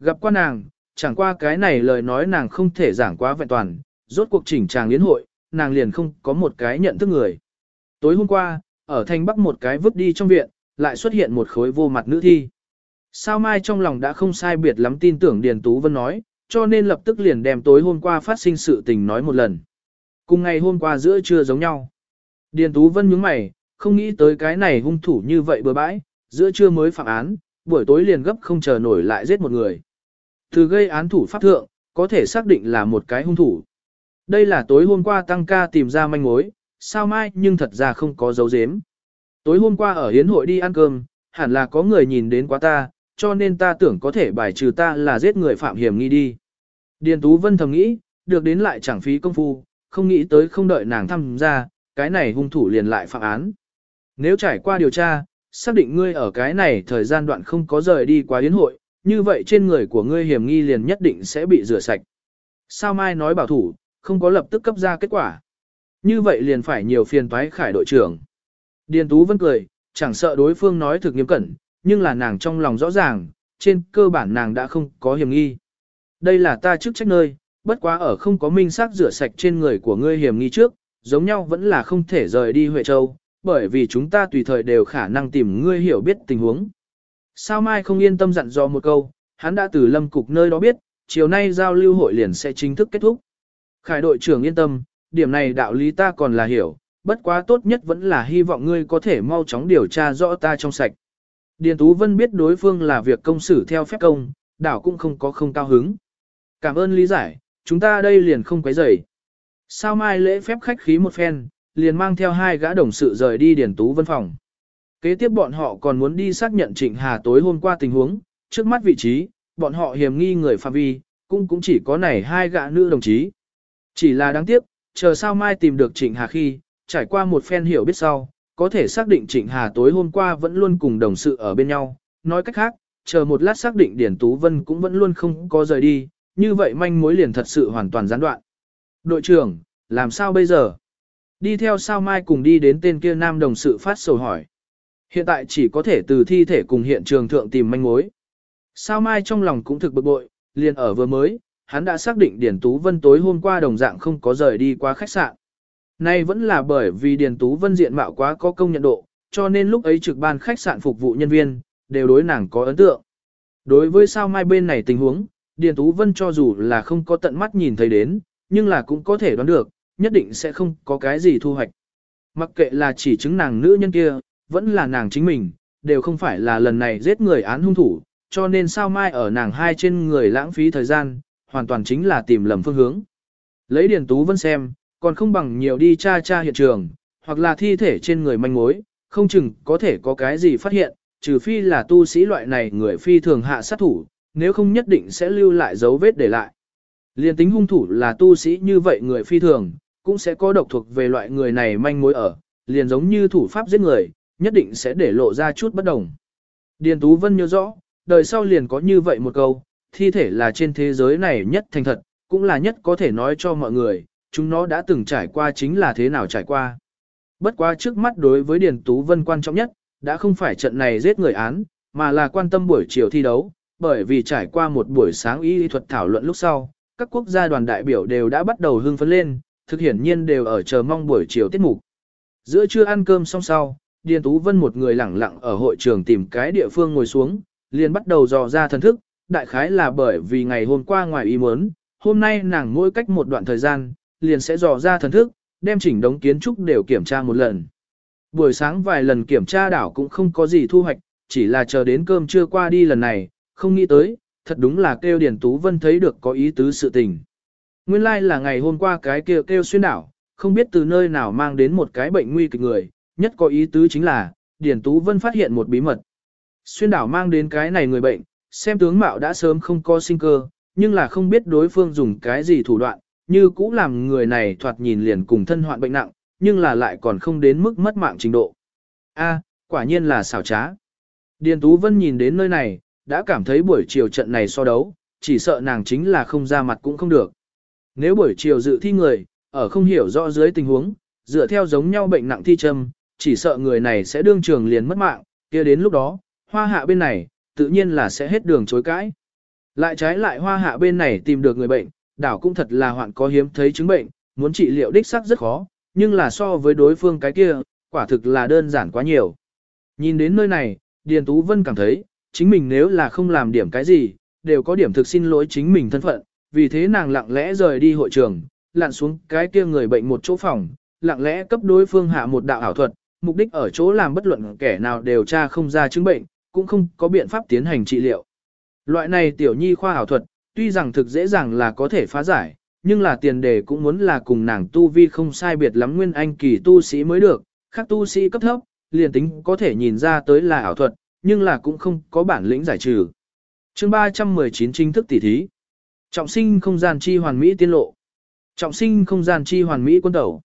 gặp qua nàng, chẳng qua cái này lời nói nàng không thể giảng quá vẹn toàn, rốt cuộc chỉnh tràng liên hội, nàng liền không có một cái nhận thức người. Tối hôm qua, ở thành bắc một cái vứt đi trong viện, lại xuất hiện một khối vô mặt nữ thi. Sao mai trong lòng đã không sai biệt lắm tin tưởng Điền Tú Vân nói, cho nên lập tức liền đem tối hôm qua phát sinh sự tình nói một lần. Cùng ngày hôm qua giữa trưa giống nhau. Điền Tú Vân nhướng mày, không nghĩ tới cái này hung thủ như vậy bừa bãi, giữa trưa mới phạm án, buổi tối liền gấp không chờ nổi lại giết một người. Từ gây án thủ pháp thượng, có thể xác định là một cái hung thủ. Đây là tối hôm qua tăng ca tìm ra manh mối, sao mai nhưng thật ra không có dấu dếm. Tối hôm qua ở hiến hội đi ăn cơm, hẳn là có người nhìn đến quá ta, cho nên ta tưởng có thể bài trừ ta là giết người phạm hiểm nghi đi. Điền Tú Vân thầm nghĩ, được đến lại chẳng phí công phu, không nghĩ tới không đợi nàng thăm ra, cái này hung thủ liền lại phạm án. Nếu trải qua điều tra, xác định ngươi ở cái này thời gian đoạn không có rời đi qua yến hội, như vậy trên người của ngươi hiểm nghi liền nhất định sẽ bị rửa sạch. Sao Mai nói bảo thủ, không có lập tức cấp ra kết quả. Như vậy liền phải nhiều phiền toái khải đội trưởng. Điền Tú vẫn cười, chẳng sợ đối phương nói thực nghiêm cẩn, nhưng là nàng trong lòng rõ ràng, trên cơ bản nàng đã không có hiểm nghi. Đây là ta chức trách nơi, bất quá ở không có minh xác rửa sạch trên người của ngươi hiểm nghi trước, giống nhau vẫn là không thể rời đi Huệ Châu, bởi vì chúng ta tùy thời đều khả năng tìm ngươi hiểu biết tình huống. Sao Mai không yên tâm dặn dò một câu, hắn đã từ lâm cục nơi đó biết, chiều nay giao lưu hội liền sẽ chính thức kết thúc. Khải đội trưởng yên tâm, điểm này đạo lý ta còn là hiểu, bất quá tốt nhất vẫn là hy vọng ngươi có thể mau chóng điều tra rõ ta trong sạch. Điền Tú Vân biết đối phương là việc công xử theo phép công, đảo cũng không có không cao hứng. Cảm ơn lý giải, chúng ta đây liền không quấy rầy. Sao mai lễ phép khách khí một phen, liền mang theo hai gã đồng sự rời đi Điền Tú Vân phòng. Kế tiếp bọn họ còn muốn đi xác nhận Trịnh Hà tối hôm qua tình huống, trước mắt vị trí, bọn họ hiểm nghi người phạm vi, cũng cũng chỉ có này hai gã nữ đồng chí. Chỉ là đáng tiếc, chờ sao mai tìm được Trịnh Hà khi, trải qua một phen hiểu biết sau, có thể xác định Trịnh Hà tối hôm qua vẫn luôn cùng đồng sự ở bên nhau, nói cách khác, chờ một lát xác định Điển Tú Vân cũng vẫn luôn không có rời đi, như vậy manh mối liền thật sự hoàn toàn gián đoạn. Đội trưởng, làm sao bây giờ? Đi theo sao mai cùng đi đến tên kia nam đồng sự phát sầu hỏi. Hiện tại chỉ có thể từ thi thể cùng hiện trường thượng tìm manh mối. Sao mai trong lòng cũng thực bực bội, liền ở vừa mới, hắn đã xác định Điền Tú Vân tối hôm qua đồng dạng không có rời đi qua khách sạn. Nay vẫn là bởi vì Điền Tú Vân diện mạo quá có công nhận độ, cho nên lúc ấy trực ban khách sạn phục vụ nhân viên, đều đối nàng có ấn tượng. Đối với sao mai bên này tình huống, Điền Tú Vân cho dù là không có tận mắt nhìn thấy đến, nhưng là cũng có thể đoán được, nhất định sẽ không có cái gì thu hoạch. Mặc kệ là chỉ chứng nàng nữ nhân kia, vẫn là nàng chính mình, đều không phải là lần này giết người án hung thủ, cho nên sao mai ở nàng hai trên người lãng phí thời gian, hoàn toàn chính là tìm lầm phương hướng. Lấy Điền Tú Vân xem, còn không bằng nhiều đi tra tra hiện trường, hoặc là thi thể trên người manh mối, không chừng có thể có cái gì phát hiện, trừ phi là tu sĩ loại này người phi thường hạ sát thủ, nếu không nhất định sẽ lưu lại dấu vết để lại. Liên tính hung thủ là tu sĩ như vậy người phi thường, cũng sẽ có độc thuộc về loại người này manh mối ở, liền giống như thủ pháp giết người, nhất định sẽ để lộ ra chút bất đồng. Điền Tú Vân nhớ rõ, đời sau liền có như vậy một câu, thi thể là trên thế giới này nhất thành thật, cũng là nhất có thể nói cho mọi người, chúng nó đã từng trải qua chính là thế nào trải qua. Bất quá trước mắt đối với Điền Tú Vân quan trọng nhất, đã không phải trận này giết người án, mà là quan tâm buổi chiều thi đấu, bởi vì trải qua một buổi sáng y thuật thảo luận lúc sau, các quốc gia đoàn đại biểu đều đã bắt đầu hưng phấn lên, thực hiển nhiên đều ở chờ mong buổi chiều tiết mục. Giữa trưa ăn cơm xong sau, Điền Tú Vân một người lẳng lặng ở hội trường tìm cái địa phương ngồi xuống, liền bắt đầu dò ra thần thức, đại khái là bởi vì ngày hôm qua ngoài ý muốn, hôm nay nàng mỗi cách một đoạn thời gian, liền sẽ dò ra thần thức, đem chỉnh đống kiến trúc đều kiểm tra một lần. Buổi sáng vài lần kiểm tra đảo cũng không có gì thu hoạch, chỉ là chờ đến cơm trưa qua đi lần này, không nghĩ tới, thật đúng là kêu Điền Tú Vân thấy được có ý tứ sự tình. Nguyên lai like là ngày hôm qua cái kia kêu xuyên đảo, không biết từ nơi nào mang đến một cái bệnh nguy kịch người, nhất có ý tứ chính là, Điền Tú Vân phát hiện một bí mật. Xuyên đảo mang đến cái này người bệnh, xem tướng mạo đã sớm không có sinh cơ, nhưng là không biết đối phương dùng cái gì thủ đoạn, như cũ làm người này thoạt nhìn liền cùng thân hoạn bệnh nặng, nhưng là lại còn không đến mức mất mạng trình độ. A, quả nhiên là xảo trá. Điền Tú Vân nhìn đến nơi này, đã cảm thấy buổi chiều trận này so đấu, chỉ sợ nàng chính là không ra mặt cũng không được. Nếu buổi chiều dự thi người, ở không hiểu rõ dưới tình huống, dựa theo giống nhau bệnh nặng thi châm, chỉ sợ người này sẽ đương trường liền mất mạng, kia đến lúc đó, hoa hạ bên này, tự nhiên là sẽ hết đường chối cãi. Lại trái lại hoa hạ bên này tìm được người bệnh, đảo cũng thật là hoạn có hiếm thấy chứng bệnh, muốn trị liệu đích xác rất khó, nhưng là so với đối phương cái kia, quả thực là đơn giản quá nhiều. Nhìn đến nơi này, Điền Tú Vân cảm thấy, chính mình nếu là không làm điểm cái gì, đều có điểm thực xin lỗi chính mình thân phận, vì thế nàng lặng lẽ rời đi hội trường, lặn xuống cái kia người bệnh một chỗ phòng, lặng lẽ cấp đối phương hạ một đạo ảo thuật, mục đích ở chỗ làm bất luận kẻ nào đều tra không ra chứng bệnh, cũng không có biện pháp tiến hành trị liệu. Loại này tiểu nhi khoa ảo thuật, tuy rằng thực dễ dàng là có thể phá giải, nhưng là tiền đề cũng muốn là cùng nàng tu vi không sai biệt lắm nguyên anh kỳ tu sĩ mới được, khác tu sĩ cấp thấp, liền tính có thể nhìn ra tới là ảo thuật, nhưng là cũng không có bản lĩnh giải trừ. chương 319 chính thức tỉ thí. Trọng sinh không gian chi hoàn mỹ tiên lộ. Trọng sinh không gian chi hoàn mỹ quân tẩu.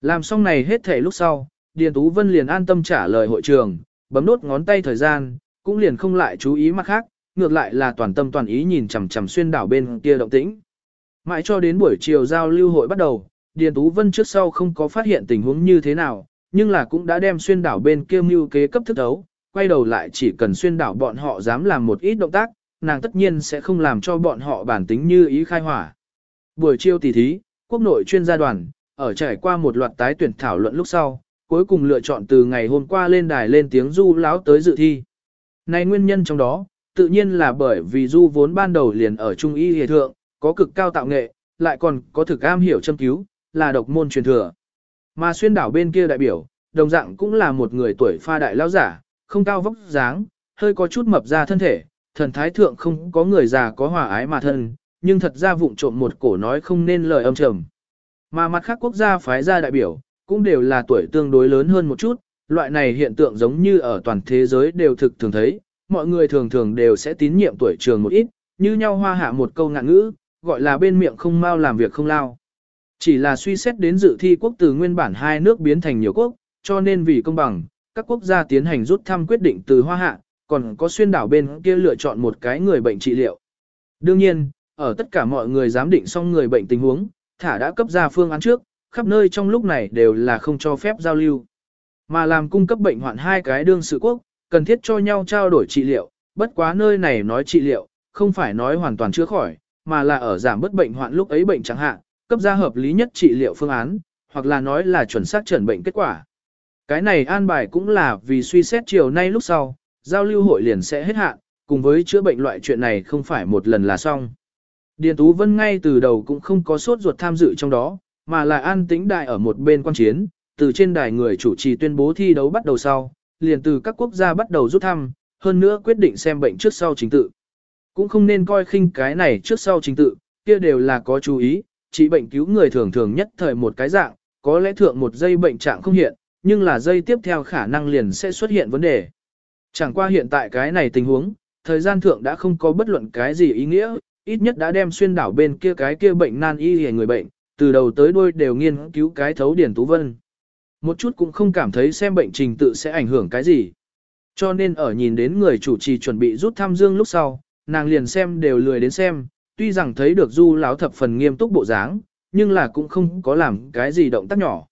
Làm xong này hết thể lúc sau, Điền Tú Vân liền an tâm trả lời hội trường, bấm nốt ngón tay thời gian, cũng liền không lại chú ý mặt khác, ngược lại là toàn tâm toàn ý nhìn chằm chằm xuyên đảo bên kia động tĩnh. Mãi cho đến buổi chiều giao lưu hội bắt đầu, Điền Tú Vân trước sau không có phát hiện tình huống như thế nào, nhưng là cũng đã đem xuyên đảo bên kia mưu kế cấp thức đấu, quay đầu lại chỉ cần xuyên đảo bọn họ dám làm một ít động tác, nàng tất nhiên sẽ không làm cho bọn họ bản tính như ý khai hỏa. Buổi chiều tỷ thí, quốc nội chuyên gia đoàn, ở trải qua một loạt tái tuyển thảo luận lúc sau, cuối cùng lựa chọn từ ngày hôm qua lên đài lên tiếng du lão tới dự thi. Này nguyên nhân trong đó, tự nhiên là bởi vì du vốn ban đầu liền ở trung y hề thượng, có cực cao tạo nghệ, lại còn có thực am hiểu châm cứu, là độc môn truyền thừa. Mà xuyên đảo bên kia đại biểu, đồng dạng cũng là một người tuổi pha đại lão giả, không cao vóc dáng, hơi có chút mập ra thân thể, thần thái thượng không có người già có hòa ái mà thân, nhưng thật ra vụng trộm một cổ nói không nên lời âm trầm. Mà mặt khác quốc gia phái ra đại biểu, cũng đều là tuổi tương đối lớn hơn một chút, loại này hiện tượng giống như ở toàn thế giới đều thực thường thấy, mọi người thường thường đều sẽ tín nhiệm tuổi trường một ít, như nhau hoa hạ một câu ngạn ngữ, gọi là bên miệng không mau làm việc không lao. Chỉ là suy xét đến dự thi quốc từ nguyên bản hai nước biến thành nhiều quốc, cho nên vì công bằng, các quốc gia tiến hành rút thăm quyết định từ hoa hạ, còn có xuyên đảo bên kia lựa chọn một cái người bệnh trị liệu. Đương nhiên, ở tất cả mọi người giám định xong người bệnh tình huống, thả đã cấp ra phương án trước, khắp nơi trong lúc này đều là không cho phép giao lưu. Mà làm cung cấp bệnh hoạn hai cái đương sự quốc, cần thiết cho nhau trao đổi trị liệu, bất quá nơi này nói trị liệu, không phải nói hoàn toàn chữa khỏi, mà là ở giảm bất bệnh hoạn lúc ấy bệnh chẳng hạn, cấp ra hợp lý nhất trị liệu phương án, hoặc là nói là chuẩn xác chẩn bệnh kết quả. Cái này an bài cũng là vì suy xét chiều nay lúc sau, giao lưu hội liền sẽ hết hạn, cùng với chữa bệnh loại chuyện này không phải một lần là xong. Điền Tú Vân ngay từ đầu cũng không có sốt ruột tham dự trong đó, mà là an tĩnh đại ở một bên quan chiến, từ trên đài người chủ trì tuyên bố thi đấu bắt đầu sau, liền từ các quốc gia bắt đầu rút thăm, hơn nữa quyết định xem bệnh trước sau chính tự. Cũng không nên coi khinh cái này trước sau chính tự, kia đều là có chú ý, trị bệnh cứu người thường thường nhất thời một cái dạng, có lẽ thượng một giây bệnh trạng không hiện, nhưng là giây tiếp theo khả năng liền sẽ xuất hiện vấn đề. Chẳng qua hiện tại cái này tình huống, thời gian thượng đã không có bất luận cái gì ý nghĩa, ít nhất đã đem xuyên đảo bên kia cái kia bệnh nan y hề người bệnh, từ đầu tới đuôi đều nghiên cứu cái thấu điển tú vân. Một chút cũng không cảm thấy xem bệnh trình tự sẽ ảnh hưởng cái gì. Cho nên ở nhìn đến người chủ trì chuẩn bị rút thăm dương lúc sau, nàng liền xem đều lười đến xem, tuy rằng thấy được du lão thập phần nghiêm túc bộ dáng, nhưng là cũng không có làm cái gì động tác nhỏ.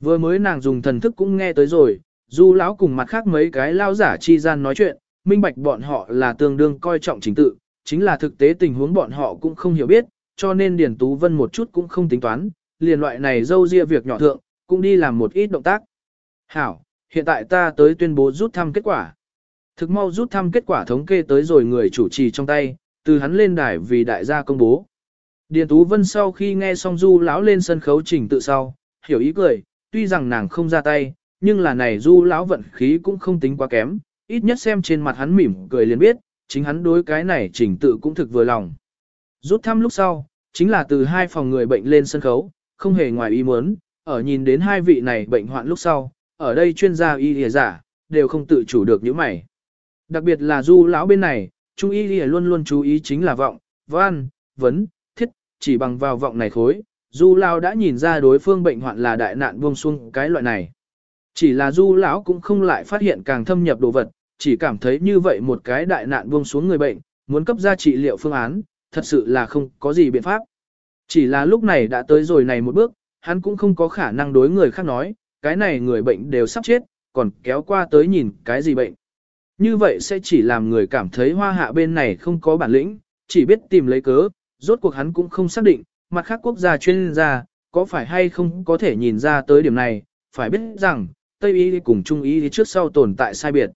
Vừa mới nàng dùng thần thức cũng nghe tới rồi, du lão cùng mặt khác mấy cái lao giả chi gian nói chuyện, minh bạch bọn họ là tương đương coi trọng chính tự, chính là thực tế tình huống bọn họ cũng không hiểu biết, cho nên Điền Tú Vân một chút cũng không tính toán, liền loại này dâu ria việc nhỏ thượng, cũng đi làm một ít động tác. Hảo, hiện tại ta tới tuyên bố rút thăm kết quả. Thực mau rút thăm kết quả thống kê tới rồi người chủ trì trong tay, từ hắn lên đài vì đại gia công bố. Điền Tú Vân sau khi nghe xong du lão lên sân khấu trình tự sau, hiểu ý cười, tuy rằng nàng không ra tay, nhưng là này du lão vận khí cũng không tính quá kém, ít nhất xem trên mặt hắn mỉm cười liền biết, chính hắn đối cái này trình tự cũng thực vừa lòng. Rút thăm lúc sau, chính là từ hai phòng người bệnh lên sân khấu, không hề ngoài ý muốn, ở nhìn đến hai vị này bệnh hoạn lúc sau, ở đây chuyên gia y lìa giả, đều không tự chủ được những mày. Đặc biệt là du lão bên này, trung y lìa luôn luôn chú ý chính là vọng, văn, vấn, thiết, chỉ bằng vào vọng này khối, du lão đã nhìn ra đối phương bệnh hoạn là đại nạn buông xuông cái loại này. Chỉ là du lão cũng không lại phát hiện càng thâm nhập đồ vật, chỉ cảm thấy như vậy một cái đại nạn buông xuống người bệnh, muốn cấp ra trị liệu phương án, thật sự là không có gì biện pháp. Chỉ là lúc này đã tới rồi này một bước, hắn cũng không có khả năng đối người khác nói, cái này người bệnh đều sắp chết, còn kéo qua tới nhìn cái gì bệnh. Như vậy sẽ chỉ làm người cảm thấy hoa hạ bên này không có bản lĩnh, chỉ biết tìm lấy cớ, rốt cuộc hắn cũng không xác định, mặt khác quốc gia chuyên gia, có phải hay không có thể nhìn ra tới điểm này, phải biết rằng, Tây Y cùng Trung Y trước sau tồn tại sai biệt.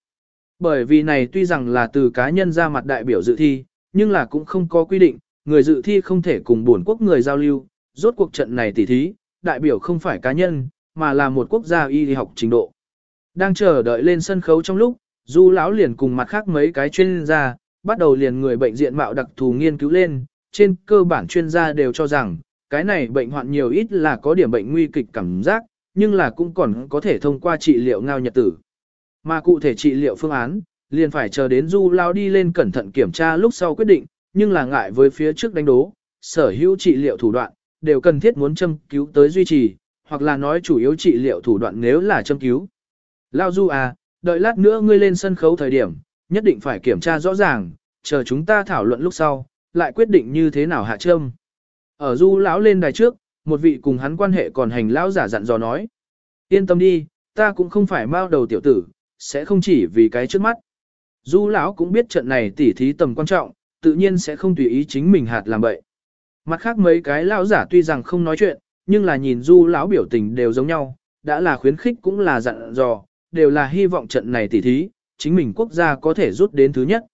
Bởi vì này tuy rằng là từ cá nhân ra mặt đại biểu dự thi, nhưng là cũng không có quy định, người dự thi không thể cùng buồn quốc người giao lưu, rốt cuộc trận này tỉ thí, đại biểu không phải cá nhân, mà là một quốc gia y học trình độ. Đang chờ đợi lên sân khấu trong lúc, Du lão liền cùng mặt khác mấy cái chuyên gia, bắt đầu liền người bệnh diện mạo đặc thù nghiên cứu lên, trên cơ bản chuyên gia đều cho rằng, cái này bệnh hoạn nhiều ít là có điểm bệnh nguy kịch cảm giác, nhưng là cũng còn có thể thông qua trị liệu ngao nhật tử. Mà cụ thể trị liệu phương án, liền phải chờ đến du lao đi lên cẩn thận kiểm tra lúc sau quyết định, nhưng là ngại với phía trước đánh đố, sở hữu trị liệu thủ đoạn, đều cần thiết muốn châm cứu tới duy trì, hoặc là nói chủ yếu trị liệu thủ đoạn nếu là châm cứu. Lao du à, đợi lát nữa ngươi lên sân khấu thời điểm, nhất định phải kiểm tra rõ ràng, chờ chúng ta thảo luận lúc sau, lại quyết định như thế nào hạ châm. Ở du lão lên đài trước, một vị cùng hắn quan hệ còn hành lão giả dặn dò nói. Yên tâm đi, ta cũng không phải mao đầu tiểu tử, sẽ không chỉ vì cái trước mắt. Du lão cũng biết trận này tỉ thí tầm quan trọng, tự nhiên sẽ không tùy ý chính mình hạt làm bậy. Mặt khác mấy cái lão giả tuy rằng không nói chuyện, nhưng là nhìn du lão biểu tình đều giống nhau, đã là khuyến khích cũng là dặn dò, đều là hy vọng trận này tỉ thí, chính mình quốc gia có thể rút đến thứ nhất.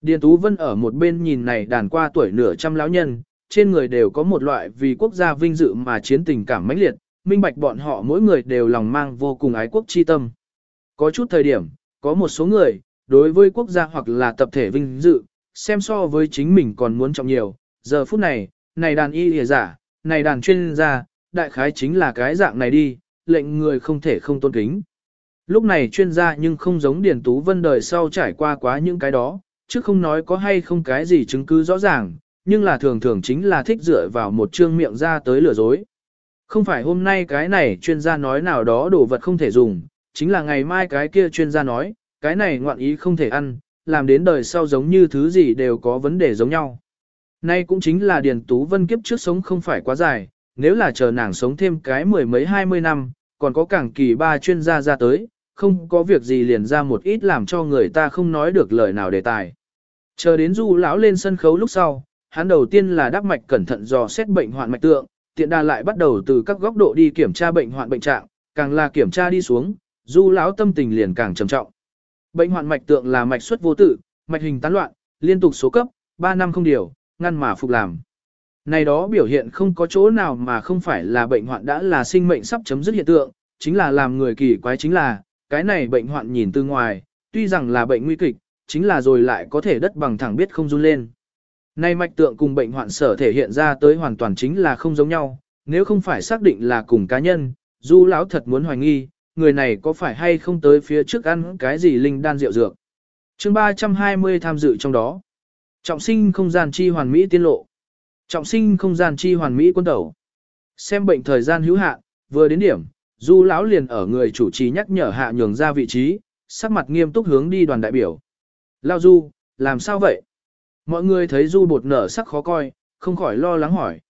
Điền Tú Vân ở một bên nhìn này đàn qua tuổi nửa trăm lão nhân, trên người đều có một loại vì quốc gia vinh dự mà chiến tình cảm mãnh liệt, minh bạch bọn họ mỗi người đều lòng mang vô cùng ái quốc chi tâm. Có chút thời điểm, có một số người, đối với quốc gia hoặc là tập thể vinh dự, xem so với chính mình còn muốn trọng nhiều. Giờ phút này, này đàn y lìa giả, này đàn chuyên gia, đại khái chính là cái dạng này đi, lệnh người không thể không tôn kính. Lúc này chuyên gia nhưng không giống Điền Tú Vân đời sau trải qua quá những cái đó, chứ không nói có hay không cái gì chứng cứ rõ ràng, nhưng là thường thường chính là thích dựa vào một trương miệng ra tới lừa dối. Không phải hôm nay cái này chuyên gia nói nào đó đồ vật không thể dùng, chính là ngày mai cái kia chuyên gia nói, cái này ngoạn ý không thể ăn, làm đến đời sau giống như thứ gì đều có vấn đề giống nhau. Nay cũng chính là Điền Tú Vân kiếp trước sống không phải quá dài, nếu là chờ nàng sống thêm cái mười mấy hai mươi năm, còn có cảng kỳ ba chuyên gia ra tới, không có việc gì liền ra một ít làm cho người ta không nói được lời nào đề tài. Chờ đến du lão lên sân khấu lúc sau, hắn đầu tiên là đắp mạch cẩn thận dò xét bệnh hoạn mạch tượng, tiện đà lại bắt đầu từ các góc độ đi kiểm tra bệnh hoạn bệnh trạng, càng là kiểm tra đi xuống, du lão tâm tình liền càng trầm trọng. Bệnh hoạn mạch tượng là mạch xuất vô tự, mạch hình tán loạn, liên tục số cấp, 3 năm không điều, ngăn mà phục làm. Này đó biểu hiện không có chỗ nào mà không phải là bệnh hoạn đã là sinh mệnh sắp chấm dứt hiện tượng, chính là làm người kỳ quái chính là, cái này bệnh hoạn nhìn từ ngoài, tuy rằng là bệnh nguy kịch, chính là rồi lại có thể đất bằng thẳng biết không run lên. Này mạch tượng cùng bệnh hoạn sở thể hiện ra tới hoàn toàn chính là không giống nhau, nếu không phải xác định là cùng cá nhân, du lão thật muốn hoài nghi, người này có phải hay không tới phía trước ăn cái gì linh đan rượu dược. chương 320 tham dự trong đó. Trọng sinh không gian chi hoàn mỹ tiên lộ. Trọng sinh không gian chi hoàn mỹ quân tẩu. Xem bệnh thời gian hữu hạn, vừa đến điểm, du lão liền ở người chủ trì nhắc nhở hạ nhường ra vị trí, sắc mặt nghiêm túc hướng đi đoàn đại biểu. Lao du, làm sao vậy? Mọi người thấy du bột nở sắc khó coi, không khỏi lo lắng hỏi.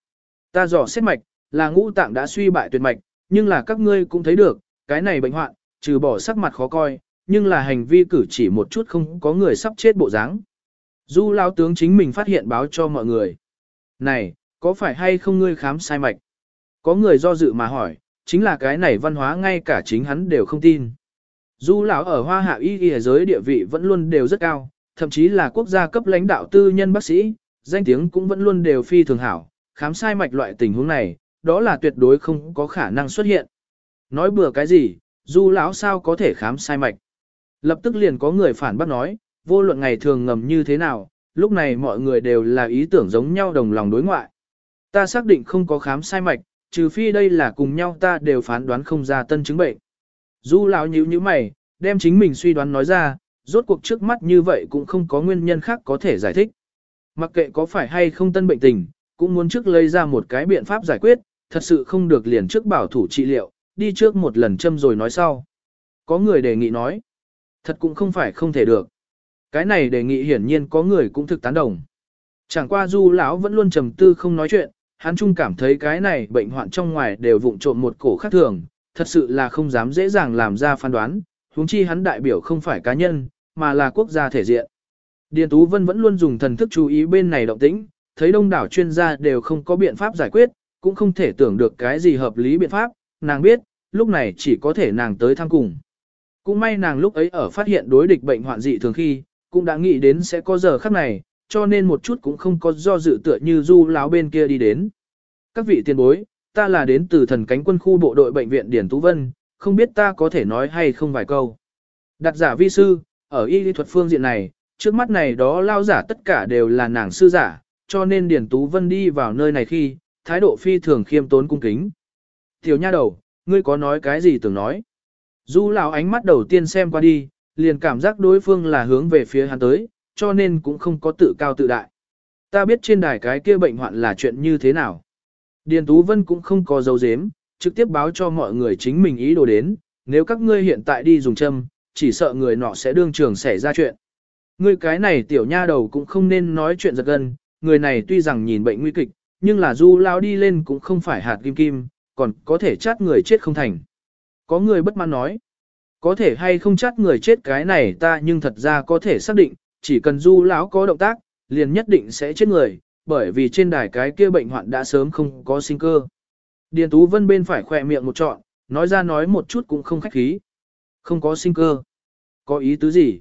Ta dò xét mạch, là ngũ tạng đã suy bại tuyệt mạch, nhưng là các ngươi cũng thấy được, cái này bệnh hoạn, trừ bỏ sắc mặt khó coi, nhưng là hành vi cử chỉ một chút không có người sắp chết bộ dáng. Du lao tướng chính mình phát hiện báo cho mọi người. Này, có phải hay không ngươi khám sai mạch? Có người do dự mà hỏi, chính là cái này văn hóa ngay cả chính hắn đều không tin. Du lão ở hoa hạ y y giới địa vị vẫn luôn đều rất cao, thậm chí là quốc gia cấp lãnh đạo tư nhân bác sĩ, danh tiếng cũng vẫn luôn đều phi thường hảo, khám sai mạch loại tình huống này, đó là tuyệt đối không có khả năng xuất hiện. Nói bừa cái gì, du lão sao có thể khám sai mạch. Lập tức liền có người phản bác nói, vô luận ngày thường ngầm như thế nào, lúc này mọi người đều là ý tưởng giống nhau đồng lòng đối ngoại. Ta xác định không có khám sai mạch, trừ phi đây là cùng nhau ta đều phán đoán không ra tân chứng bệnh. Du lão nhíu nhíu mày, đem chính mình suy đoán nói ra, rốt cuộc trước mắt như vậy cũng không có nguyên nhân khác có thể giải thích. Mặc kệ có phải hay không tân bệnh tình, cũng muốn trước lấy ra một cái biện pháp giải quyết, thật sự không được liền trước bảo thủ trị liệu, đi trước một lần châm rồi nói sau. Có người đề nghị nói, thật cũng không phải không thể được. Cái này đề nghị hiển nhiên có người cũng thực tán đồng. Chẳng qua du lão vẫn luôn trầm tư không nói chuyện, hắn chung cảm thấy cái này bệnh hoạn trong ngoài đều vụng trộm một cổ khác thường, thật sự là không dám dễ dàng làm ra phán đoán, huống chi hắn đại biểu không phải cá nhân, mà là quốc gia thể diện. Điền Tú Vân vẫn luôn dùng thần thức chú ý bên này động tĩnh, thấy đông đảo chuyên gia đều không có biện pháp giải quyết, cũng không thể tưởng được cái gì hợp lý biện pháp, nàng biết, lúc này chỉ có thể nàng tới thăm cùng. Cũng may nàng lúc ấy ở phát hiện đối địch bệnh hoạn dị thường khi, cũng đã nghĩ đến sẽ có giờ khắc này, cho nên một chút cũng không có do dự tựa như du láo bên kia đi đến. Các vị tiền bối, ta là đến từ thần cánh quân khu bộ đội bệnh viện Điển Tú Vân, không biết ta có thể nói hay không vài câu. Đặt giả vi sư, ở y lý thuật phương diện này, trước mắt này đó lao giả tất cả đều là nàng sư giả, cho nên Điển Tú Vân đi vào nơi này khi, thái độ phi thường khiêm tốn cung kính. Tiểu nha đầu, ngươi có nói cái gì tưởng nói? Du lão ánh mắt đầu tiên xem qua đi, liền cảm giác đối phương là hướng về phía hắn tới, cho nên cũng không có tự cao tự đại. Ta biết trên đài cái kia bệnh hoạn là chuyện như thế nào. Điền Tú Vân cũng không có dấu dếm, trực tiếp báo cho mọi người chính mình ý đồ đến, nếu các ngươi hiện tại đi dùng châm, chỉ sợ người nọ sẽ đương trường xảy ra chuyện. Ngươi cái này tiểu nha đầu cũng không nên nói chuyện giật gân, người này tuy rằng nhìn bệnh nguy kịch, nhưng là du lao đi lên cũng không phải hạt kim kim, còn có thể chát người chết không thành. Có người bất mãn nói, có thể hay không chát người chết cái này ta nhưng thật ra có thể xác định, chỉ cần du lão có động tác, liền nhất định sẽ chết người, bởi vì trên đài cái kia bệnh hoạn đã sớm không có sinh cơ. Điền Tú Vân bên phải khỏe miệng một trọn, nói ra nói một chút cũng không khách khí. Không có sinh cơ. Có ý tứ gì?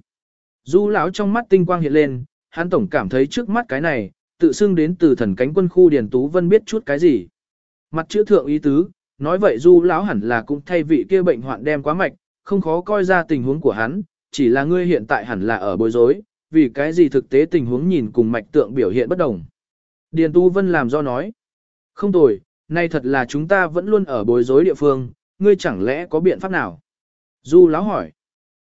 Du lão trong mắt tinh quang hiện lên, hắn tổng cảm thấy trước mắt cái này, tự xưng đến từ thần cánh quân khu Điền Tú Vân biết chút cái gì. Mặt chữ thượng ý tứ, nói vậy du lão hẳn là cũng thay vị kia bệnh hoạn đem quá mạch, không khó coi ra tình huống của hắn, chỉ là ngươi hiện tại hẳn là ở bối rối, vì cái gì thực tế tình huống nhìn cùng mạch tượng biểu hiện bất đồng. Điền Tu Vân làm do nói, không tồi, nay thật là chúng ta vẫn luôn ở bối rối địa phương, ngươi chẳng lẽ có biện pháp nào? Du lão hỏi,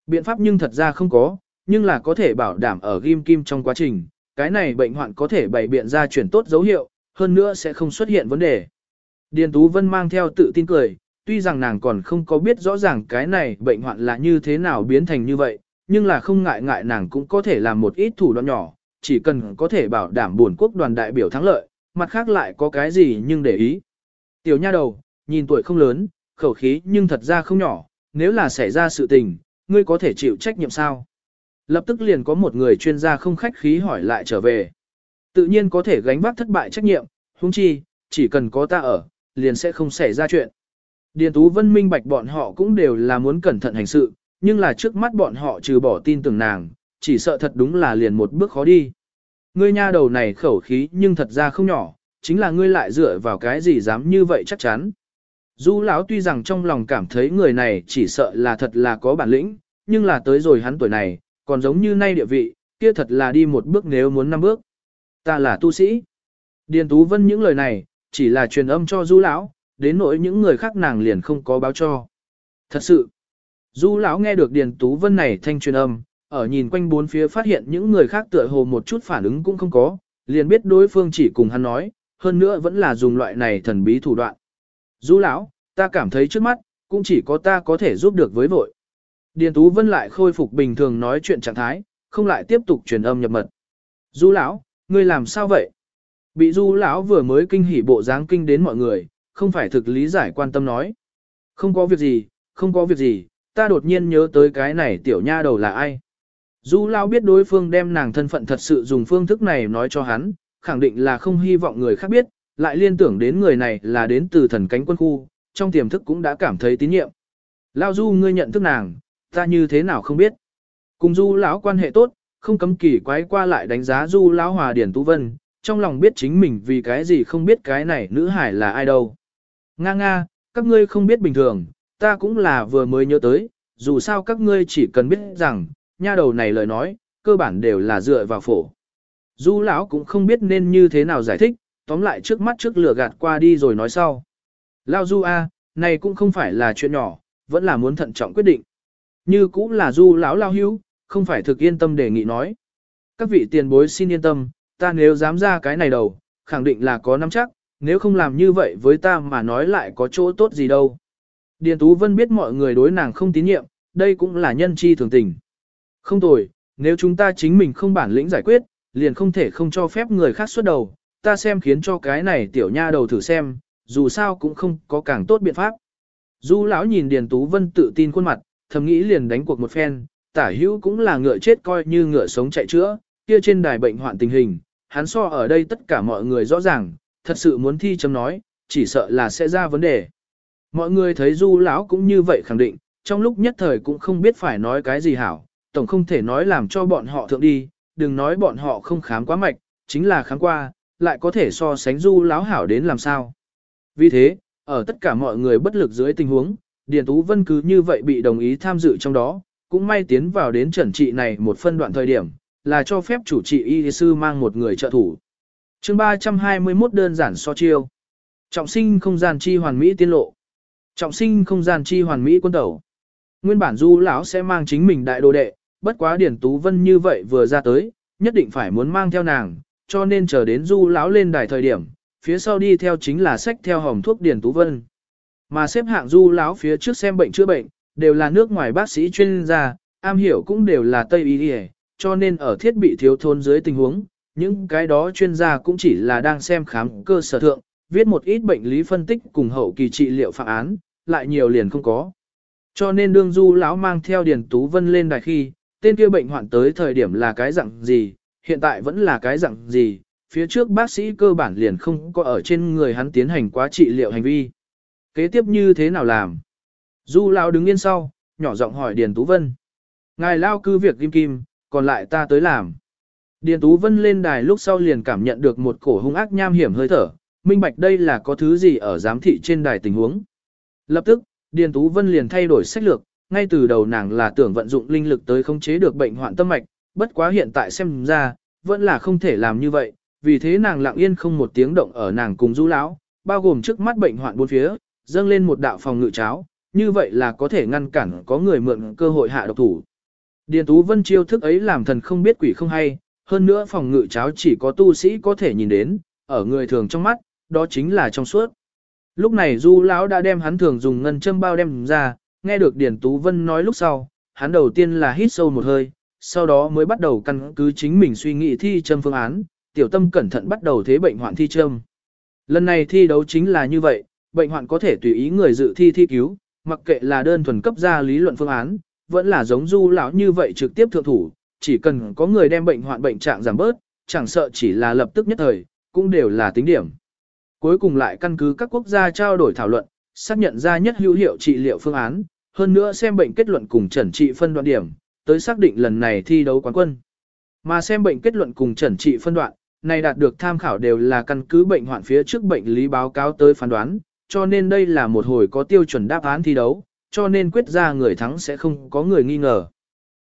biện pháp nhưng thật ra không có, nhưng là có thể bảo đảm ở ghim kim trong quá trình, cái này bệnh hoạn có thể bày biện ra chuyển tốt dấu hiệu, hơn nữa sẽ không xuất hiện vấn đề. Điền Tú Vân mang theo tự tin cười, tuy rằng nàng còn không có biết rõ ràng cái này bệnh hoạn là như thế nào biến thành như vậy, nhưng là không ngại ngại nàng cũng có thể làm một ít thủ đoạn nhỏ, chỉ cần có thể bảo đảm buồn quốc đoàn đại biểu thắng lợi, mặt khác lại có cái gì nhưng để ý. Tiểu nha đầu, nhìn tuổi không lớn, khẩu khí nhưng thật ra không nhỏ, nếu là xảy ra sự tình, ngươi có thể chịu trách nhiệm sao? Lập tức liền có một người chuyên gia không khách khí hỏi lại trở về. Tự nhiên có thể gánh vác thất bại trách nhiệm, huống chi, chỉ cần có ta ở, liền sẽ không xảy ra chuyện. Điền Tú Vân minh bạch bọn họ cũng đều là muốn cẩn thận hành sự, nhưng là trước mắt bọn họ trừ bỏ tin tưởng nàng, chỉ sợ thật đúng là liền một bước khó đi. Ngươi nha đầu này khẩu khí nhưng thật ra không nhỏ, chính là ngươi lại dựa vào cái gì dám như vậy chắc chắn. Du lão tuy rằng trong lòng cảm thấy người này chỉ sợ là thật là có bản lĩnh, nhưng là tới rồi hắn tuổi này, còn giống như nay địa vị, kia thật là đi một bước nếu muốn năm bước. Ta là tu sĩ. Điền Tú Vân những lời này, chỉ là truyền âm cho Du lão, đến nỗi những người khác nàng liền không có báo cho. Thật sự, Du lão nghe được Điền Tú Vân này thanh truyền âm, ở nhìn quanh bốn phía phát hiện những người khác tựa hồ một chút phản ứng cũng không có, liền biết đối phương chỉ cùng hắn nói, hơn nữa vẫn là dùng loại này thần bí thủ đoạn. Du lão, ta cảm thấy trước mắt, cũng chỉ có ta có thể giúp được với vội. Điền Tú Vân lại khôi phục bình thường nói chuyện trạng thái, không lại tiếp tục truyền âm nhập mật. Du lão, ngươi làm sao vậy? Bị Du lão vừa mới kinh hỉ bộ dáng kinh đến mọi người, không phải thực lý giải quan tâm nói. Không có việc gì, không có việc gì, ta đột nhiên nhớ tới cái này tiểu nha đầu là ai. Du lão biết đối phương đem nàng thân phận thật sự dùng phương thức này nói cho hắn, khẳng định là không hy vọng người khác biết, lại liên tưởng đến người này là đến từ thần cánh quân khu, trong tiềm thức cũng đã cảm thấy tín nhiệm. Lao Du ngươi nhận thức nàng, ta như thế nào không biết. Cùng Du lão quan hệ tốt, không cấm kỳ quái qua lại đánh giá Du lão hòa điển tu vân, trong lòng biết chính mình vì cái gì không biết cái này nữ hải là ai đâu. Nga nga, các ngươi không biết bình thường, ta cũng là vừa mới nhớ tới, dù sao các ngươi chỉ cần biết rằng, nha đầu này lời nói, cơ bản đều là dựa vào phổ. Du lão cũng không biết nên như thế nào giải thích, tóm lại trước mắt trước lửa gạt qua đi rồi nói sau. Lao Du A, này cũng không phải là chuyện nhỏ, vẫn là muốn thận trọng quyết định. Như cũng là Du lão lao hữu, không phải thực yên tâm đề nghị nói. Các vị tiền bối xin yên tâm, ta nếu dám ra cái này đầu, khẳng định là có nắm chắc, nếu không làm như vậy với ta mà nói lại có chỗ tốt gì đâu. Điền Tú Vân biết mọi người đối nàng không tín nhiệm, đây cũng là nhân chi thường tình. Không tồi, nếu chúng ta chính mình không bản lĩnh giải quyết, liền không thể không cho phép người khác xuất đầu, ta xem khiến cho cái này tiểu nha đầu thử xem, dù sao cũng không có càng tốt biện pháp. Du lão nhìn Điền Tú Vân tự tin khuôn mặt, thầm nghĩ liền đánh cuộc một phen, tả hữu cũng là ngựa chết coi như ngựa sống chạy chữa, kia trên đài bệnh hoạn tình hình, hắn so ở đây tất cả mọi người rõ ràng, thật sự muốn thi chấm nói, chỉ sợ là sẽ ra vấn đề. Mọi người thấy du lão cũng như vậy khẳng định, trong lúc nhất thời cũng không biết phải nói cái gì hảo, tổng không thể nói làm cho bọn họ thượng đi, đừng nói bọn họ không khám quá mạch, chính là khám qua, lại có thể so sánh du lão hảo đến làm sao. Vì thế, ở tất cả mọi người bất lực dưới tình huống, Điền Tú Vân cứ như vậy bị đồng ý tham dự trong đó, cũng may tiến vào đến trần trị này một phân đoạn thời điểm, là cho phép chủ trị y sư mang một người trợ thủ. chương 321 đơn giản so chiêu. Trọng sinh không gian chi hoàn mỹ tiên lộ. Trọng sinh không gian chi hoàn mỹ quân tẩu. Nguyên bản du lão sẽ mang chính mình đại đồ đệ, bất quá Điển Tú Vân như vậy vừa ra tới, nhất định phải muốn mang theo nàng, cho nên chờ đến du lão lên đài thời điểm, phía sau đi theo chính là sách theo hòm thuốc Điển Tú Vân. Mà xếp hạng du lão phía trước xem bệnh chữa bệnh, đều là nước ngoài bác sĩ chuyên gia, am hiểu cũng đều là Tây Y Y, cho nên ở thiết bị thiếu thốn dưới tình huống, những cái đó chuyên gia cũng chỉ là đang xem khám cơ sở thượng, viết một ít bệnh lý phân tích cùng hậu kỳ trị liệu phạm án, lại nhiều liền không có. Cho nên đương du lão mang theo Điền Tú Vân lên đài khi, tên kia bệnh hoạn tới thời điểm là cái dạng gì, hiện tại vẫn là cái dạng gì, phía trước bác sĩ cơ bản liền không có ở trên người hắn tiến hành quá trị liệu hành vi. Kế tiếp như thế nào làm? Du lão đứng yên sau, nhỏ giọng hỏi Điền Tú Vân. Ngài lao cư việc kim kim, còn lại ta tới làm. Điền Tú Vân lên đài lúc sau liền cảm nhận được một cổ hung ác nham hiểm hơi thở, minh bạch đây là có thứ gì ở giám thị trên đài tình huống. Lập tức, Điền Tú Vân liền thay đổi sách lược, ngay từ đầu nàng là tưởng vận dụng linh lực tới khống chế được bệnh hoạn tâm mạch, bất quá hiện tại xem ra, vẫn là không thể làm như vậy, vì thế nàng lặng yên không một tiếng động ở nàng cùng du lão, bao gồm trước mắt bệnh hoạn bốn phía, dâng lên một đạo phòng ngự cháo, như vậy là có thể ngăn cản có người mượn cơ hội hạ độc thủ. Điền Tú Vân chiêu thức ấy làm thần không biết quỷ không hay, hơn nữa phòng ngự cháo chỉ có tu sĩ có thể nhìn đến, ở người thường trong mắt, đó chính là trong suốt. Lúc này Du lão đã đem hắn thường dùng ngân châm bao đem ra, nghe được Điền Tú Vân nói lúc sau, hắn đầu tiên là hít sâu một hơi, sau đó mới bắt đầu căn cứ chính mình suy nghĩ thi châm phương án, tiểu tâm cẩn thận bắt đầu thế bệnh hoạn thi châm. Lần này thi đấu chính là như vậy, bệnh hoạn có thể tùy ý người dự thi thi cứu, mặc kệ là đơn thuần cấp ra lý luận phương án, vẫn là giống du lão như vậy trực tiếp thượng thủ, chỉ cần có người đem bệnh hoạn bệnh trạng giảm bớt, chẳng sợ chỉ là lập tức nhất thời, cũng đều là tính điểm. Cuối cùng lại căn cứ các quốc gia trao đổi thảo luận, xác nhận ra nhất hữu hiệu trị liệu phương án, hơn nữa xem bệnh kết luận cùng chẩn trị phân đoạn điểm, tới xác định lần này thi đấu quán quân. Mà xem bệnh kết luận cùng chẩn trị phân đoạn, này đạt được tham khảo đều là căn cứ bệnh hoạn phía trước bệnh lý báo cáo tới phán đoán, cho nên đây là một hồi có tiêu chuẩn đáp án thi đấu, cho nên quyết ra người thắng sẽ không có người nghi ngờ.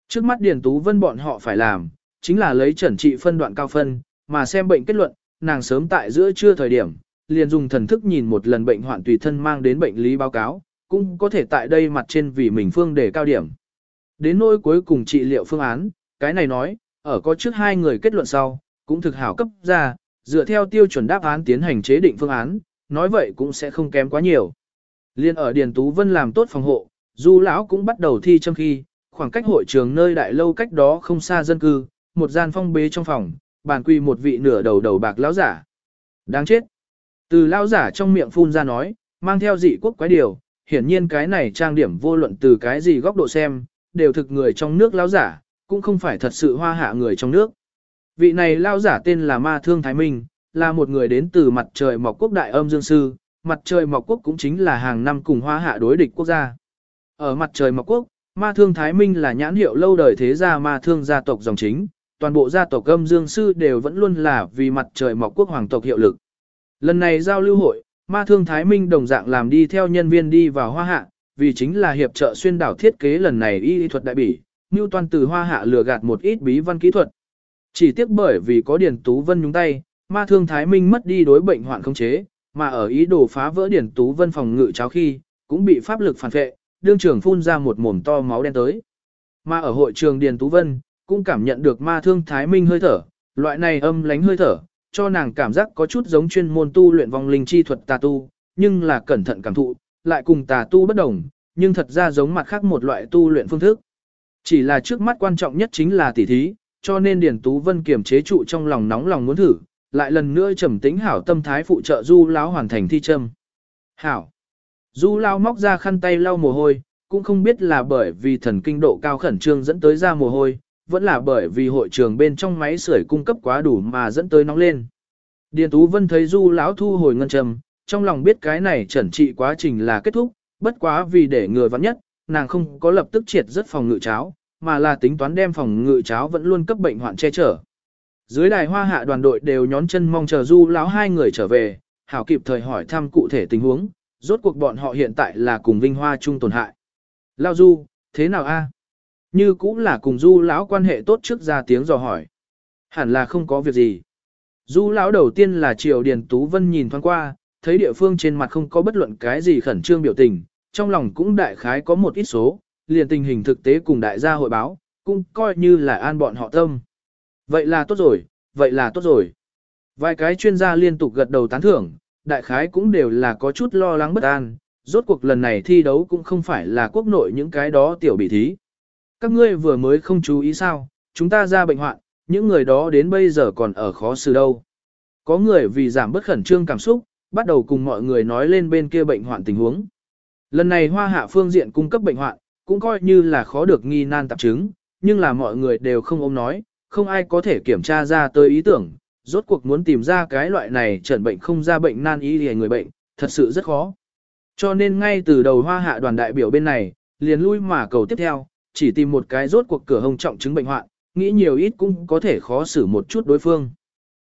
Trước mắt Điền Tú Vân bọn họ phải làm, chính là lấy trần trị phân đoạn cao phân, mà xem bệnh kết luận, nàng sớm tại giữa trưa thời điểm, liền dùng thần thức nhìn một lần bệnh hoạn tùy thân mang đến bệnh lý báo cáo, cũng có thể tại đây mặt trên vì mình phương để cao điểm. Đến nỗi cuối cùng trị liệu phương án, cái này nói, ở có trước hai người kết luận sau, cũng thực hảo cấp ra, dựa theo tiêu chuẩn đáp án tiến hành chế định phương án, nói vậy cũng sẽ không kém quá nhiều. Liên ở Điền Tú Vân làm tốt phòng hộ, Du lão cũng bắt đầu thi châm khi, khoảng cách hội trường nơi đại lâu cách đó không xa dân cư, một gian phong bế trong phòng, bàn quỳ một vị nửa đầu đầu bạc lão giả. Đáng chết. Từ lão giả trong miệng phun ra nói, mang theo dị quốc quái điều, hiển nhiên cái này trang điểm vô luận từ cái gì góc độ xem, đều thực người trong nước lão giả, cũng không phải thật sự hoa hạ người trong nước. Vị này lão giả tên là Ma Thương Thái Minh, là một người đến từ mặt trời mọc quốc đại âm dương sư, mặt trời mọc quốc cũng chính là hàng năm cùng hoa hạ đối địch quốc gia. Ở mặt trời mọc quốc, ma thương Thái Minh là nhãn hiệu lâu đời thế gia ma thương gia tộc dòng chính, toàn bộ gia tộc âm dương sư đều vẫn luôn là vì mặt trời mọc quốc hoàng tộc hiệu lực. Lần này giao lưu hội, ma thương Thái Minh đồng dạng làm đi theo nhân viên đi vào hoa hạ, vì chính là hiệp trợ xuyên đảo thiết kế lần này y thuật đại bỉ, như toàn từ hoa hạ lừa gạt một ít bí văn kỹ thuật. Chỉ tiếc bởi vì có Điền Tú Vân nhúng tay, ma thương Thái Minh mất đi đối bệnh hoạn không chế, mà ở ý đồ phá vỡ điển Tú Vân phòng ngự cháo khi, cũng bị pháp lực phản vệ, đương trưởng phun ra một mồm to máu đen tới. Mà ở hội trường Điền Tú Vân, cũng cảm nhận được ma thương Thái Minh hơi thở, loại này âm lánh hơi thở, cho nàng cảm giác có chút giống chuyên môn tu luyện vong linh chi thuật tà tu, nhưng là cẩn thận cảm thụ, lại cùng tà tu bất đồng, nhưng thật ra giống mặt khác một loại tu luyện phương thức. Chỉ là trước mắt quan trọng nhất chính là tỉ thí, cho nên Điền Tú Vân kiềm chế trụ trong lòng nóng lòng muốn thử, lại lần nữa trầm tĩnh hảo tâm thái phụ trợ Du lão hoàn thành thi châm. Hảo. Du lão móc ra khăn tay lau mồ hôi, cũng không biết là bởi vì thần kinh độ cao khẩn trương dẫn tới ra mồ hôi, vẫn là bởi vì hội trường bên trong máy sưởi cung cấp quá đủ mà dẫn tới nóng lên. Điền Tú Vân thấy Du lão thu hồi ngân trầm, trong lòng biết cái này chuẩn trị quá trình là kết thúc, bất quá vì để người vắng nhất, nàng không có lập tức triệt rất phòng ngự cháo, mà là tính toán đem phòng ngự cháo vẫn luôn cấp bệnh hoạn che chở. Dưới đài hoa hạ đoàn đội đều nhón chân mong chờ Du lão hai người trở về, hảo kịp thời hỏi thăm cụ thể tình huống, rốt cuộc bọn họ hiện tại là cùng Vinh Hoa chung tổn hại. Lao Du, thế nào a? Như cũng là cùng Du lão quan hệ tốt trước ra tiếng dò hỏi. Hẳn là không có việc gì. Du lão đầu tiên là Triều Điền Tú Vân nhìn thoáng qua, thấy địa phương trên mặt không có bất luận cái gì khẩn trương biểu tình, trong lòng cũng đại khái có một ít số, liền tình hình thực tế cùng đại gia hội báo, cũng coi như là an bọn họ tâm. Vậy là tốt rồi, vậy là tốt rồi. Vài cái chuyên gia liên tục gật đầu tán thưởng, đại khái cũng đều là có chút lo lắng bất an, rốt cuộc lần này thi đấu cũng không phải là quốc nội những cái đó tiểu bị thí. Các ngươi vừa mới không chú ý sao, chúng ta ra bệnh hoạn, những người đó đến bây giờ còn ở khó xử đâu. Có người vì giảm bất khẩn trương cảm xúc, bắt đầu cùng mọi người nói lên bên kia bệnh hoạn tình huống. Lần này hoa hạ phương diện cung cấp bệnh hoạn, cũng coi như là khó được nghi nan tạp chứng, nhưng là mọi người đều không ôm nói, không ai có thể kiểm tra ra tới ý tưởng, rốt cuộc muốn tìm ra cái loại này chẩn bệnh không ra bệnh nan y hề người bệnh, thật sự rất khó. Cho nên ngay từ đầu hoa hạ đoàn đại biểu bên này, liền lui mà cầu tiếp theo, chỉ tìm một cái rốt cuộc cửa hồng trọng chứng bệnh hoạn, nghĩ nhiều ít cũng có thể khó xử một chút đối phương.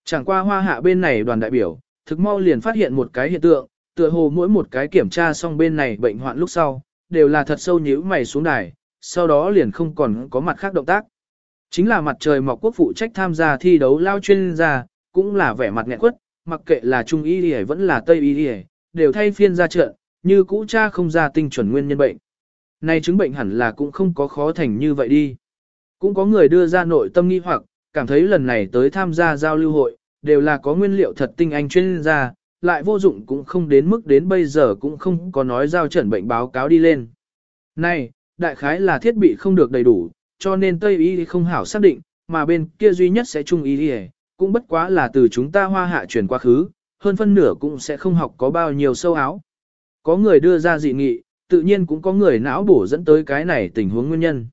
Chẳng qua hoa hạ bên này đoàn đại biểu, thực mau liền phát hiện một cái hiện tượng, tựa hồ mỗi một cái kiểm tra xong bên này bệnh hoạn lúc sau, đều là thật sâu nhíu mày xuống đài, sau đó liền không còn có mặt khác động tác. Chính là mặt trời mọc quốc phụ trách tham gia thi đấu lao chuyên gia, cũng là vẻ mặt nghẹn quất, mặc kệ là trung y đi vẫn là tây y đi đều thay phiên ra trận, như cũ cha không ra tinh chuẩn nguyên nhân bệnh. Này chứng bệnh hẳn là cũng không có khó thành như vậy đi. Cũng có người đưa ra nội tâm nghi hoặc, cảm thấy lần này tới tham gia giao lưu hội, đều là có nguyên liệu thật tinh anh chuyên gia, lại vô dụng cũng không đến mức đến bây giờ cũng không có nói giao chuẩn bệnh báo cáo đi lên. Này, đại khái là thiết bị không được đầy đủ, cho nên Tây Y không hảo xác định, mà bên kia duy nhất sẽ Trung Y đi cũng bất quá là từ chúng ta hoa hạ chuyển quá khứ, hơn phân nửa cũng sẽ không học có bao nhiêu sâu áo. Có người đưa ra dị nghị, tự nhiên cũng có người não bổ dẫn tới cái này tình huống nguyên nhân.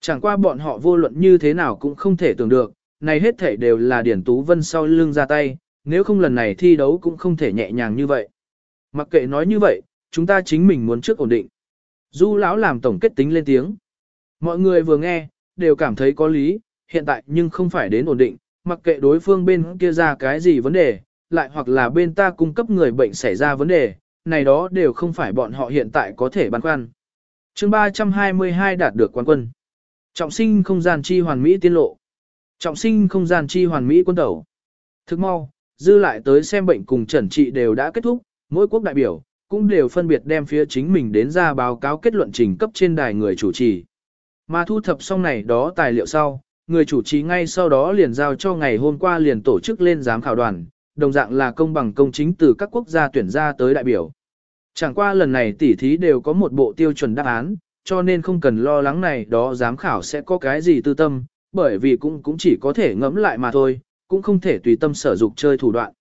Chẳng qua bọn họ vô luận như thế nào cũng không thể tưởng được, này hết thể đều là Điển Tú Vân sau lưng ra tay, nếu không lần này thi đấu cũng không thể nhẹ nhàng như vậy. Mặc kệ nói như vậy, chúng ta chính mình muốn trước ổn định. Du lão làm tổng kết tính lên tiếng. Mọi người vừa nghe, đều cảm thấy có lý, hiện tại nhưng không phải đến ổn định, mặc kệ đối phương bên kia ra cái gì vấn đề, lại hoặc là bên ta cung cấp người bệnh xảy ra vấn đề, này đó đều không phải bọn họ hiện tại có thể băn khoăn. chương 322 đạt được quán quân. Trọng sinh không gian chi hoàn mỹ tiên lộ. Trọng sinh không gian chi hoàn mỹ quân tẩu. Thức mau, dư lại tới xem bệnh cùng trần trị đều đã kết thúc, mỗi quốc đại biểu, cũng đều phân biệt đem phía chính mình đến ra báo cáo kết luận trình cấp trên đài người chủ trì. Mà thu thập xong này đó tài liệu sau, người chủ trì ngay sau đó liền giao cho ngày hôm qua liền tổ chức lên giám khảo đoàn, đồng dạng là công bằng công chính từ các quốc gia tuyển ra tới đại biểu. Chẳng qua lần này tỉ thí đều có một bộ tiêu chuẩn đáp án, cho nên không cần lo lắng này đó giám khảo sẽ có cái gì tư tâm, bởi vì cũng cũng chỉ có thể ngẫm lại mà thôi, cũng không thể tùy tâm sở dục chơi thủ đoạn.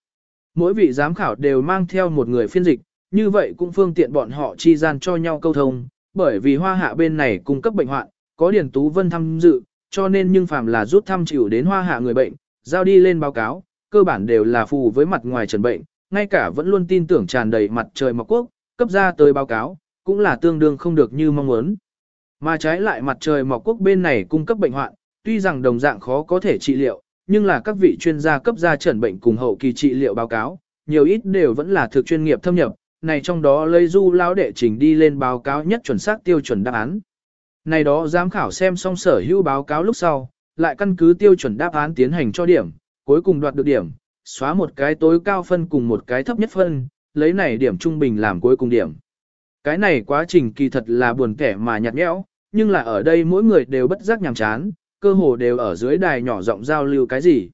Mỗi vị giám khảo đều mang theo một người phiên dịch, như vậy cũng phương tiện bọn họ chi gian cho nhau câu thông, bởi vì hoa hạ bên này cung cấp bệnh hoạn, có Điền Tú Vân tham dự, cho nên nhưng phàm là rút thăm chịu đến hoa hạ người bệnh, giao đi lên báo cáo, cơ bản đều là phù với mặt ngoài trần bệnh, ngay cả vẫn luôn tin tưởng tràn đầy mặt trời mọc quốc, cấp ra tới báo cáo, cũng là tương đương không được như mong muốn. Mà trái lại mặt trời mọc quốc bên này cung cấp bệnh hoạn, tuy rằng đồng dạng khó có thể trị liệu, nhưng là các vị chuyên gia cấp ra trần bệnh cùng hậu kỳ trị liệu báo cáo, nhiều ít đều vẫn là thực chuyên nghiệp thâm nhập, này trong đó lấy du lao đệ trình đi lên báo cáo nhất chuẩn xác tiêu chuẩn đáp án. Này đó giám khảo xem xong sở hữu báo cáo lúc sau, lại căn cứ tiêu chuẩn đáp án tiến hành cho điểm, cuối cùng đoạt được điểm, xóa một cái tối cao phân cùng một cái thấp nhất phân, lấy này điểm trung bình làm cuối cùng điểm. Cái này quá trình kỳ thật là buồn kẻ mà nhạt nhẽo, nhưng là ở đây mỗi người đều bất giác nhàm chán, cơ hồ đều ở dưới đài nhỏ rộng giao lưu cái gì.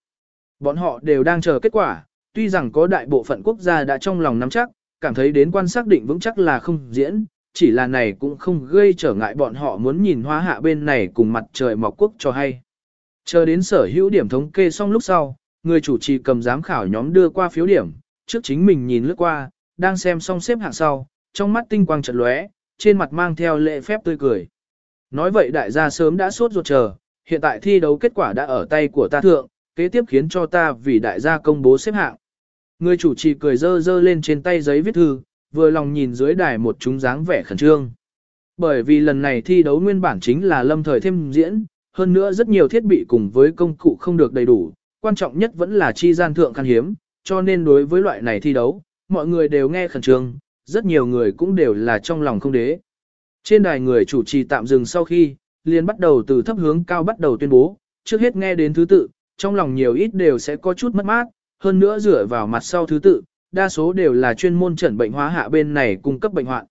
Bọn họ đều đang chờ kết quả, tuy rằng có đại bộ phận quốc gia đã trong lòng nắm chắc, cảm thấy đến quan xác định vững chắc là không diễn, chỉ là này cũng không gây trở ngại bọn họ muốn nhìn hoa hạ bên này cùng mặt trời mọc quốc cho hay. Chờ đến sở hữu điểm thống kê xong lúc sau, người chủ trì cầm giám khảo nhóm đưa qua phiếu điểm, trước chính mình nhìn lướt qua, đang xem xong xếp hạng sau, trong mắt tinh quang chợt lóe, trên mặt mang theo lệ phép tươi cười. Nói vậy đại gia sớm đã sốt ruột chờ, hiện tại thi đấu kết quả đã ở tay của ta thượng, kế tiếp khiến cho ta vì đại gia công bố xếp hạng. Người chủ trì cười dơ dơ lên trên tay giấy viết thư, vừa lòng nhìn dưới đài một chúng dáng vẻ khẩn trương. Bởi vì lần này thi đấu nguyên bản chính là lâm thời thêm diễn, hơn nữa rất nhiều thiết bị cùng với công cụ không được đầy đủ, quan trọng nhất vẫn là chi gian thượng khan hiếm, cho nên đối với loại này thi đấu, mọi người đều nghe khẩn trương, rất nhiều người cũng đều là trong lòng không đế. Trên đài người chủ trì tạm dừng sau khi, liền bắt đầu từ thấp hướng cao bắt đầu tuyên bố, trước hết nghe đến thứ tự, trong lòng nhiều ít đều sẽ có chút mất mát, hơn nữa dựa vào mặt sau thứ tự, đa số đều là chuyên môn chẩn bệnh hóa hạ bên này cung cấp bệnh hoạn.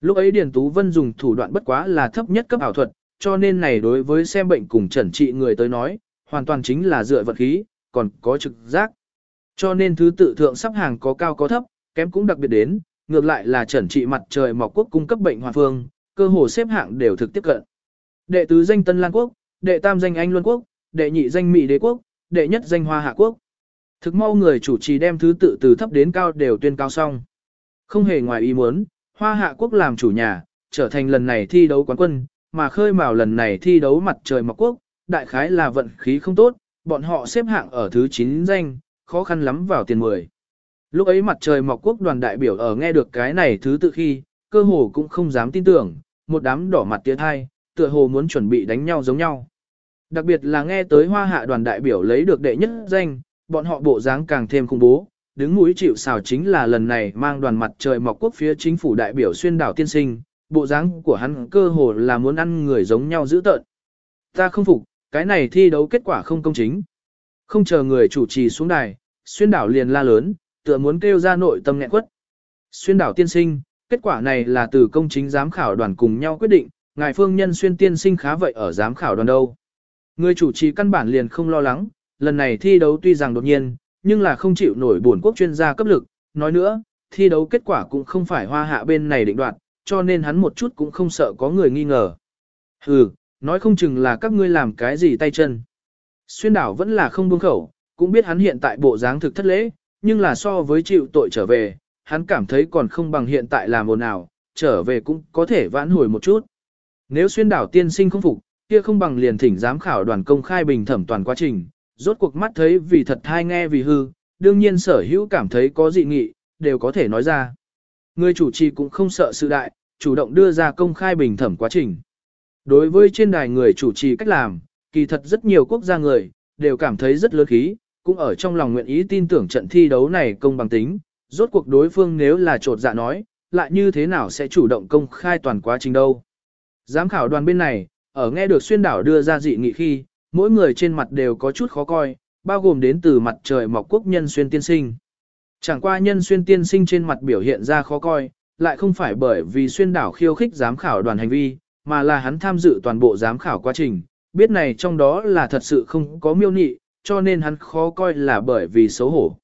Lúc ấy Điền Tú Vân dùng thủ đoạn bất quá là thấp nhất cấp ảo thuật, cho nên này đối với xem bệnh cùng chẩn trị người tới nói, hoàn toàn chính là dựa vật khí, còn có trực giác. Cho nên thứ tự thượng sắp hàng có cao có thấp, kém cũng đặc biệt đến, ngược lại là chẩn trị mặt trời mọc quốc cung cấp bệnh hoàn phương, cơ hồ xếp hạng đều thực tiếp cận. Đệ tứ danh Tân Lan Quốc, đệ tam danh Anh Luân Quốc, đệ nhị danh Mỹ Đế Quốc, đệ nhất danh Hoa Hạ Quốc. Thực mau người chủ trì đem thứ tự từ thấp đến cao đều tuyên cao xong. Không hề ngoài ý muốn, Hoa Hạ Quốc làm chủ nhà, trở thành lần này thi đấu quán quân, mà khơi mào lần này thi đấu mặt trời mọc quốc, đại khái là vận khí không tốt, bọn họ xếp hạng ở thứ 9 danh, khó khăn lắm vào tiền 10. Lúc ấy mặt trời mọc quốc đoàn đại biểu ở nghe được cái này thứ tự khi, cơ hồ cũng không dám tin tưởng, một đám đỏ mặt tiến hai, tựa hồ muốn chuẩn bị đánh nhau giống nhau. Đặc biệt là nghe tới hoa hạ đoàn đại biểu lấy được đệ nhất danh, bọn họ bộ dáng càng thêm khủng bố, đứng mũi chịu xào chính là lần này mang đoàn mặt trời mọc quốc phía chính phủ đại biểu xuyên đảo tiên sinh, bộ dáng của hắn cơ hồ là muốn ăn người giống nhau dữ tợn. Ta không phục, cái này thi đấu kết quả không công chính. Không chờ người chủ trì xuống đài, xuyên đảo liền la lớn, tựa muốn kêu ra nội tâm nghẹn quất. Xuyên đảo tiên sinh, kết quả này là từ công chính giám khảo đoàn cùng nhau quyết định, ngài phương nhân xuyên tiên sinh khá vậy ở giám khảo đoàn đâu. Người chủ trì căn bản liền không lo lắng, lần này thi đấu tuy rằng đột nhiên, nhưng là không chịu nổi bổn quốc chuyên gia cấp lực, nói nữa, thi đấu kết quả cũng không phải hoa hạ bên này định đoạt, cho nên hắn một chút cũng không sợ có người nghi ngờ. Hừ, nói không chừng là các ngươi làm cái gì tay chân. Xuyên đảo vẫn là không buông khẩu, cũng biết hắn hiện tại bộ dáng thực thất lễ, nhưng là so với chịu tội trở về, hắn cảm thấy còn không bằng hiện tại làm ồn nào, trở về cũng có thể vãn hồi một chút. Nếu xuyên đảo tiên sinh không phục, kia không bằng liền thỉnh giám khảo đoàn công khai bình thẩm toàn quá trình, rốt cuộc mắt thấy vì thật hay nghe vì hư, đương nhiên sở hữu cảm thấy có dị nghị, đều có thể nói ra. Người chủ trì cũng không sợ sự đại, chủ động đưa ra công khai bình thẩm quá trình. Đối với trên đài người chủ trì cách làm, kỳ thật rất nhiều quốc gia người, đều cảm thấy rất lớn khí, cũng ở trong lòng nguyện ý tin tưởng trận thi đấu này công bằng tính, rốt cuộc đối phương nếu là trột dạ nói, lại như thế nào sẽ chủ động công khai toàn quá trình đâu. Giám khảo đoàn bên này, ở nghe được xuyên đảo đưa ra dị nghị khi, mỗi người trên mặt đều có chút khó coi, bao gồm đến từ mặt trời mọc quốc nhân xuyên tiên sinh. Chẳng qua nhân xuyên tiên sinh trên mặt biểu hiện ra khó coi, lại không phải bởi vì xuyên đảo khiêu khích giám khảo đoàn hành vi, mà là hắn tham dự toàn bộ giám khảo quá trình, biết này trong đó là thật sự không có miêu nị, cho nên hắn khó coi là bởi vì xấu hổ.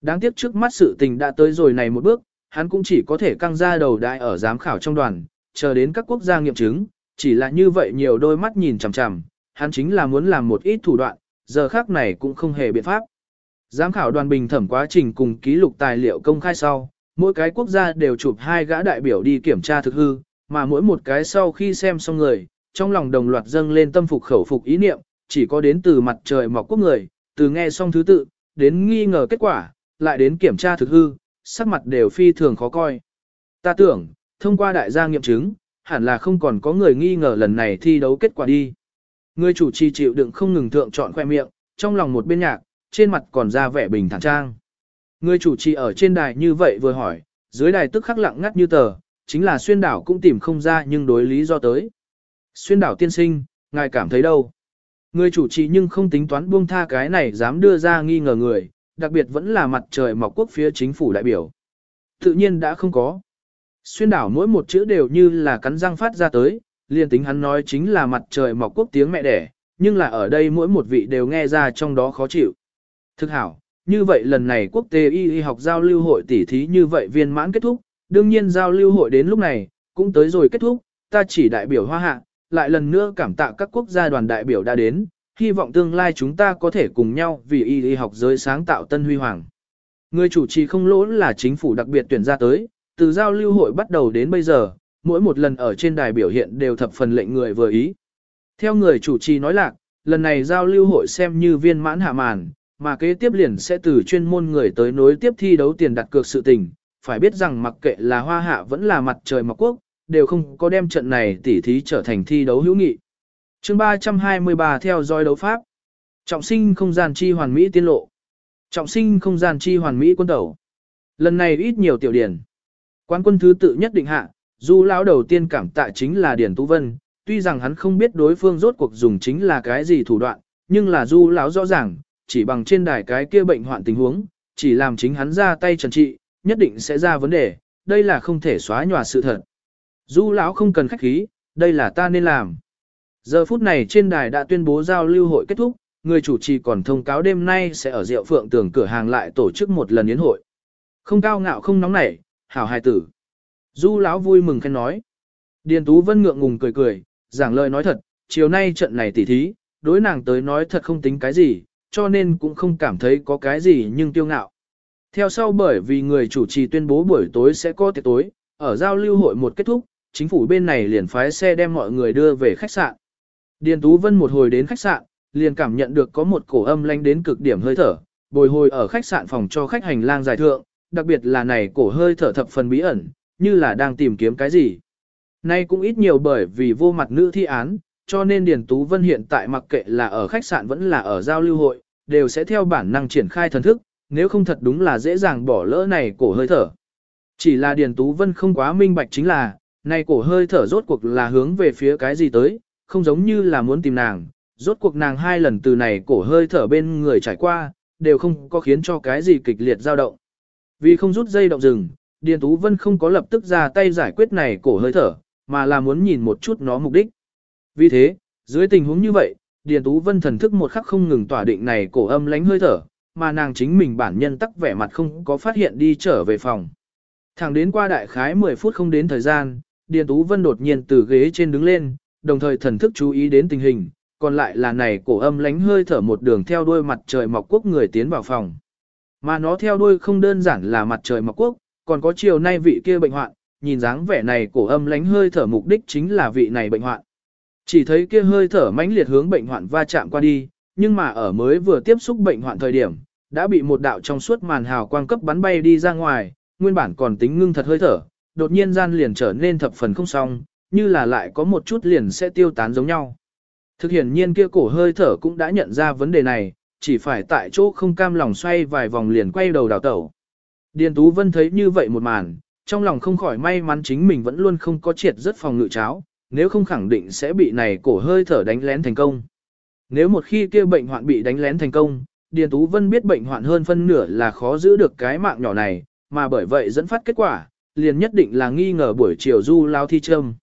Đáng tiếc trước mắt sự tình đã tới rồi này một bước, hắn cũng chỉ có thể căng ra đầu đại ở giám khảo trong đoàn, chờ đến các quốc gia nghiệm chứng, chỉ là như vậy nhiều đôi mắt nhìn chằm chằm, hắn chính là muốn làm một ít thủ đoạn, giờ khác này cũng không hề biện pháp. Giám khảo đoàn bình thẩm quá trình cùng ký lục tài liệu công khai sau, mỗi cái quốc gia đều chụp hai gã đại biểu đi kiểm tra thực hư, mà mỗi một cái sau khi xem xong người, trong lòng đồng loạt dâng lên tâm phục khẩu phục ý niệm, chỉ có đến từ mặt trời mọc quốc người, từ nghe xong thứ tự, đến nghi ngờ kết quả, lại đến kiểm tra thực hư, sắc mặt đều phi thường khó coi. Ta tưởng, thông qua đại gia nghiệm chứng, hẳn là không còn có người nghi ngờ lần này thi đấu kết quả đi. Người chủ trì chịu đựng không ngừng thượng chọn khoe miệng, trong lòng một bên nhạc, trên mặt còn ra vẻ bình thản trang. Người chủ trì ở trên đài như vậy vừa hỏi, dưới đài tức khắc lặng ngắt như tờ, chính là xuyên đảo cũng tìm không ra nhưng đối lý do tới. Xuyên đảo tiên sinh, ngài cảm thấy đâu? Người chủ trì nhưng không tính toán buông tha cái này dám đưa ra nghi ngờ người, đặc biệt vẫn là mặt trời mọc quốc phía chính phủ đại biểu. Tự nhiên đã không có. Xuyên đảo mỗi một chữ đều như là cắn răng phát ra tới, liền tính hắn nói chính là mặt trời mọc quốc tiếng mẹ đẻ, nhưng là ở đây mỗi một vị đều nghe ra trong đó khó chịu. Thực hảo, như vậy lần này quốc tế y y học giao lưu hội tỉ thí như vậy viên mãn kết thúc, đương nhiên giao lưu hội đến lúc này, cũng tới rồi kết thúc, ta chỉ đại biểu hoa hạ, lại lần nữa cảm tạ các quốc gia đoàn đại biểu đã đến, hy vọng tương lai chúng ta có thể cùng nhau vì y y học giới sáng tạo tân huy hoàng. Người chủ trì không lỗ là chính phủ đặc biệt tuyển ra tới, từ giao lưu hội bắt đầu đến bây giờ, mỗi một lần ở trên đài biểu hiện đều thập phần lệnh người vừa ý. Theo người chủ trì nói lạc, lần này giao lưu hội xem như viên mãn hạ màn, mà kế tiếp liền sẽ từ chuyên môn người tới nối tiếp thi đấu tiền đặt cược sự tình. Phải biết rằng mặc kệ là hoa hạ vẫn là mặt trời mọc quốc, đều không có đem trận này tỉ thí trở thành thi đấu hữu nghị. chương 323 theo dõi đấu pháp. Trọng sinh không gian chi hoàn mỹ tiên lộ. Trọng sinh không gian chi hoàn mỹ quân đầu. Lần này ít nhiều tiểu điển. Quán quân thứ tự nhất định hạ, du lão đầu tiên cảm tạ chính là Điền Tú Vân, tuy rằng hắn không biết đối phương rốt cuộc dùng chính là cái gì thủ đoạn, nhưng là du lão rõ ràng, chỉ bằng trên đài cái kia bệnh hoạn tình huống, chỉ làm chính hắn ra tay trần trị, nhất định sẽ ra vấn đề, đây là không thể xóa nhòa sự thật. Du lão không cần khách khí, đây là ta nên làm. Giờ phút này trên đài đã tuyên bố giao lưu hội kết thúc, người chủ trì còn thông cáo đêm nay sẽ ở rượu phượng tường cửa hàng lại tổ chức một lần yến hội. Không cao ngạo không nóng nảy, hảo hài tử. Du lão vui mừng khen nói. Điền Tú Vân ngượng ngùng cười cười, giảng lời nói thật, chiều nay trận này tỉ thí, đối nàng tới nói thật không tính cái gì, cho nên cũng không cảm thấy có cái gì nhưng tiêu ngạo. Theo sau bởi vì người chủ trì tuyên bố buổi tối sẽ có tiệc tối, ở giao lưu hội một kết thúc, chính phủ bên này liền phái xe đem mọi người đưa về khách sạn. Điền Tú Vân một hồi đến khách sạn, liền cảm nhận được có một cổ âm lanh đến cực điểm hơi thở, bồi hồi ở khách sạn phòng cho khách hành lang dài thượng, đặc biệt là này cổ hơi thở thập phần bí ẩn, như là đang tìm kiếm cái gì. Nay cũng ít nhiều bởi vì vô mặt nữ thi án, cho nên Điền Tú Vân hiện tại mặc kệ là ở khách sạn vẫn là ở giao lưu hội, đều sẽ theo bản năng triển khai thần thức, nếu không thật đúng là dễ dàng bỏ lỡ này cổ hơi thở. Chỉ là Điền Tú Vân không quá minh bạch chính là, này cổ hơi thở rốt cuộc là hướng về phía cái gì tới, không giống như là muốn tìm nàng, rốt cuộc nàng hai lần từ này cổ hơi thở bên người trải qua, đều không có khiến cho cái gì kịch liệt dao động. Vì không rút dây động rừng, Điền Tú Vân không có lập tức ra tay giải quyết này cổ hơi thở, mà là muốn nhìn một chút nó mục đích. Vì thế, dưới tình huống như vậy, Điền Tú Vân thần thức một khắc không ngừng tỏa định này cổ âm lánh hơi thở, mà nàng chính mình bản nhân tắc vẻ mặt không có phát hiện đi trở về phòng. Thẳng đến qua đại khái 10 phút không đến thời gian, Điền Tú Vân đột nhiên từ ghế trên đứng lên, đồng thời thần thức chú ý đến tình hình, còn lại là này cổ âm lánh hơi thở một đường theo đuôi mặt trời mọc quốc người tiến vào phòng. Mà nó theo đuôi không đơn giản là mặt trời mọc quốc, còn có chiều nay vị kia bệnh hoạn, nhìn dáng vẻ này cổ âm lánh hơi thở mục đích chính là vị này bệnh hoạn. Chỉ thấy kia hơi thở mãnh liệt hướng bệnh hoạn va chạm qua đi, nhưng mà ở mới vừa tiếp xúc bệnh hoạn thời điểm, đã bị một đạo trong suốt màn hào quang cấp bắn bay đi ra ngoài, nguyên bản còn tính ngưng thật hơi thở, đột nhiên gian liền trở nên thập phần không xong, như là lại có một chút liền sẽ tiêu tán giống nhau. Thực hiện nhiên kia cổ hơi thở cũng đã nhận ra vấn đề này, chỉ phải tại chỗ không cam lòng xoay vài vòng liền quay đầu đào tẩu. Điền Tú Vân thấy như vậy một màn, trong lòng không khỏi may mắn chính mình vẫn luôn không có triệt rất phòng ngự cháo, nếu không khẳng định sẽ bị này cổ hơi thở đánh lén thành công. Nếu một khi kia bệnh hoạn bị đánh lén thành công, Điền Tú Vân biết bệnh hoạn hơn phân nửa là khó giữ được cái mạng nhỏ này, mà bởi vậy dẫn phát kết quả, liền nhất định là nghi ngờ buổi chiều du lao thi châm.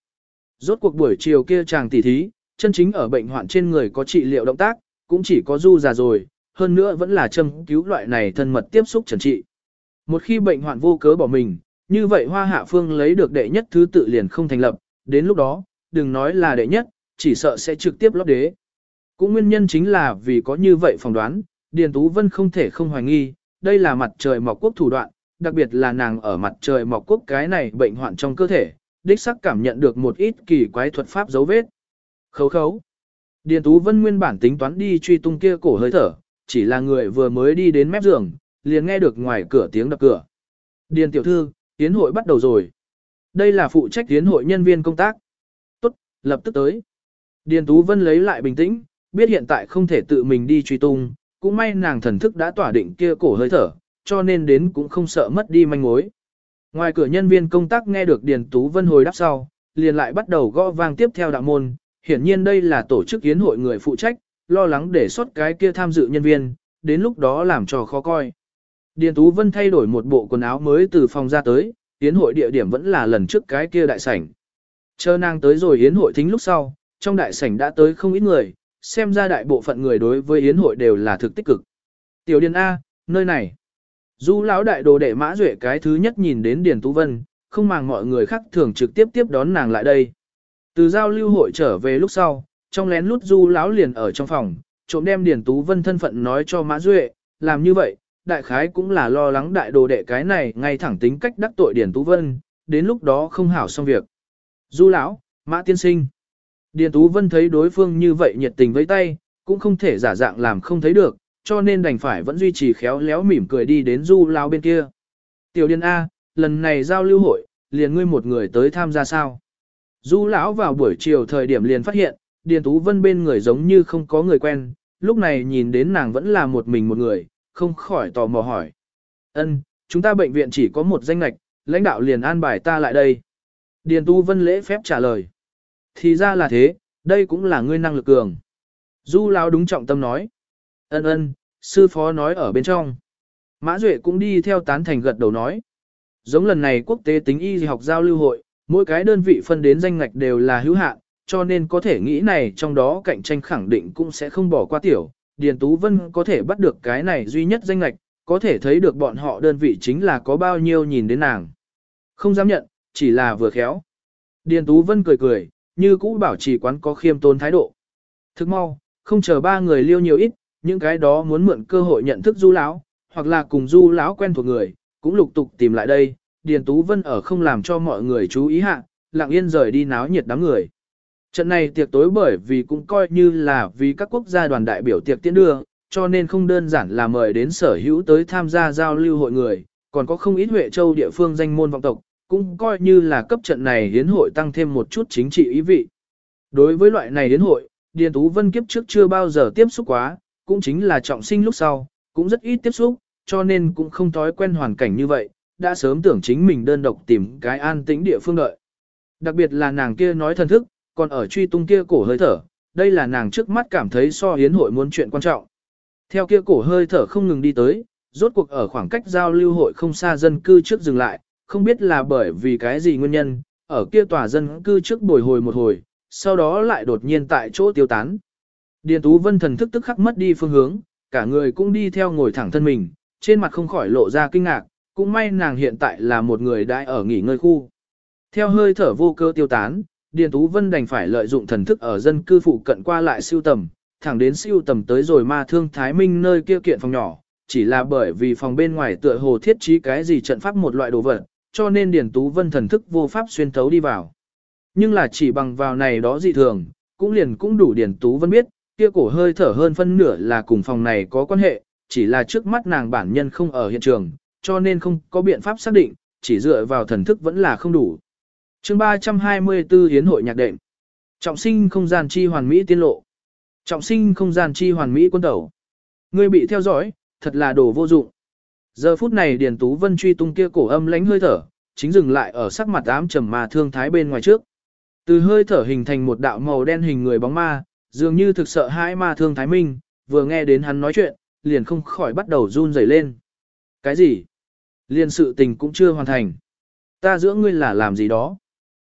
Rốt cuộc buổi chiều kia chàng tỉ thí, chân chính ở bệnh hoạn trên người có trị liệu động tác, cũng chỉ có du già rồi, hơn nữa vẫn là châm cứu loại này thân mật tiếp xúc trần trị. Một khi bệnh hoạn vô cớ bỏ mình, như vậy hoa hạ phương lấy được đệ nhất thứ tự liền không thành lập, đến lúc đó, đừng nói là đệ nhất, chỉ sợ sẽ trực tiếp lót đế. Cũng nguyên nhân chính là vì có như vậy phỏng đoán, Điền Tú Vân không thể không hoài nghi, đây là mặt trời mọc quốc thủ đoạn, đặc biệt là nàng ở mặt trời mọc quốc cái này bệnh hoạn trong cơ thể, đích sắc cảm nhận được một ít kỳ quái thuật pháp dấu vết. Khấu khấu. Điền Tú Vân nguyên bản tính toán đi truy tung kia cổ hơi thở, chỉ là người vừa mới đi đến mép giường, liền nghe được ngoài cửa tiếng đập cửa. Điền tiểu thư, tiến hội bắt đầu rồi. Đây là phụ trách tiến hội nhân viên công tác. Tốt, lập tức tới. Điền Tú Vân lấy lại bình tĩnh, biết hiện tại không thể tự mình đi truy tung, cũng may nàng thần thức đã tỏa định kia cổ hơi thở, cho nên đến cũng không sợ mất đi manh mối. Ngoài cửa nhân viên công tác nghe được Điền Tú Vân hồi đáp sau, liền lại bắt đầu gõ vang tiếp theo đạo môn, hiển nhiên đây là tổ chức yến hội người phụ trách, lo lắng để xuất cái kia tham dự nhân viên, đến lúc đó làm cho khó coi. Điền Tú Vân thay đổi một bộ quần áo mới từ phòng ra tới, yến hội địa điểm vẫn là lần trước cái kia đại sảnh. Chờ nàng tới rồi yến hội thính lúc sau, trong đại sảnh đã tới không ít người, xem ra đại bộ phận người đối với yến hội đều là thực tích cực. Tiểu Điền A, nơi này. Du lão đại đồ đệ mã duệ cái thứ nhất nhìn đến Điền Tú Vân, không màng mọi người khác thường trực tiếp tiếp đón nàng lại đây. Từ giao lưu hội trở về lúc sau, trong lén lút du lão liền ở trong phòng, trộm đem Điền Tú Vân thân phận nói cho mã duệ, làm như vậy, đại khái cũng là lo lắng đại đồ đệ cái này ngay thẳng tính cách đắc tội Điền Tú Vân, đến lúc đó không hảo xong việc. Du lão, mã tiên sinh. Điền Tú Vân thấy đối phương như vậy nhiệt tình với tay, cũng không thể giả dạng làm không thấy được, cho nên đành phải vẫn duy trì khéo léo mỉm cười đi đến du lão bên kia. Tiểu Điền A, lần này giao lưu hội, liền ngươi một người tới tham gia sao? Du lão vào buổi chiều thời điểm liền phát hiện, Điền Tú Vân bên người giống như không có người quen, lúc này nhìn đến nàng vẫn là một mình một người, không khỏi tò mò hỏi. Ân, chúng ta bệnh viện chỉ có một danh lạch, lãnh đạo liền an bài ta lại đây. Điền Tu Vân lễ phép trả lời. Thì ra là thế, đây cũng là ngươi năng lực cường. Du lão đúng trọng tâm nói. Ân ân, sư phó nói ở bên trong. Mã Duệ cũng đi theo tán thành gật đầu nói. Giống lần này quốc tế tính y học giao lưu hội, mỗi cái đơn vị phân đến danh ngạch đều là hữu hạn, cho nên có thể nghĩ này trong đó cạnh tranh khẳng định cũng sẽ không bỏ qua tiểu. Điền Tú Vân có thể bắt được cái này duy nhất danh lạch, có thể thấy được bọn họ đơn vị chính là có bao nhiêu nhìn đến nàng. Không dám nhận, chỉ là vừa khéo. Điền Tú Vân cười cười, như cũ bảo trì quán có khiêm tôn thái độ. Thức mau, không chờ ba người liêu nhiều ít, những cái đó muốn mượn cơ hội nhận thức du lão, hoặc là cùng du lão quen thuộc người, cũng lục tục tìm lại đây. Điền Tú Vân ở không làm cho mọi người chú ý hạ, lặng yên rời đi náo nhiệt đám người. Trận này tiệc tối bởi vì cũng coi như là vì các quốc gia đoàn đại biểu tiệc tiến đưa, cho nên không đơn giản là mời đến sở hữu tới tham gia giao lưu hội người, còn có không ít Huệ Châu địa phương danh môn vọng tộc, cũng coi như là cấp trận này hiến hội tăng thêm một chút chính trị ý vị. Đối với loại này hiến hội, Điền Tú Vân kiếp trước chưa bao giờ tiếp xúc quá, cũng chính là trọng sinh lúc sau, cũng rất ít tiếp xúc, cho nên cũng không thói quen hoàn cảnh như vậy, đã sớm tưởng chính mình đơn độc tìm cái an tĩnh địa phương đợi. Đặc biệt là nàng kia nói thần thức, còn ở truy tung kia cổ hơi thở, đây là nàng trước mắt cảm thấy so hiến hội muốn chuyện quan trọng. Theo kia cổ hơi thở không ngừng đi tới, rốt cuộc ở khoảng cách giao lưu hội không xa dân cư trước dừng lại, không biết là bởi vì cái gì nguyên nhân, ở kia tòa dân cư trước bồi hồi một hồi, sau đó lại đột nhiên tại chỗ tiêu tán. Điền Tú Vân thần thức tức khắc mất đi phương hướng, cả người cũng đi theo ngồi thẳng thân mình, trên mặt không khỏi lộ ra kinh ngạc, cũng may nàng hiện tại là một người đã ở nghỉ ngơi khu. Theo hơi thở vô cơ tiêu tán, Điền Tú Vân đành phải lợi dụng thần thức ở dân cư phụ cận qua lại siêu tầm, thẳng đến siêu tầm tới rồi ma thương Thái Minh nơi kia kiện phòng nhỏ, chỉ là bởi vì phòng bên ngoài tựa hồ thiết trí cái gì trận pháp một loại đồ vật, cho nên Điền Tú Vân thần thức vô pháp xuyên thấu đi vào. Nhưng là chỉ bằng vào này đó dị thường, cũng liền cũng đủ Điền Tú Vân biết, kia cổ hơi thở hơn phân nửa là cùng phòng này có quan hệ, chỉ là trước mắt nàng bản nhân không ở hiện trường, cho nên không có biện pháp xác định, chỉ dựa vào thần thức vẫn là không đủ chương 324 Hiến hội nhạc đệm. Trọng sinh không gian chi hoàn mỹ tiên lộ. Trọng sinh không gian chi hoàn mỹ quân tẩu. Ngươi bị theo dõi, thật là đồ vô dụng. Giờ phút này Điền Tú Vân truy tung kia cổ âm lánh hơi thở, chính dừng lại ở sắc mặt ám trầm mà thương thái bên ngoài trước. Từ hơi thở hình thành một đạo màu đen hình người bóng ma, dường như thực sợ hãi ma thương thái minh, vừa nghe đến hắn nói chuyện, liền không khỏi bắt đầu run rẩy lên. Cái gì? Liền sự tình cũng chưa hoàn thành. Ta giữa ngươi là làm gì đó?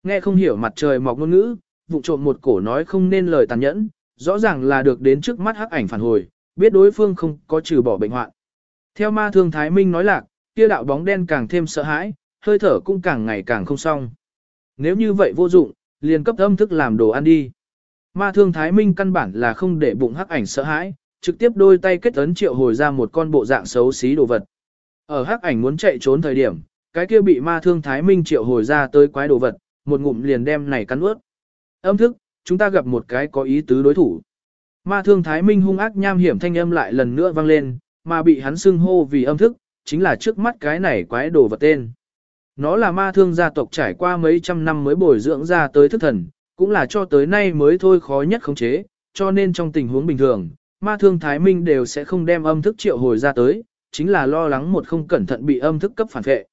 Nghe không hiểu mặt trời mọc ngôn ngữ, vụ trộm một cổ nói không nên lời tàn nhẫn, rõ ràng là được đến trước mắt hắc ảnh phản hồi, biết đối phương không có trừ bỏ bệnh hoạn. Theo ma thương Thái Minh nói lạc, kia đạo bóng đen càng thêm sợ hãi, hơi thở cũng càng ngày càng không xong. Nếu như vậy vô dụng, liền cấp âm thức làm đồ ăn đi. Ma thương Thái Minh căn bản là không để bụng hắc ảnh sợ hãi, trực tiếp đôi tay kết ấn triệu hồi ra một con bộ dạng xấu xí đồ vật. Ở hắc ảnh muốn chạy trốn thời điểm, cái kia bị ma thương Thái Minh triệu hồi ra tới quái đồ vật, một ngụm liền đem này cắn ướt. Âm thức, chúng ta gặp một cái có ý tứ đối thủ. Ma thương Thái Minh hung ác nham hiểm thanh âm lại lần nữa vang lên, mà bị hắn xưng hô vì âm thức, chính là trước mắt cái này quái đồ vật tên. Nó là ma thương gia tộc trải qua mấy trăm năm mới bồi dưỡng ra tới thức thần, cũng là cho tới nay mới thôi khó nhất khống chế, cho nên trong tình huống bình thường, ma thương Thái Minh đều sẽ không đem âm thức triệu hồi ra tới, chính là lo lắng một không cẩn thận bị âm thức cấp phản vệ.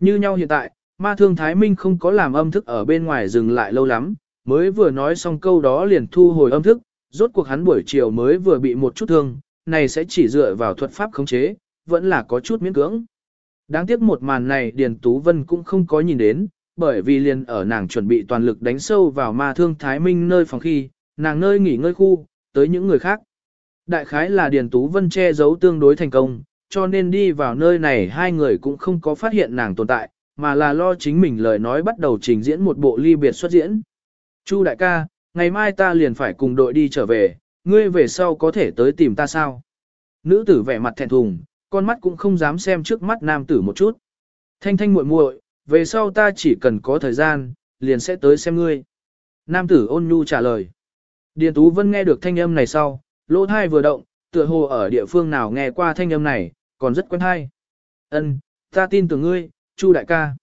Như nhau hiện tại, ma thương Thái Minh không có làm âm thức ở bên ngoài dừng lại lâu lắm, mới vừa nói xong câu đó liền thu hồi âm thức, rốt cuộc hắn buổi chiều mới vừa bị một chút thương, này sẽ chỉ dựa vào thuật pháp khống chế, vẫn là có chút miễn cưỡng. Đáng tiếc một màn này Điền Tú Vân cũng không có nhìn đến, bởi vì liền ở nàng chuẩn bị toàn lực đánh sâu vào ma thương Thái Minh nơi phòng khi, nàng nơi nghỉ ngơi khu, tới những người khác. Đại khái là Điền Tú Vân che giấu tương đối thành công, cho nên đi vào nơi này hai người cũng không có phát hiện nàng tồn tại, mà là lo chính mình lời nói bắt đầu trình diễn một bộ ly biệt xuất diễn. Chu đại ca, ngày mai ta liền phải cùng đội đi trở về, ngươi về sau có thể tới tìm ta sao? Nữ tử vẻ mặt thẹn thùng, con mắt cũng không dám xem trước mắt nam tử một chút. Thanh thanh muội muội, về sau ta chỉ cần có thời gian, liền sẽ tới xem ngươi. Nam tử ôn nhu trả lời. Điền Tú Vân nghe được thanh âm này sau, lỗ thai vừa động, tựa hồ ở địa phương nào nghe qua thanh âm này, còn rất quen hay. Ân, ta tin tưởng ngươi, Chu đại ca.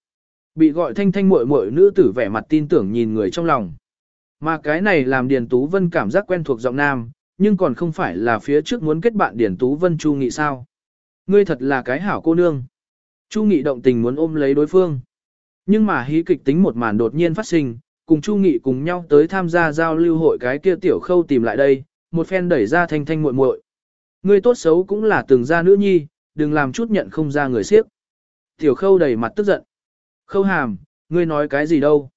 Bị gọi thanh thanh muội muội nữ tử vẻ mặt tin tưởng nhìn người trong lòng. Mà cái này làm Điền Tú Vân cảm giác quen thuộc giọng nam, nhưng còn không phải là phía trước muốn kết bạn Điền Tú Vân Chu Nghị sao. Ngươi thật là cái hảo cô nương. Chu Nghị động tình muốn ôm lấy đối phương. Nhưng mà hí kịch tính một màn đột nhiên phát sinh, cùng Chu Nghị cùng nhau tới tham gia giao lưu hội cái kia tiểu khâu tìm lại đây, một phen đẩy ra thanh thanh muội muội. Ngươi tốt xấu cũng là từng gia nữ nhi, đừng làm chút nhận không ra người siếp. Tiểu khâu đầy mặt tức giận. Khâu hàm, ngươi nói cái gì đâu?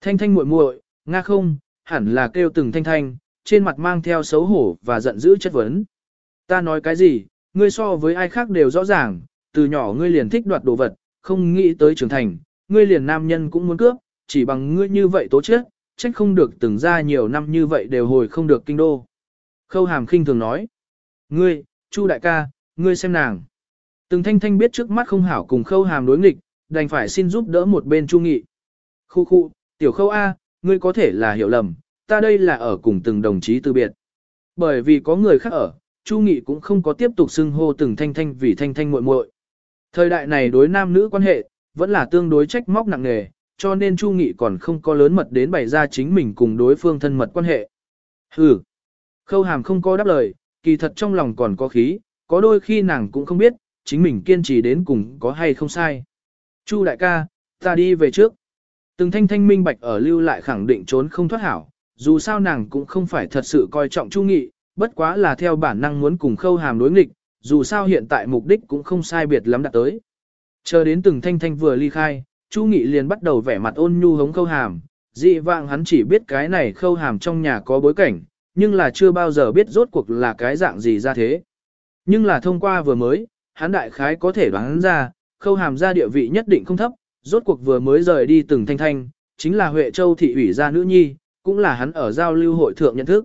Thanh thanh muội muội, nga không, hẳn là kêu từng thanh thanh, trên mặt mang theo xấu hổ và giận dữ chất vấn. Ta nói cái gì, ngươi so với ai khác đều rõ ràng, từ nhỏ ngươi liền thích đoạt đồ vật, không nghĩ tới trưởng thành, ngươi liền nam nhân cũng muốn cướp, chỉ bằng ngươi như vậy tố chết, trách không được từng ra nhiều năm như vậy đều hồi không được kinh đô. Khâu hàm khinh thường nói, ngươi, Chu đại ca, ngươi xem nàng. Từng thanh thanh biết trước mắt không hảo cùng khâu hàm đối nghịch, đành phải xin giúp đỡ một bên Chu Nghị. Khu khu, tiểu khâu A, ngươi có thể là hiểu lầm, ta đây là ở cùng từng đồng chí từ biệt. Bởi vì có người khác ở, Chu Nghị cũng không có tiếp tục xưng hô từng thanh thanh vì thanh thanh muội muội. Thời đại này đối nam nữ quan hệ, vẫn là tương đối trách móc nặng nề, cho nên Chu Nghị còn không có lớn mật đến bày ra chính mình cùng đối phương thân mật quan hệ. Hừ. Khâu hàm không có đáp lời, kỳ thật trong lòng còn có khí, có đôi khi nàng cũng không biết, chính mình kiên trì đến cùng có hay không sai. Chu đại ca, ta đi về trước. Từng thanh thanh minh bạch ở lưu lại khẳng định trốn không thoát hảo, dù sao nàng cũng không phải thật sự coi trọng Chu Nghị, bất quá là theo bản năng muốn cùng khâu hàm đối nghịch, dù sao hiện tại mục đích cũng không sai biệt lắm đạt tới. Chờ đến từng thanh thanh vừa ly khai, Chu Nghị liền bắt đầu vẻ mặt ôn nhu hống khâu hàm, dị vạng hắn chỉ biết cái này khâu hàm trong nhà có bối cảnh, nhưng là chưa bao giờ biết rốt cuộc là cái dạng gì ra thế. Nhưng là thông qua vừa mới, hắn đại khái có thể đoán ra, khâu hàm ra địa vị nhất định không thấp, rốt cuộc vừa mới rời đi từng thanh thanh, chính là Huệ Châu thị ủy gia nữ nhi, cũng là hắn ở giao lưu hội thượng nhận thức.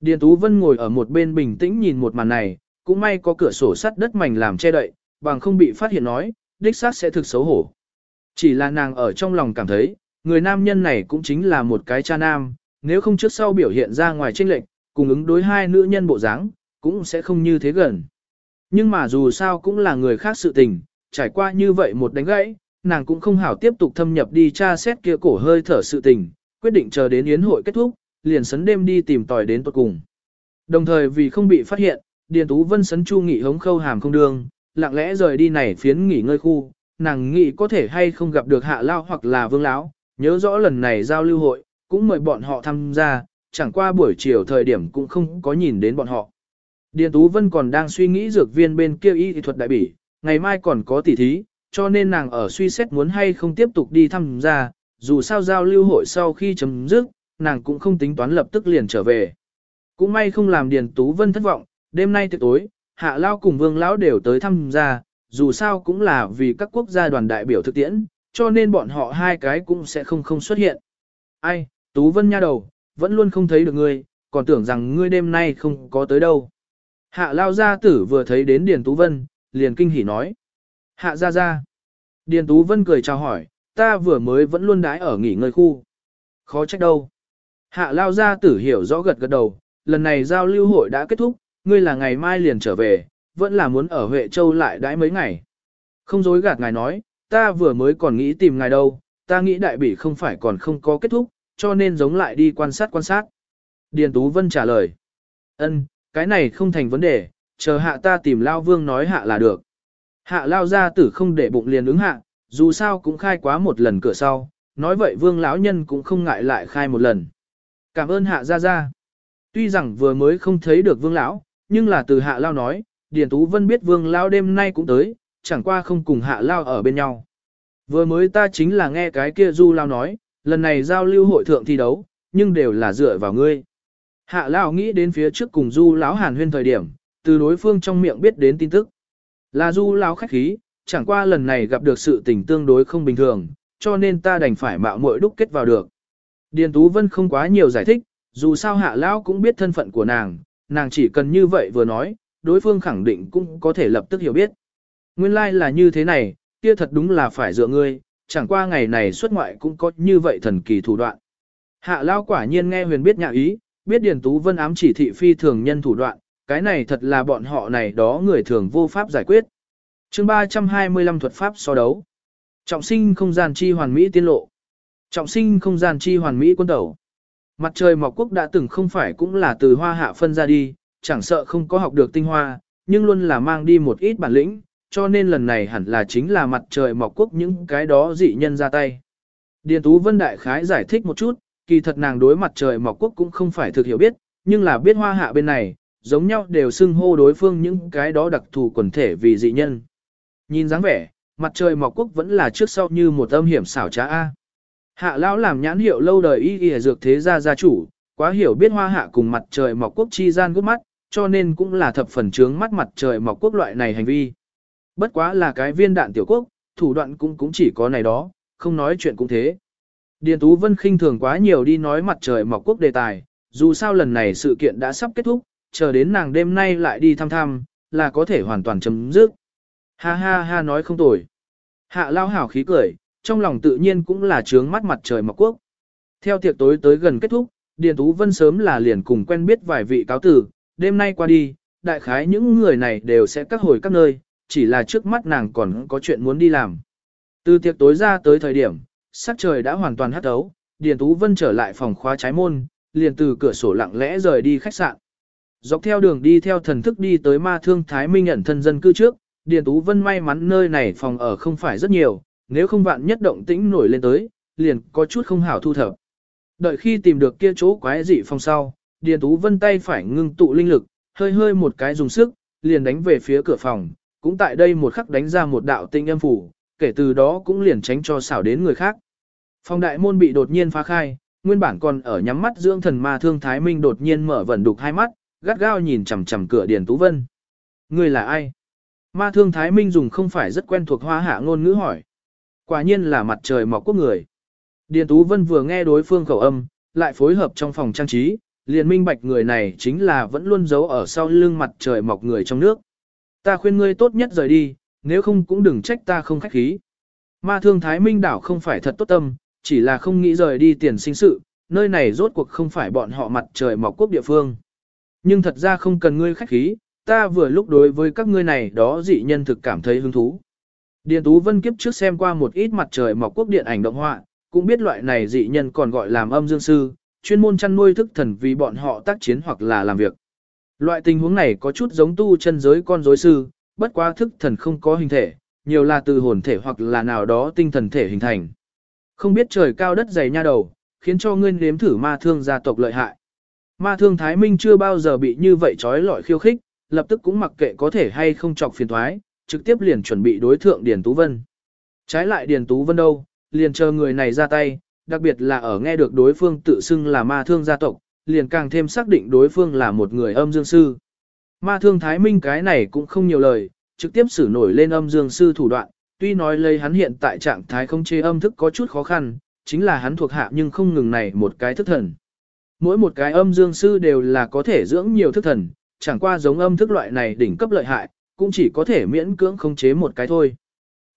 Điền Tú Vân ngồi ở một bên bình tĩnh nhìn một màn này, cũng may có cửa sổ sắt đất mảnh làm che đậy, bằng không bị phát hiện nói, đích xác sẽ thực xấu hổ. Chỉ là nàng ở trong lòng cảm thấy, người nam nhân này cũng chính là một cái cha nam, nếu không trước sau biểu hiện ra ngoài tranh lệch, cùng ứng đối hai nữ nhân bộ dáng, cũng sẽ không như thế gần. Nhưng mà dù sao cũng là người khác sự tình, trải qua như vậy một đánh gãy, nàng cũng không hảo tiếp tục thâm nhập đi tra xét kia cổ hơi thở sự tình, quyết định chờ đến yến hội kết thúc, liền sấn đêm đi tìm tòi đến tuật cùng. Đồng thời vì không bị phát hiện, Điền Tú Vân sấn Chu Nghị hống khâu hàm không đường, lặng lẽ rời đi này phiến nghỉ ngơi khu, nàng nghĩ có thể hay không gặp được hạ lao hoặc là vương lão, nhớ rõ lần này giao lưu hội, cũng mời bọn họ tham gia, chẳng qua buổi chiều thời điểm cũng không có nhìn đến bọn họ. Điền Tú Vân còn đang suy nghĩ dược viên bên kia y thuật đại bỉ, ngày mai còn có tỉ thí, cho nên nàng ở suy xét muốn hay không tiếp tục đi tham gia, dù sao giao lưu hội sau khi chấm dứt, nàng cũng không tính toán lập tức liền trở về. Cũng may không làm Điền Tú Vân thất vọng, đêm nay tiệc tối, Hạ Lao cùng Vương Lão đều tới tham gia, dù sao cũng là vì các quốc gia đoàn đại biểu thực tiễn, cho nên bọn họ hai cái cũng sẽ không không xuất hiện. Ai, Tú Vân nha đầu, vẫn luôn không thấy được ngươi, còn tưởng rằng ngươi đêm nay không có tới đâu. Hạ Lao gia tử vừa thấy đến Điền Tú Vân, liền kinh hỉ nói. Hạ ra ra. Điền Tú Vân cười chào hỏi, ta vừa mới vẫn luôn đái ở nghỉ ngơi khu. Khó trách đâu. Hạ Lao gia tử hiểu rõ gật gật đầu, lần này giao lưu hội đã kết thúc, ngươi là ngày mai liền trở về, vẫn là muốn ở Huệ Châu lại đãi mấy ngày. Không dối gạt ngài nói, ta vừa mới còn nghĩ tìm ngài đâu, ta nghĩ đại bỉ không phải còn không có kết thúc, cho nên giống lại đi quan sát quan sát. Điền Tú Vân trả lời, ân, cái này không thành vấn đề, chờ hạ ta tìm Lao Vương nói hạ là được. Hạ Lao gia tử không để bụng liền ứng hạ, dù sao cũng khai quá một lần cửa sau, nói vậy Vương lão nhân cũng không ngại lại khai một lần. Cảm ơn hạ gia gia. Tuy rằng vừa mới không thấy được Vương lão, nhưng là từ hạ Lao nói, Điền Tú Vân biết Vương lão đêm nay cũng tới, chẳng qua không cùng hạ Lao ở bên nhau. Vừa mới ta chính là nghe cái kia Du Lao nói, lần này giao lưu hội thượng thi đấu, nhưng đều là dựa vào ngươi. Hạ Lão nghĩ đến phía trước cùng Du lão hàn huyên thời điểm, từ đối phương trong miệng biết đến tin tức. Là Du lão khách khí, chẳng qua lần này gặp được sự tình tương đối không bình thường, cho nên ta đành phải mạo muội đúc kết vào được. Điền Tú Vân không quá nhiều giải thích, dù sao hạ lão cũng biết thân phận của nàng, nàng chỉ cần như vậy vừa nói, đối phương khẳng định cũng có thể lập tức hiểu biết. Nguyên lai like là như thế này, kia thật đúng là phải dựa ngươi, chẳng qua ngày này xuất ngoại cũng có như vậy thần kỳ thủ đoạn. Hạ lão quả nhiên nghe huyền biết nhạc ý, biết Điền Tú Vân ám chỉ thị phi thường nhân thủ đoạn, cái này thật là bọn họ này đó người thường vô pháp giải quyết. chương 325 thuật pháp so đấu. Trọng sinh không gian chi hoàn mỹ tiên lộ. Trọng sinh không gian chi hoàn mỹ quân tẩu. Mặt trời mọc quốc đã từng không phải cũng là từ hoa hạ phân ra đi, chẳng sợ không có học được tinh hoa, nhưng luôn là mang đi một ít bản lĩnh, cho nên lần này hẳn là chính là mặt trời mọc quốc những cái đó dị nhân ra tay. Điền Tú Vân Đại Khái giải thích một chút, kỳ thật nàng đối mặt trời mọc quốc cũng không phải thực hiểu biết, nhưng là biết hoa hạ bên này, giống nhau đều xưng hô đối phương những cái đó đặc thù quần thể vì dị nhân. Nhìn dáng vẻ, mặt trời mọc quốc vẫn là trước sau như một âm hiểm xảo trá A. Hạ lão làm nhãn hiệu lâu đời y y dược thế gia gia chủ, quá hiểu biết hoa hạ cùng mặt trời mọc quốc chi gian gút mắt, cho nên cũng là thập phần trướng mắt mặt trời mọc quốc loại này hành vi. Bất quá là cái viên đạn tiểu quốc, thủ đoạn cũng cũng chỉ có này đó, không nói chuyện cũng thế. Điền Tú Vân khinh thường quá nhiều đi nói mặt trời mọc quốc đề tài, dù sao lần này sự kiện đã sắp kết thúc, chờ đến nàng đêm nay lại đi thăm thăm, là có thể hoàn toàn chấm dứt. Ha ha ha nói không tồi. Hạ lao hảo khí cười, trong lòng tự nhiên cũng là trướng mắt mặt trời mọc quốc. Theo tiệc tối tới gần kết thúc, Điền Tú Vân sớm là liền cùng quen biết vài vị cáo tử, đêm nay qua đi, đại khái những người này đều sẽ các hồi các nơi, chỉ là trước mắt nàng còn có chuyện muốn đi làm. Từ tiệc tối ra tới thời điểm, sắc trời đã hoàn toàn hắt ấu, Điền Tú Vân trở lại phòng khóa trái môn, liền từ cửa sổ lặng lẽ rời đi khách sạn. Dọc theo đường đi theo thần thức đi tới ma thương Thái Minh ẩn thân dân cư trước, Điền Tú Vân may mắn nơi này phòng ở không phải rất nhiều, nếu không vạn nhất động tĩnh nổi lên tới, liền có chút không hảo thu thập. Đợi khi tìm được kia chỗ quái dị phòng sau, Điền Tú Vân tay phải ngưng tụ linh lực, hơi hơi một cái dùng sức, liền đánh về phía cửa phòng, cũng tại đây một khắc đánh ra một đạo tinh âm phủ, kể từ đó cũng liền tránh cho xảo đến người khác. Phòng đại môn bị đột nhiên phá khai, nguyên bản còn ở nhắm mắt dưỡng thần ma thương Thái Minh đột nhiên mở vẩn đục hai mắt, gắt gao nhìn chằm chằm cửa Điền Tú Vân. Người là ai? Ma thương Thái Minh dùng không phải rất quen thuộc hoa hạ ngôn ngữ hỏi. Quả nhiên là mặt trời mọc quốc người. Điền Tú Vân vừa nghe đối phương khẩu âm, lại phối hợp trong phòng trang trí, liền minh bạch người này chính là vẫn luôn giấu ở sau lưng mặt trời mọc người trong nước. Ta khuyên ngươi tốt nhất rời đi, nếu không cũng đừng trách ta không khách khí. Ma thương Thái Minh đảo không phải thật tốt tâm, chỉ là không nghĩ rời đi tiền sinh sự, nơi này rốt cuộc không phải bọn họ mặt trời mọc quốc địa phương. Nhưng thật ra không cần ngươi khách khí, ta vừa lúc đối với các ngươi này đó dị nhân thực cảm thấy hứng thú. Điền Tú Vân kiếp trước xem qua một ít mặt trời mọc quốc điện ảnh động họa, cũng biết loại này dị nhân còn gọi làm âm dương sư, chuyên môn chăn nuôi thức thần vì bọn họ tác chiến hoặc là làm việc. Loại tình huống này có chút giống tu chân giới con rối sư, bất quá thức thần không có hình thể, nhiều là từ hồn thể hoặc là nào đó tinh thần thể hình thành. Không biết trời cao đất dày nha đầu, khiến cho ngươi nếm thử ma thương gia tộc lợi hại. Ma thương Thái Minh chưa bao giờ bị như vậy trói lọi khiêu khích, lập tức cũng mặc kệ có thể hay không chọc phiền thoái, trực tiếp liền chuẩn bị đối thượng Điền Tú Vân. Trái lại Điền Tú Vân đâu, liền chờ người này ra tay, đặc biệt là ở nghe được đối phương tự xưng là ma thương gia tộc, liền càng thêm xác định đối phương là một người âm dương sư. Ma thương Thái Minh cái này cũng không nhiều lời, trực tiếp xử nổi lên âm dương sư thủ đoạn, tuy nói lấy hắn hiện tại trạng thái không chế âm thức có chút khó khăn, chính là hắn thuộc hạ nhưng không ngừng này một cái thức thần. Mỗi một cái âm dương sư đều là có thể dưỡng nhiều thức thần, chẳng qua giống âm thức loại này đỉnh cấp lợi hại, cũng chỉ có thể miễn cưỡng không chế một cái thôi.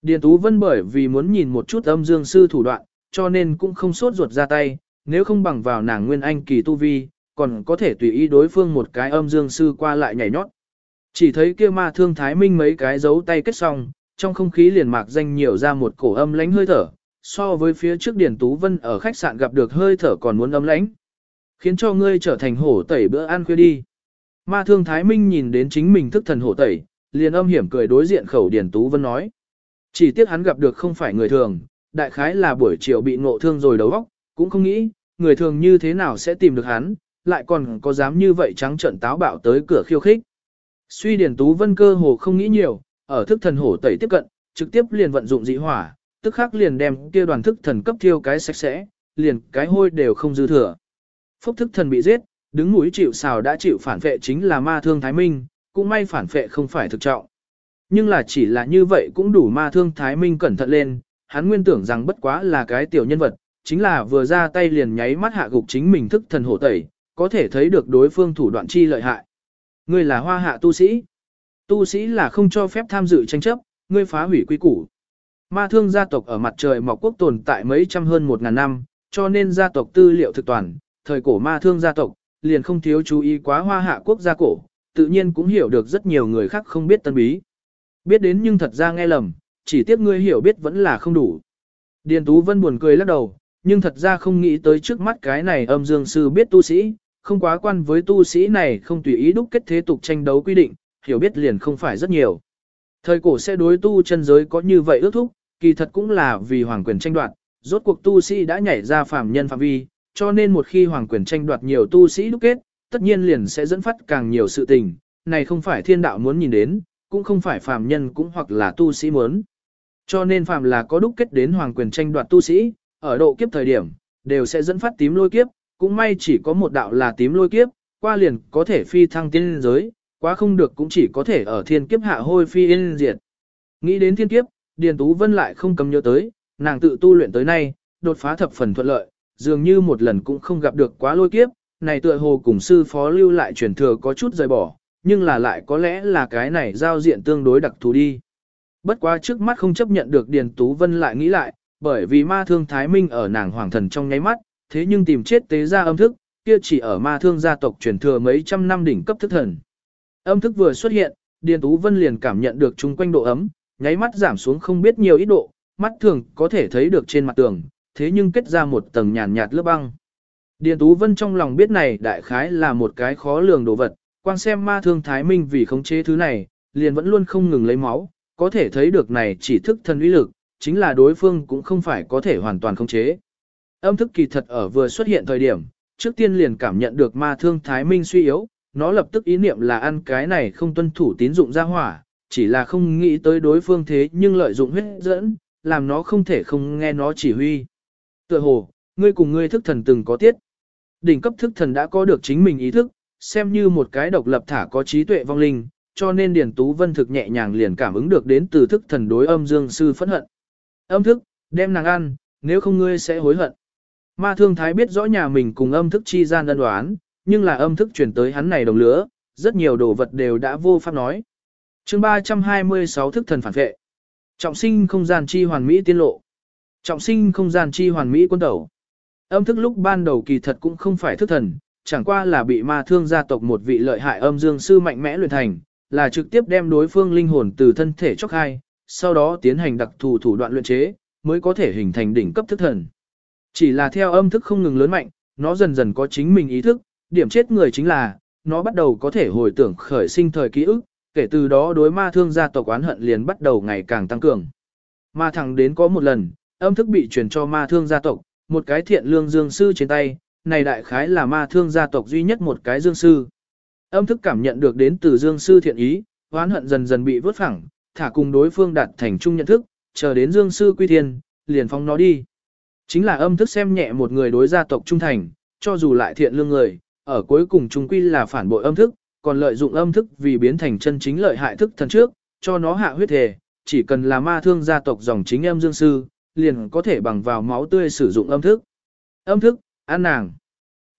Điền Tú Vân bởi vì muốn nhìn một chút âm dương sư thủ đoạn, cho nên cũng không sốt ruột ra tay, nếu không bằng vào nàng nguyên anh kỳ tu vi, còn có thể tùy ý đối phương một cái âm dương sư qua lại nhảy nhót. Chỉ thấy kia ma thương thái minh mấy cái dấu tay kết xong, trong không khí liền mạc danh nhiều ra một cổ âm lánh hơi thở, so với phía trước Điền Tú Vân ở khách sạn gặp được hơi thở còn muốn âm lánh. Khiến cho ngươi trở thành hổ tẩy bữa ăn khuya đi. Ma thương thái minh nhìn đến chính mình thức thần hổ tẩy, liền âm hiểm cười đối diện khẩu Điền Tú Vân nói. Chỉ tiếc hắn gặp được không phải người thường, đại khái là buổi chiều bị ngộ thương rồi đầu óc, cũng không nghĩ, người thường như thế nào sẽ tìm được hắn, lại còn có dám như vậy trắng trận táo bạo tới cửa khiêu khích. Suy Điền Tú Vân cơ hồ không nghĩ nhiều, ở thức thần hổ tẩy tiếp cận, trực tiếp liền vận dụng dị hỏa, tức khắc liền đem kia đoàn thức thần cấp thiêu cái sạch sẽ, liền cái hôi đều không dư thừa. Phúc thức thần bị giết, đứng núi chịu xào đã chịu phản vệ chính là ma thương Thái Minh, cũng may phản vệ không phải thực trọng. Nhưng là chỉ là như vậy cũng đủ ma thương Thái Minh cẩn thận lên, hắn nguyên tưởng rằng bất quá là cái tiểu nhân vật, chính là vừa ra tay liền nháy mắt hạ gục chính mình thức thần hổ tẩy, có thể thấy được đối phương thủ đoạn chi lợi hại. Ngươi là hoa hạ tu sĩ. Tu sĩ là không cho phép tham dự tranh chấp, ngươi phá hủy quy củ. Ma thương gia tộc ở mặt trời mọc quốc tồn tại mấy trăm hơn một ngàn năm, cho nên gia tộc tư liệu thực toàn, thời cổ ma thương gia tộc, liền không thiếu chú ý quá hoa hạ quốc gia cổ, tự nhiên cũng hiểu được rất nhiều người khác không biết tân bí. Biết đến nhưng thật ra nghe lầm, chỉ tiếc ngươi hiểu biết vẫn là không đủ. Điền Tú Vân buồn cười lắc đầu, nhưng thật ra không nghĩ tới trước mắt cái này âm dương sư biết tu sĩ, không quá quan với tu sĩ này không tùy ý đúc kết thế tục tranh đấu quy định, hiểu biết liền không phải rất nhiều. Thời cổ sẽ đối tu chân giới có như vậy ước thúc, kỳ thật cũng là vì hoàng quyền tranh đoạt, rốt cuộc tu sĩ đã nhảy ra phàm nhân phạm vi, cho nên một khi hoàng quyền tranh đoạt nhiều tu sĩ đúc kết, tất nhiên liền sẽ dẫn phát càng nhiều sự tình, này không phải thiên đạo muốn nhìn đến, cũng không phải phàm nhân cũng hoặc là tu sĩ muốn. Cho nên phàm là có đúc kết đến hoàng quyền tranh đoạt tu sĩ, ở độ kiếp thời điểm, đều sẽ dẫn phát tím lôi kiếp, cũng may chỉ có một đạo là tím lôi kiếp, qua liền có thể phi thăng tiên giới, quá không được cũng chỉ có thể ở thiên kiếp hạ hôi phi yên diệt. Nghĩ đến thiên kiếp, Điền Tú Vân lại không cầm nhớ tới, nàng tự tu luyện tới nay, đột phá thập phần thuận lợi, dường như một lần cũng không gặp được quá lôi kiếp, này tựa hồ cùng sư phó lưu lại truyền thừa có chút rời bỏ, nhưng là lại có lẽ là cái này giao diện tương đối đặc thù đi. Bất quá trước mắt không chấp nhận được Điền Tú Vân lại nghĩ lại, bởi vì ma thương Thái Minh ở nàng hoàng thần trong nháy mắt, thế nhưng tìm chết tế ra âm thức, kia chỉ ở ma thương gia tộc truyền thừa mấy trăm năm đỉnh cấp thức thần. Âm thức vừa xuất hiện, Điền Tú Vân liền cảm nhận được chung quanh độ ấm, nháy mắt giảm xuống không biết nhiều ít độ, mắt thường có thể thấy được trên mặt tường, thế nhưng kết ra một tầng nhàn nhạt lớp băng. Điền Tú Vân trong lòng biết này đại khái là một cái khó lường đồ vật, quan xem ma thương Thái Minh vì khống chế thứ này, liền vẫn luôn không ngừng lấy máu, có thể thấy được này chỉ thức thần uy lực, chính là đối phương cũng không phải có thể hoàn toàn khống chế. Âm thức kỳ thật ở vừa xuất hiện thời điểm, trước tiên liền cảm nhận được ma thương Thái Minh suy yếu, nó lập tức ý niệm là ăn cái này không tuân thủ tín dụng ra hỏa, chỉ là không nghĩ tới đối phương thế nhưng lợi dụng huyết dẫn, làm nó không thể không nghe nó chỉ huy. Tựa hồ, ngươi cùng ngươi thức thần từng có tiết. Đỉnh cấp thức thần đã có được chính mình ý thức, xem như một cái độc lập thả có trí tuệ vong linh, cho nên Điền Tú Vân thực nhẹ nhàng liền cảm ứng được đến từ thức thần đối âm dương sư phẫn hận. Âm thức, đem nàng ăn, nếu không ngươi sẽ hối hận. Ma thương thái biết rõ nhà mình cùng âm thức chi gian đơn đoán, nhưng là âm thức chuyển tới hắn này đồng lứa, rất nhiều đồ vật đều đã vô pháp nói. chương 326 thức thần phản vệ. Trọng sinh không gian chi hoàn mỹ tiên lộ. Trọng sinh không gian chi hoàn mỹ quân tẩu. Âm thức lúc ban đầu kỳ thật cũng không phải thức thần, chẳng qua là bị ma thương gia tộc một vị lợi hại âm dương sư mạnh mẽ luyện thành, là trực tiếp đem đối phương linh hồn từ thân thể chóc hai, sau đó tiến hành đặc thù thủ đoạn luyện chế, mới có thể hình thành đỉnh cấp thức thần. Chỉ là theo âm thức không ngừng lớn mạnh, nó dần dần có chính mình ý thức, điểm chết người chính là, nó bắt đầu có thể hồi tưởng khởi sinh thời ký ức, kể từ đó đối ma thương gia tộc oán hận liền bắt đầu ngày càng tăng cường. Ma thẳng đến có một lần, âm thức bị truyền cho ma thương gia tộc, một cái thiện lương dương sư trên tay, này đại khái là ma thương gia tộc duy nhất một cái dương sư. Âm thức cảm nhận được đến từ dương sư thiện ý, oán hận dần dần bị vớt phẳng, thả cùng đối phương đạt thành chung nhận thức, chờ đến dương sư quy thiên, liền phóng nó đi. Chính là âm thức xem nhẹ một người đối gia tộc trung thành, cho dù lại thiện lương người, ở cuối cùng chúng quy là phản bội âm thức, còn lợi dụng âm thức vì biến thành chân chính lợi hại thức thần trước, cho nó hạ huyết thể, chỉ cần là ma thương gia tộc dòng chính em dương sư, liền có thể bằng vào máu tươi sử dụng âm thức. Âm thức, an nàng.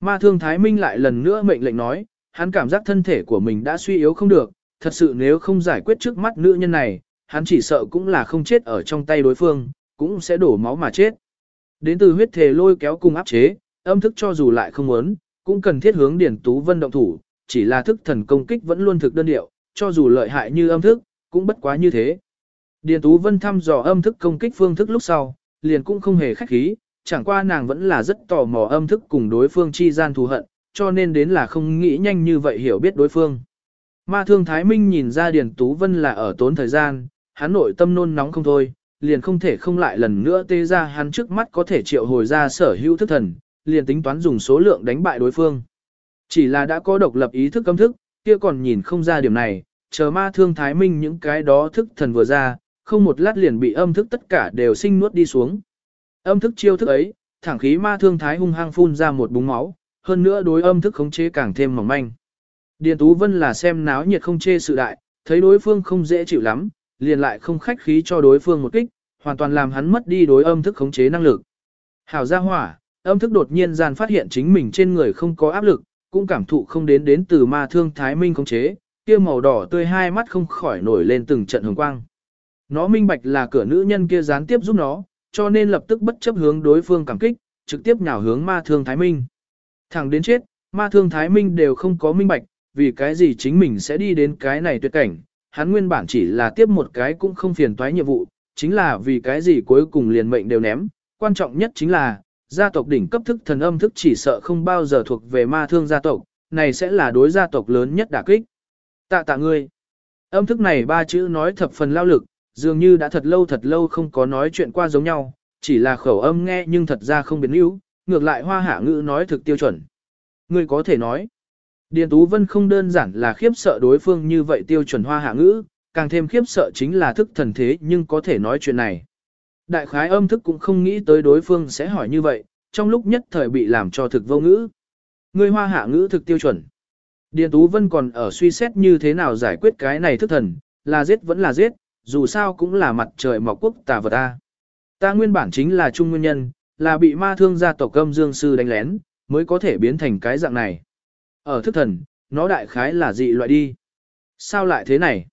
Ma thương Thái Minh lại lần nữa mệnh lệnh nói, hắn cảm giác thân thể của mình đã suy yếu không được, thật sự nếu không giải quyết trước mắt nữ nhân này, hắn chỉ sợ cũng là không chết ở trong tay đối phương, cũng sẽ đổ máu mà chết. Đến từ huyết thể lôi kéo cùng áp chế, âm thức cho dù lại không muốn, cũng cần thiết hướng Điển Tú Vân động thủ, chỉ là thức thần công kích vẫn luôn thực đơn điệu, cho dù lợi hại như âm thức, cũng bất quá như thế. Điền Tú Vân thăm dò âm thức công kích phương thức lúc sau, liền cũng không hề khách khí, chẳng qua nàng vẫn là rất tò mò âm thức cùng đối phương chi gian thù hận, cho nên đến là không nghĩ nhanh như vậy hiểu biết đối phương. Ma thương Thái Minh nhìn ra Điền Tú Vân là ở tốn thời gian, hắn nội tâm nôn nóng không thôi, liền không thể không lại lần nữa tê ra hắn trước mắt có thể triệu hồi ra sở hữu thức thần, liền tính toán dùng số lượng đánh bại đối phương. Chỉ là đã có độc lập ý thức cấm thức, kia còn nhìn không ra điểm này, chờ ma thương Thái Minh những cái đó thức thần vừa ra, không một lát liền bị âm thức tất cả đều sinh nuốt đi xuống. Âm thức chiêu thức ấy, thẳng khí ma thương thái hung hăng phun ra một búng máu, hơn nữa đối âm thức khống chế càng thêm mỏng manh. Điền Tú Vân là xem náo nhiệt không chê sự đại, thấy đối phương không dễ chịu lắm, liền lại không khách khí cho đối phương một kích, hoàn toàn làm hắn mất đi đối âm thức khống chế năng lực. Hảo gia hỏa, âm thức đột nhiên gian phát hiện chính mình trên người không có áp lực, cũng cảm thụ không đến đến từ ma thương thái minh khống chế, kia màu đỏ tươi hai mắt không khỏi nổi lên từng trận hồng quang. Nó minh bạch là cửa nữ nhân kia gián tiếp giúp nó, cho nên lập tức bất chấp hướng đối phương cảm kích, trực tiếp nhào hướng ma thương Thái Minh. Thẳng đến chết, Ma thương Thái Minh đều không có minh bạch, vì cái gì chính mình sẽ đi đến cái này tuyệt cảnh, hắn nguyên bản chỉ là tiếp một cái cũng không phiền toái nhiệm vụ, chính là vì cái gì cuối cùng liền mệnh đều ném, quan trọng nhất chính là, gia tộc đỉnh cấp thức thần âm thức chỉ sợ không bao giờ thuộc về ma thương gia tộc, này sẽ là đối gia tộc lớn nhất đả kích. Tạ tạ ngươi. Âm thức này ba chữ nói thập phần lao lực, dường như đã thật lâu thật lâu không có nói chuyện qua giống nhau, chỉ là khẩu âm nghe nhưng thật ra không biến yếu, ngược lại hoa hạ ngữ nói thực tiêu chuẩn. Ngươi có thể nói. Điền Tú Vân không đơn giản là khiếp sợ đối phương như vậy tiêu chuẩn hoa hạ ngữ, càng thêm khiếp sợ chính là thức thần thế nhưng có thể nói chuyện này. Đại khái âm thức cũng không nghĩ tới đối phương sẽ hỏi như vậy, trong lúc nhất thời bị làm cho thực vô ngữ. Người hoa hạ ngữ thực tiêu chuẩn. Điền Tú Vân còn ở suy xét như thế nào giải quyết cái này thức thần, là giết vẫn là giết, dù sao cũng là mặt trời mọc quốc tà vật ta. Ta nguyên bản chính là trung nguyên nhân, là bị ma thương gia tộc âm dương sư đánh lén, mới có thể biến thành cái dạng này. Ở thức thần, nó đại khái là dị loại đi. Sao lại thế này?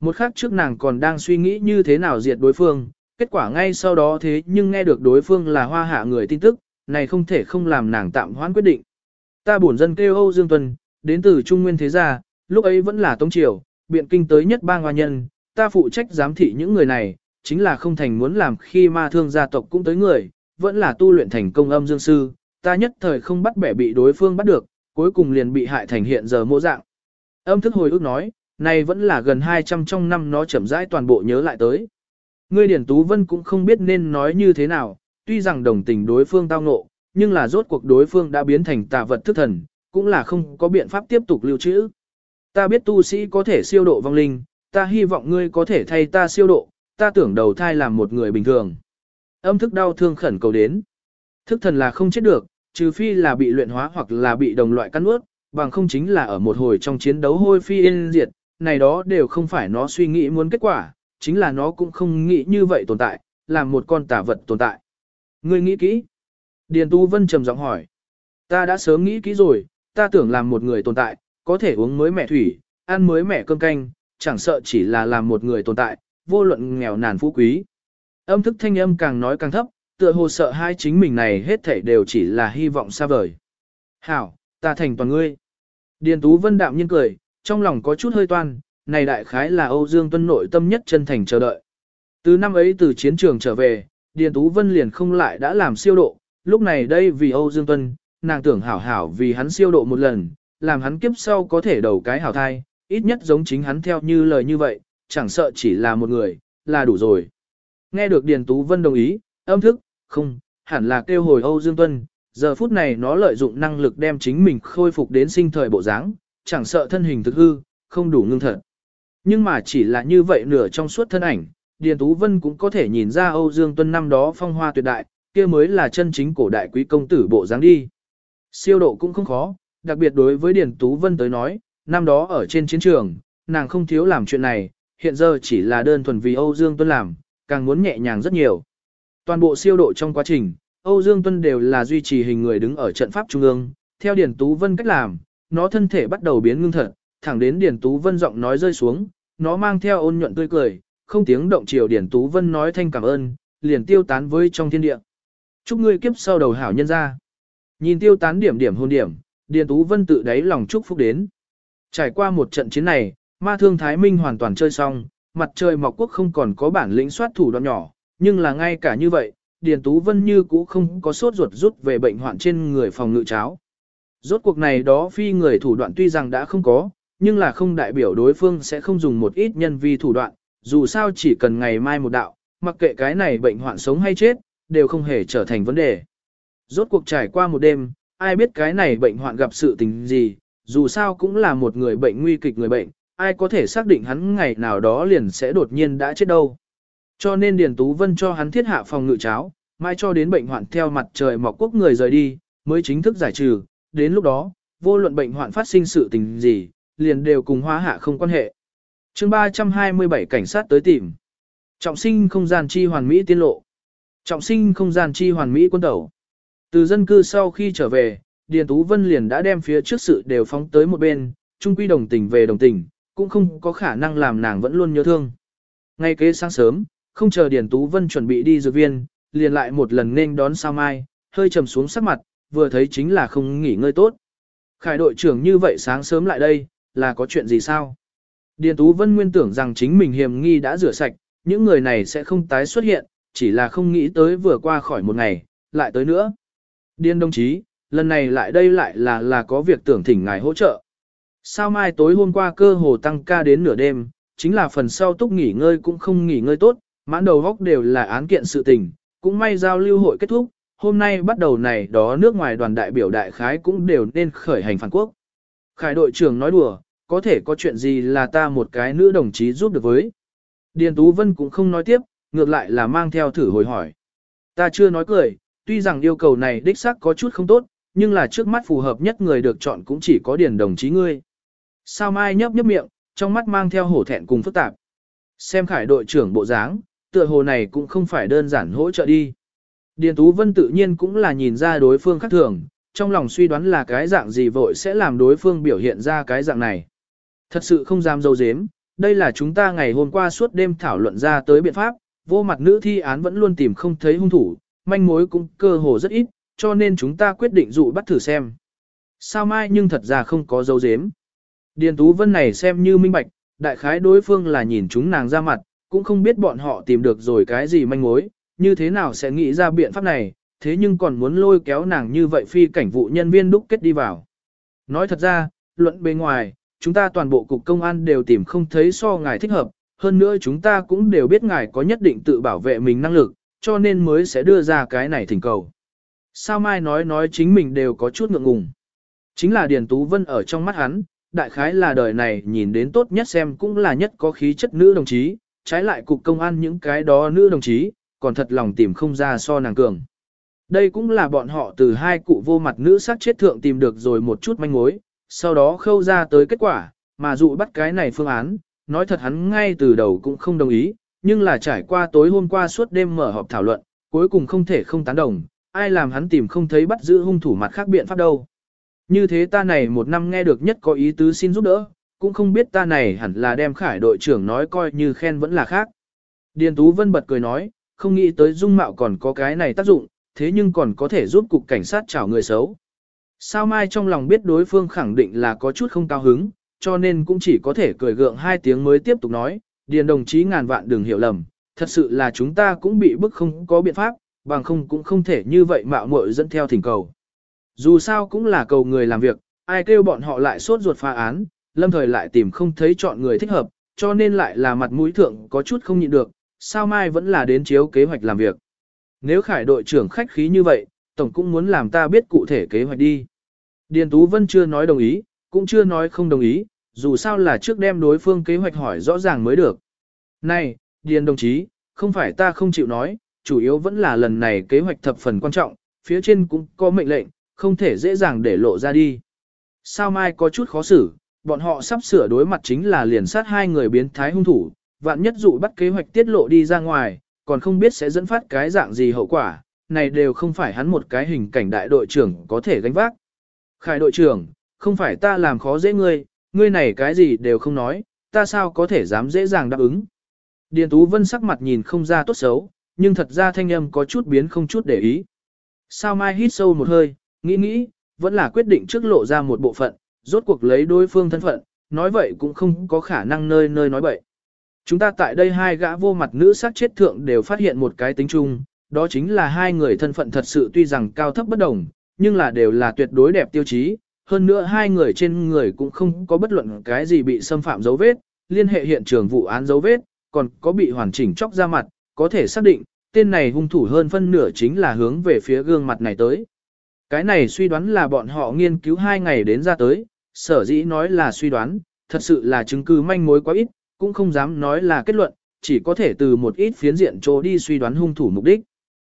Một khắc trước nàng còn đang suy nghĩ như thế nào diệt đối phương, kết quả ngay sau đó thế nhưng nghe được đối phương là hoa hạ người tin tức, này không thể không làm nàng tạm hoãn quyết định. Ta bổn dân kêu Âu Dương Tuần, đến từ Trung Nguyên Thế Gia, lúc ấy vẫn là Tống Triều, biện kinh tới nhất bang hoa nhân, ta phụ trách giám thị những người này, chính là không thành muốn làm khi ma thương gia tộc cũng tới người, vẫn là tu luyện thành công âm dương sư, ta nhất thời không bắt bẻ bị đối phương bắt được, cuối cùng liền bị hại thành hiện giờ mô dạng. Âm thức hồi ước nói, này vẫn là gần 200 trong năm nó chậm rãi toàn bộ nhớ lại tới. Ngươi Điển Tú Vân cũng không biết nên nói như thế nào, tuy rằng đồng tình đối phương tao ngộ, nhưng là rốt cuộc đối phương đã biến thành tà vật thức thần, cũng là không có biện pháp tiếp tục lưu trữ. Ta biết tu sĩ có thể siêu độ vong linh, ta hy vọng ngươi có thể thay ta siêu độ, ta tưởng đầu thai làm một người bình thường. Âm thức đau thương khẩn cầu đến. Thức thần là không chết được, trừ phi là bị luyện hóa hoặc là bị đồng loại cắn ướt, bằng không chính là ở một hồi trong chiến đấu hôi phi yên diệt, này đó đều không phải nó suy nghĩ muốn kết quả, chính là nó cũng không nghĩ như vậy tồn tại, làm một con tà vật tồn tại. Ngươi nghĩ kỹ? Điền Tu Vân trầm giọng hỏi. Ta đã sớm nghĩ kỹ rồi, ta tưởng làm một người tồn tại, có thể uống mới mẹ thủy, ăn mới mẹ cơm canh, chẳng sợ chỉ là làm một người tồn tại, vô luận nghèo nàn phú quý. Âm thức thanh âm càng nói càng thấp, tựa hồ sợ hai chính mình này hết thảy đều chỉ là hy vọng xa vời. Hảo, ta thành toàn ngươi. Điền Tú Vân đạm nhiên cười, trong lòng có chút hơi toan, này đại khái là Âu Dương Tuân nội tâm nhất chân thành chờ đợi. Từ năm ấy từ chiến trường trở về, Điền Tú Vân liền không lại đã làm siêu độ, lúc này đây vì Âu Dương Tuân, nàng tưởng hảo hảo vì hắn siêu độ một lần, làm hắn kiếp sau có thể đầu cái hảo thai, ít nhất giống chính hắn theo như lời như vậy, chẳng sợ chỉ là một người, là đủ rồi. Nghe được Điền Tú Vân đồng ý, âm thức, không, hẳn là kêu hồi Âu Dương Tuân, giờ phút này nó lợi dụng năng lực đem chính mình khôi phục đến sinh thời bộ dáng, chẳng sợ thân hình thực hư, không đủ ngưng thật. Nhưng mà chỉ là như vậy nửa trong suốt thân ảnh, Điền Tú Vân cũng có thể nhìn ra Âu Dương Tuân năm đó phong hoa tuyệt đại, kia mới là chân chính cổ đại quý công tử bộ dáng đi. Siêu độ cũng không khó, đặc biệt đối với Điền Tú Vân tới nói, năm đó ở trên chiến trường, nàng không thiếu làm chuyện này, hiện giờ chỉ là đơn thuần vì Âu Dương Tuân làm, càng muốn nhẹ nhàng rất nhiều. Toàn bộ siêu độ trong quá trình, Âu Dương Tuân đều là duy trì hình người đứng ở trận pháp trung ương, theo Điền Tú Vân cách làm, nó thân thể bắt đầu biến ngưng thật, thẳng đến Điền Tú Vân giọng nói rơi xuống, nó mang theo ôn nhuận tươi cười, không tiếng động chiều Điền Tú Vân nói thanh cảm ơn, liền tiêu tán với trong thiên địa. Chúc ngươi kiếp sau đầu hảo nhân ra. Nhìn tiêu tán điểm điểm hôn điểm, Điền Tú Vân tự đáy lòng chúc phúc đến. Trải qua một trận chiến này, ma thương Thái Minh hoàn toàn chơi xong, mặt trời mọc quốc không còn có bản lĩnh soát thủ đoạn nhỏ, nhưng là ngay cả như vậy, Điền Tú Vân như cũ không có sốt ruột rút về bệnh hoạn trên người phòng ngự cháo. Rốt cuộc này đó phi người thủ đoạn tuy rằng đã không có, nhưng là không đại biểu đối phương sẽ không dùng một ít nhân vi thủ đoạn, dù sao chỉ cần ngày mai một đạo, mặc kệ cái này bệnh hoạn sống hay chết, đều không hề trở thành vấn đề. Rốt cuộc trải qua một đêm, ai biết cái này bệnh hoạn gặp sự tình gì, dù sao cũng là một người bệnh nguy kịch người bệnh, ai có thể xác định hắn ngày nào đó liền sẽ đột nhiên đã chết đâu. Cho nên Điền Tú Vân cho hắn thiết hạ phòng ngự cháo, mai cho đến bệnh hoạn theo mặt trời mọc quốc người rời đi, mới chính thức giải trừ, đến lúc đó, vô luận bệnh hoạn phát sinh sự tình gì, liền đều cùng hóa hạ không quan hệ. chương 327 cảnh sát tới tìm. Trọng sinh không gian chi hoàn mỹ tiên lộ. Trọng sinh không gian chi hoàn mỹ quân tẩu. Từ dân cư sau khi trở về, Điền Tú Vân liền đã đem phía trước sự đều phóng tới một bên, trung quy đồng tình về đồng tình, cũng không có khả năng làm nàng vẫn luôn nhớ thương. Ngay kế sáng sớm, không chờ Điền Tú Vân chuẩn bị đi dược viên, liền lại một lần nên đón sao mai, hơi trầm xuống sắc mặt, vừa thấy chính là không nghỉ ngơi tốt. Khải đội trưởng như vậy sáng sớm lại đây, là có chuyện gì sao? Điền Tú Vân nguyên tưởng rằng chính mình hiểm nghi đã rửa sạch, những người này sẽ không tái xuất hiện, chỉ là không nghĩ tới vừa qua khỏi một ngày, lại tới nữa. Điền đồng chí, lần này lại đây lại là là có việc tưởng thỉnh ngài hỗ trợ. Sao mai tối hôm qua cơ hồ tăng ca đến nửa đêm, chính là phần sau túc nghỉ ngơi cũng không nghỉ ngơi tốt, mãn đầu góc đều là án kiện sự tình, cũng may giao lưu hội kết thúc, hôm nay bắt đầu này đó nước ngoài đoàn đại biểu đại khái cũng đều nên khởi hành phản quốc. Khải đội trưởng nói đùa, có thể có chuyện gì là ta một cái nữ đồng chí giúp được với. Điền Tú Vân cũng không nói tiếp, ngược lại là mang theo thử hồi hỏi. Ta chưa nói cười, tuy rằng yêu cầu này đích xác có chút không tốt, nhưng là trước mắt phù hợp nhất người được chọn cũng chỉ có điền đồng chí ngươi. Sao mai nhấp nhấp miệng, trong mắt mang theo hổ thẹn cùng phức tạp. Xem khải đội trưởng bộ dáng, tựa hồ này cũng không phải đơn giản hỗ trợ đi. Điền Tú Vân tự nhiên cũng là nhìn ra đối phương khác thường, trong lòng suy đoán là cái dạng gì vội sẽ làm đối phương biểu hiện ra cái dạng này. Thật sự không dám dâu dếm, đây là chúng ta ngày hôm qua suốt đêm thảo luận ra tới biện pháp, vô mặt nữ thi án vẫn luôn tìm không thấy hung thủ, manh mối cũng cơ hồ rất ít, cho nên chúng ta quyết định dụ bắt thử xem. Sao mai nhưng thật ra không có dấu dếm. Điền Tú Vân này xem như minh bạch, đại khái đối phương là nhìn chúng nàng ra mặt, cũng không biết bọn họ tìm được rồi cái gì manh mối, như thế nào sẽ nghĩ ra biện pháp này, thế nhưng còn muốn lôi kéo nàng như vậy phi cảnh vụ nhân viên đúc kết đi vào. Nói thật ra, luận bề ngoài, chúng ta toàn bộ cục công an đều tìm không thấy so ngài thích hợp, hơn nữa chúng ta cũng đều biết ngài có nhất định tự bảo vệ mình năng lực, cho nên mới sẽ đưa ra cái này thỉnh cầu. Sao Mai nói nói chính mình đều có chút ngượng ngùng. Chính là Điền Tú Vân ở trong mắt hắn, đại khái là đời này nhìn đến tốt nhất xem cũng là nhất có khí chất nữ đồng chí, trái lại cục công an những cái đó nữ đồng chí, còn thật lòng tìm không ra so nàng cường. Đây cũng là bọn họ từ hai cụ vô mặt nữ sát chết thượng tìm được rồi một chút manh mối, sau đó khâu ra tới kết quả, mà dụ bắt cái này phương án, nói thật hắn ngay từ đầu cũng không đồng ý, nhưng là trải qua tối hôm qua suốt đêm mở họp thảo luận, cuối cùng không thể không tán đồng, ai làm hắn tìm không thấy bắt giữ hung thủ mặt khác biện pháp đâu. Như thế ta này một năm nghe được nhất có ý tứ xin giúp đỡ, cũng không biết ta này hẳn là đem khải đội trưởng nói coi như khen vẫn là khác. Điền Tú Vân bật cười nói, không nghĩ tới dung mạo còn có cái này tác dụng, thế nhưng còn có thể giúp cục cảnh sát chảo người xấu. Sao Mai trong lòng biết đối phương khẳng định là có chút không cao hứng, cho nên cũng chỉ có thể cười gượng hai tiếng mới tiếp tục nói, Điền đồng chí ngàn vạn đừng hiểu lầm, thật sự là chúng ta cũng bị bức không có biện pháp, bằng không cũng không thể như vậy mạo muội dẫn theo thỉnh cầu. Dù sao cũng là cầu người làm việc, ai kêu bọn họ lại sốt ruột phá án, lâm thời lại tìm không thấy chọn người thích hợp, cho nên lại là mặt mũi thượng có chút không nhịn được, sao mai vẫn là đến chiếu kế hoạch làm việc. Nếu khải đội trưởng khách khí như vậy, tổng cũng muốn làm ta biết cụ thể kế hoạch đi. Điền Tú Vân chưa nói đồng ý, cũng chưa nói không đồng ý, dù sao là trước đem đối phương kế hoạch hỏi rõ ràng mới được. Này, Điền đồng chí, không phải ta không chịu nói, chủ yếu vẫn là lần này kế hoạch thập phần quan trọng, phía trên cũng có mệnh lệnh, không thể dễ dàng để lộ ra đi. Sao mai có chút khó xử, bọn họ sắp sửa đối mặt chính là liền sát hai người biến thái hung thủ, vạn nhất dụ bắt kế hoạch tiết lộ đi ra ngoài, còn không biết sẽ dẫn phát cái dạng gì hậu quả, này đều không phải hắn một cái hình cảnh đại đội trưởng có thể gánh vác. Khải đội trưởng, không phải ta làm khó dễ ngươi, ngươi này cái gì đều không nói, ta sao có thể dám dễ dàng đáp ứng. Điền Tú Vân sắc mặt nhìn không ra tốt xấu, nhưng thật ra thanh âm có chút biến không chút để ý. Sao Mai hít sâu một hơi, nghĩ nghĩ, vẫn là quyết định trước lộ ra một bộ phận, rốt cuộc lấy đối phương thân phận, nói vậy cũng không có khả năng nơi nơi nói bậy. Chúng ta tại đây hai gã vô mặt nữ sát chết thượng đều phát hiện một cái tính chung, đó chính là hai người thân phận thật sự tuy rằng cao thấp bất đồng, nhưng là đều là tuyệt đối đẹp tiêu chí, hơn nữa hai người trên người cũng không có bất luận cái gì bị xâm phạm dấu vết, liên hệ hiện trường vụ án dấu vết, còn có bị hoàn chỉnh chóc ra mặt, có thể xác định, tên này hung thủ hơn phân nửa chính là hướng về phía gương mặt này tới. Cái này suy đoán là bọn họ nghiên cứu hai ngày đến ra tới, sở dĩ nói là suy đoán, thật sự là chứng cứ manh mối quá ít, cũng không dám nói là kết luận, chỉ có thể từ một ít phiến diện chỗ đi suy đoán hung thủ mục đích.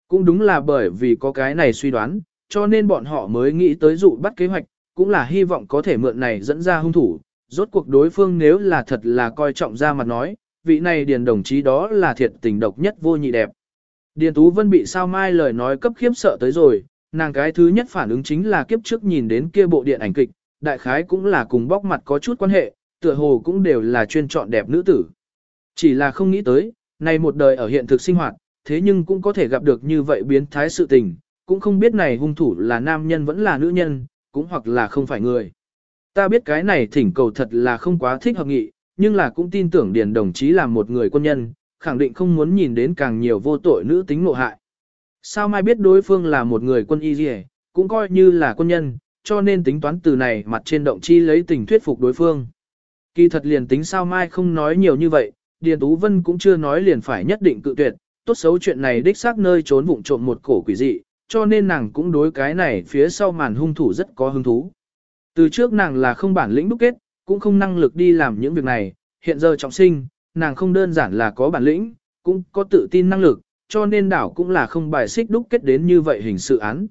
Cũng đúng là bởi vì có cái này suy đoán, cho nên bọn họ mới nghĩ tới dụ bắt kế hoạch, cũng là hy vọng có thể mượn này dẫn ra hung thủ. Rốt cuộc đối phương nếu là thật là coi trọng ra mặt nói, vị này điền đồng chí đó là thiệt tình độc nhất vô nhị đẹp. Điền Tú Vân bị sao mai lời nói cấp khiếp sợ tới rồi, nàng cái thứ nhất phản ứng chính là kiếp trước nhìn đến kia bộ điện ảnh kịch, đại khái cũng là cùng bóc mặt có chút quan hệ, tựa hồ cũng đều là chuyên chọn đẹp nữ tử. Chỉ là không nghĩ tới, này một đời ở hiện thực sinh hoạt, thế nhưng cũng có thể gặp được như vậy biến thái sự tình, cũng không biết này hung thủ là nam nhân vẫn là nữ nhân, cũng hoặc là không phải người. Ta biết cái này thỉnh cầu thật là không quá thích hợp nghị, nhưng là cũng tin tưởng Điền đồng chí là một người quân nhân, khẳng định không muốn nhìn đến càng nhiều vô tội nữ tính nộ hại. Sao mai biết đối phương là một người quân y gì, cũng coi như là quân nhân, cho nên tính toán từ này mặt trên động chi lấy tình thuyết phục đối phương. Kỳ thật liền tính sao mai không nói nhiều như vậy, Điền Tú Vân cũng chưa nói liền phải nhất định cự tuyệt, tốt xấu chuyện này đích xác nơi trốn vụng trộm một cổ quỷ dị, cho nên nàng cũng đối cái này phía sau màn hung thủ rất có hứng thú. Từ trước nàng là không bản lĩnh đúc kết, cũng không năng lực đi làm những việc này, hiện giờ trọng sinh, nàng không đơn giản là có bản lĩnh, cũng có tự tin năng lực, cho nên đảo cũng là không bài xích đúc kết đến như vậy hình sự án.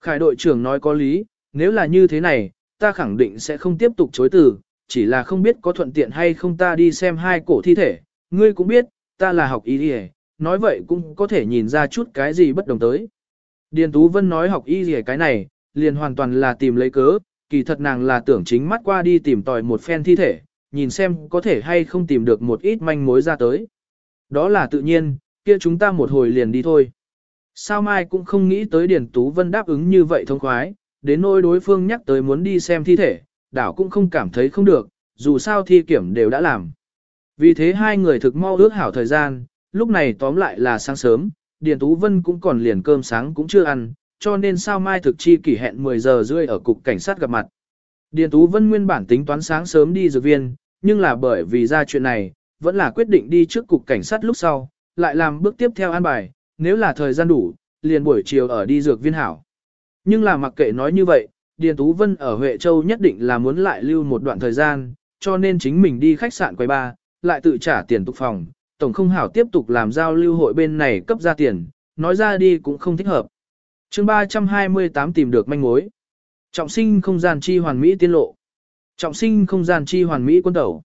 Khải đội trưởng nói có lý, nếu là như thế này, ta khẳng định sẽ không tiếp tục chối từ, chỉ là không biết có thuận tiện hay không ta đi xem hai cổ thi thể, ngươi cũng biết, ta là học y đi nói vậy cũng có thể nhìn ra chút cái gì bất đồng tới. Điền Tú Vân nói học y gì cái này, liền hoàn toàn là tìm lấy cớ, kỳ thật nàng là tưởng chính mắt qua đi tìm tòi một phen thi thể, nhìn xem có thể hay không tìm được một ít manh mối ra tới. Đó là tự nhiên, kia chúng ta một hồi liền đi thôi. Sao mai cũng không nghĩ tới Điền Tú Vân đáp ứng như vậy thông khoái, đến nỗi đối phương nhắc tới muốn đi xem thi thể, đảo cũng không cảm thấy không được, dù sao thi kiểm đều đã làm. Vì thế hai người thực mau ước hảo thời gian, lúc này tóm lại là sáng sớm, Điền Tú Vân cũng còn liền cơm sáng cũng chưa ăn, cho nên sao mai thực chi kỷ hẹn 10 giờ rưỡi ở cục cảnh sát gặp mặt. Điền Tú Vân nguyên bản tính toán sáng sớm đi dược viên, nhưng là bởi vì ra chuyện này, vẫn là quyết định đi trước cục cảnh sát lúc sau, lại làm bước tiếp theo an bài, nếu là thời gian đủ, liền buổi chiều ở đi dược viên hảo. Nhưng là mặc kệ nói như vậy, Điền Tú Vân ở Huệ Châu nhất định là muốn lại lưu một đoạn thời gian, cho nên chính mình đi khách sạn quầy ba, lại tự trả tiền tục phòng, tổng không hảo tiếp tục làm giao lưu hội bên này cấp ra tiền, nói ra đi cũng không thích hợp. chương 328 tìm được manh mối. Trọng sinh không gian chi hoàn mỹ tiên lộ. Trọng sinh không gian chi hoàn mỹ quân tẩu.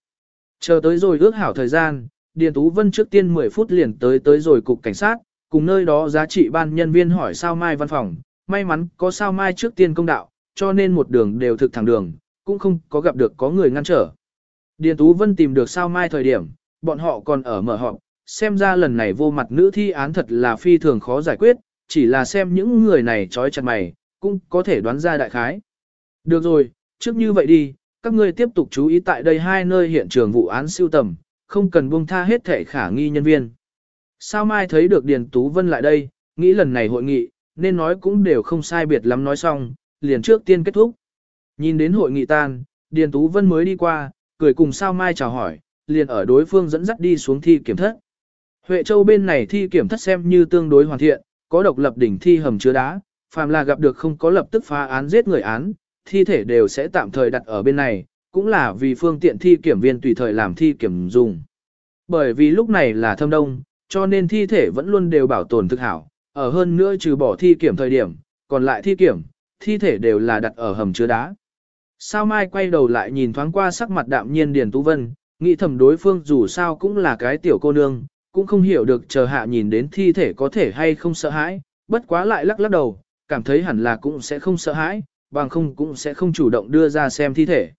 Chờ tới rồi ước hảo thời gian, Điền Tú Vân trước tiên 10 phút liền tới tới rồi cục cảnh sát, cùng nơi đó giá trị ban nhân viên hỏi sao mai văn phòng, may mắn có sao mai trước tiên công đạo, cho nên một đường đều thực thẳng đường, cũng không có gặp được có người ngăn trở. Điền Tú Vân tìm được sao mai thời điểm, bọn họ còn ở mở họp, xem ra lần này vô mặt nữ thi án thật là phi thường khó giải quyết, chỉ là xem những người này trói chặt mày, cũng có thể đoán ra đại khái. Được rồi, trước như vậy đi, các ngươi tiếp tục chú ý tại đây hai nơi hiện trường vụ án siêu tầm, không cần buông tha hết thể khả nghi nhân viên. Sao mai thấy được Điền Tú Vân lại đây, nghĩ lần này hội nghị, nên nói cũng đều không sai biệt lắm nói xong, liền trước tiên kết thúc. Nhìn đến hội nghị tan, Điền Tú Vân mới đi qua, cười cùng sao mai chào hỏi, liền ở đối phương dẫn dắt đi xuống thi kiểm thất. Huệ Châu bên này thi kiểm thất xem như tương đối hoàn thiện, có độc lập đỉnh thi hầm chứa đá, phàm là gặp được không có lập tức phá án giết người án, thi thể đều sẽ tạm thời đặt ở bên này, cũng là vì phương tiện thi kiểm viên tùy thời làm thi kiểm dùng. Bởi vì lúc này là thâm đông, cho nên thi thể vẫn luôn đều bảo tồn thực hảo, ở hơn nữa trừ bỏ thi kiểm thời điểm, còn lại thi kiểm, thi thể đều là đặt ở hầm chứa đá. Sao Mai quay đầu lại nhìn thoáng qua sắc mặt đạm nhiên Điền Tú Vân, nghĩ thầm đối phương dù sao cũng là cái tiểu cô nương, cũng không hiểu được chờ hạ nhìn đến thi thể có thể hay không sợ hãi, bất quá lại lắc lắc đầu, cảm thấy hẳn là cũng sẽ không sợ hãi, bằng không cũng sẽ không chủ động đưa ra xem thi thể.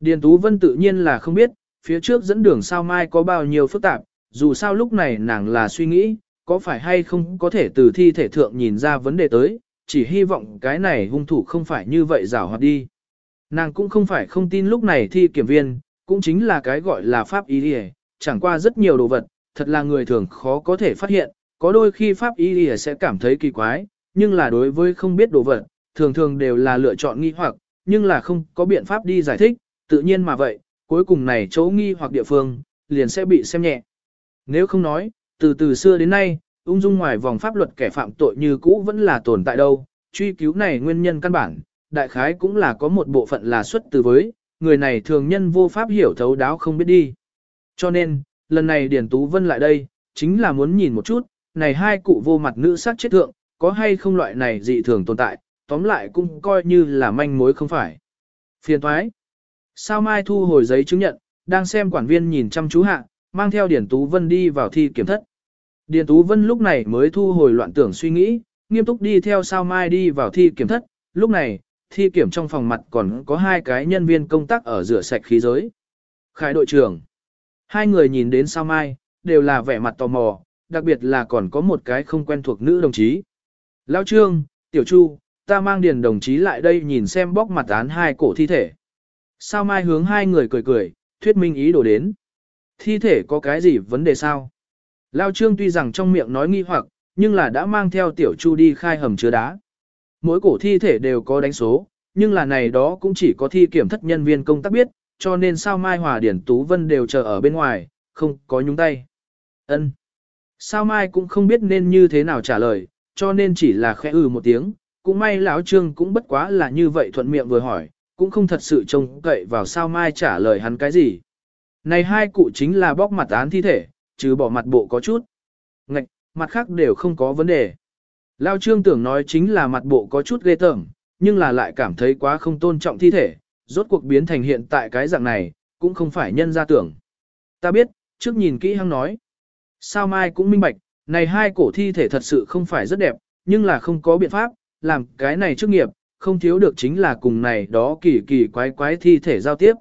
Điền Tú Vân tự nhiên là không biết, phía trước dẫn đường sao mai có bao nhiêu phức tạp, dù sao lúc này nàng là suy nghĩ, có phải hay không có thể từ thi thể thượng nhìn ra vấn đề tới, chỉ hy vọng cái này hung thủ không phải như vậy rảo hoạt đi. Nàng cũng không phải không tin lúc này thi kiểm viên, cũng chính là cái gọi là pháp y đi chẳng qua rất nhiều đồ vật, thật là người thường khó có thể phát hiện, có đôi khi pháp y đi sẽ cảm thấy kỳ quái, nhưng là đối với không biết đồ vật, thường thường đều là lựa chọn nghi hoặc, nhưng là không có biện pháp đi giải thích, tự nhiên mà vậy, cuối cùng này chỗ nghi hoặc địa phương, liền sẽ bị xem nhẹ. Nếu không nói, từ từ xưa đến nay, ung dung ngoài vòng pháp luật kẻ phạm tội như cũ vẫn là tồn tại đâu, truy cứu này nguyên nhân căn bản, đại khái cũng là có một bộ phận là xuất từ với, người này thường nhân vô pháp hiểu thấu đáo không biết đi. Cho nên, lần này Điền Tú Vân lại đây, chính là muốn nhìn một chút, này hai cụ vô mặt nữ sát chết thượng, có hay không loại này dị thường tồn tại, tóm lại cũng coi như là manh mối không phải. Phiền thoái. Sao Mai thu hồi giấy chứng nhận, đang xem quản viên nhìn chăm chú hạ, mang theo điển Tú Vân đi vào thi kiểm thất. Điền Tú Vân lúc này mới thu hồi loạn tưởng suy nghĩ, nghiêm túc đi theo Sao Mai đi vào thi kiểm thất, lúc này, thi kiểm trong phòng mặt còn có hai cái nhân viên công tác ở rửa sạch khí giới. Khải đội trưởng. Hai người nhìn đến Sao Mai, đều là vẻ mặt tò mò, đặc biệt là còn có một cái không quen thuộc nữ đồng chí. Lão Trương, Tiểu Chu, ta mang điền đồng chí lại đây nhìn xem bóc mặt án hai cổ thi thể. Sao mai hướng hai người cười cười, thuyết minh ý đồ đến. Thi thể có cái gì vấn đề sao? Lao trương tuy rằng trong miệng nói nghi hoặc, nhưng là đã mang theo tiểu chu đi khai hầm chứa đá. Mỗi cổ thi thể đều có đánh số, nhưng là này đó cũng chỉ có thi kiểm thất nhân viên công tác biết, cho nên sao Mai Hòa Điển Tú Vân đều chờ ở bên ngoài, không có nhúng tay. Ân. Sao Mai cũng không biết nên như thế nào trả lời, cho nên chỉ là khẽ ừ một tiếng, cũng may lão Trương cũng bất quá là như vậy thuận miệng vừa hỏi, cũng không thật sự trông cậy vào sao Mai trả lời hắn cái gì. Này hai cụ chính là bóc mặt án thi thể, chứ bỏ mặt bộ có chút. Ngạch, mặt khác đều không có vấn đề. Lao Trương tưởng nói chính là mặt bộ có chút ghê tởm, nhưng là lại cảm thấy quá không tôn trọng thi thể, rốt cuộc biến thành hiện tại cái dạng này, cũng không phải nhân ra tưởng. Ta biết, trước nhìn kỹ hăng nói. Sao Mai cũng minh bạch, này hai cổ thi thể thật sự không phải rất đẹp, nhưng là không có biện pháp, làm cái này trước nghiệp, không thiếu được chính là cùng này đó kỳ kỳ quái quái thi thể giao tiếp.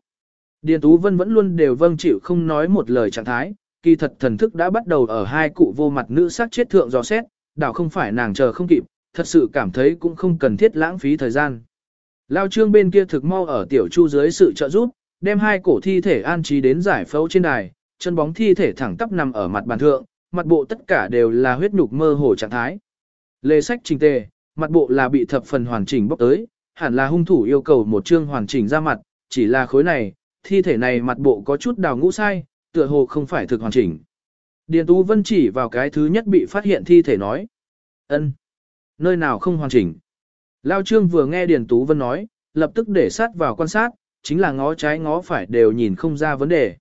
Điền Tú Vân vẫn luôn đều vâng chịu không nói một lời trạng thái, kỳ thật thần thức đã bắt đầu ở hai cụ vô mặt nữ sát chết thượng dò xét, đảo không phải nàng chờ không kịp, thật sự cảm thấy cũng không cần thiết lãng phí thời gian. Lao trương bên kia thực mau ở tiểu chu dưới sự trợ giúp, đem hai cổ thi thể an trí đến giải phẫu trên đài, chân bóng thi thể thẳng tắp nằm ở mặt bàn thượng, mặt bộ tất cả đều là huyết nhục mơ hồ trạng thái. Lê sách trình tề, mặt bộ là bị thập phần hoàn chỉnh bóc tới, hẳn là hung thủ yêu cầu một chương hoàn chỉnh ra mặt, chỉ là khối này, thi thể này mặt bộ có chút đào ngũ sai, tựa hồ không phải thực hoàn chỉnh. Điền Tú Vân chỉ vào cái thứ nhất bị phát hiện thi thể nói. ân, Nơi nào không hoàn chỉnh? Lao Trương vừa nghe Điền Tú Vân nói, lập tức để sát vào quan sát, chính là ngó trái ngó phải đều nhìn không ra vấn đề.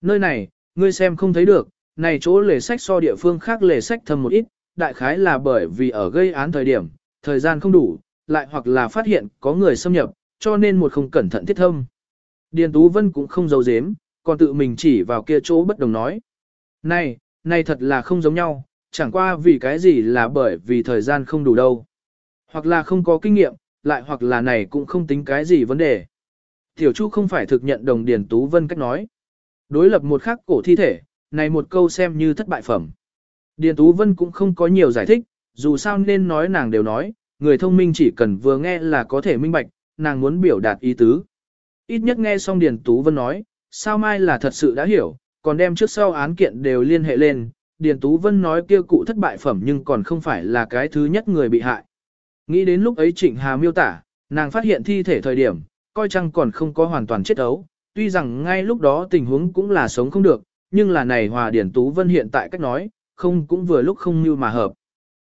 Nơi này, ngươi xem không thấy được, này chỗ lề sách so địa phương khác lề sách thâm một ít, đại khái là bởi vì ở gây án thời điểm, thời gian không đủ, lại hoặc là phát hiện có người xâm nhập, cho nên một không cẩn thận thiết thâm. Điền Tú Vân cũng không giấu giếm, còn tự mình chỉ vào kia chỗ bất đồng nói. Này, này thật là không giống nhau, chẳng qua vì cái gì là bởi vì thời gian không đủ đâu. Hoặc là không có kinh nghiệm, lại hoặc là này cũng không tính cái gì vấn đề. Tiểu Chu không phải thực nhận đồng Điền Tú Vân cách nói. Đối lập một khắc cổ thi thể, này một câu xem như thất bại phẩm. Điền Tú Vân cũng không có nhiều giải thích, dù sao nên nói nàng đều nói, người thông minh chỉ cần vừa nghe là có thể minh bạch, nàng muốn biểu đạt ý tứ. Ít nhất nghe xong Điền Tú Vân nói, sao mai là thật sự đã hiểu, còn đem trước sau án kiện đều liên hệ lên, Điền Tú Vân nói kia cụ thất bại phẩm nhưng còn không phải là cái thứ nhất người bị hại. Nghĩ đến lúc ấy Trịnh Hà miêu tả, nàng phát hiện thi thể thời điểm, coi chăng còn không có hoàn toàn chết ấu, tuy rằng ngay lúc đó tình huống cũng là sống không được, nhưng là này Hòa Điển Tú Vân hiện tại cách nói, không cũng vừa lúc không như mà hợp.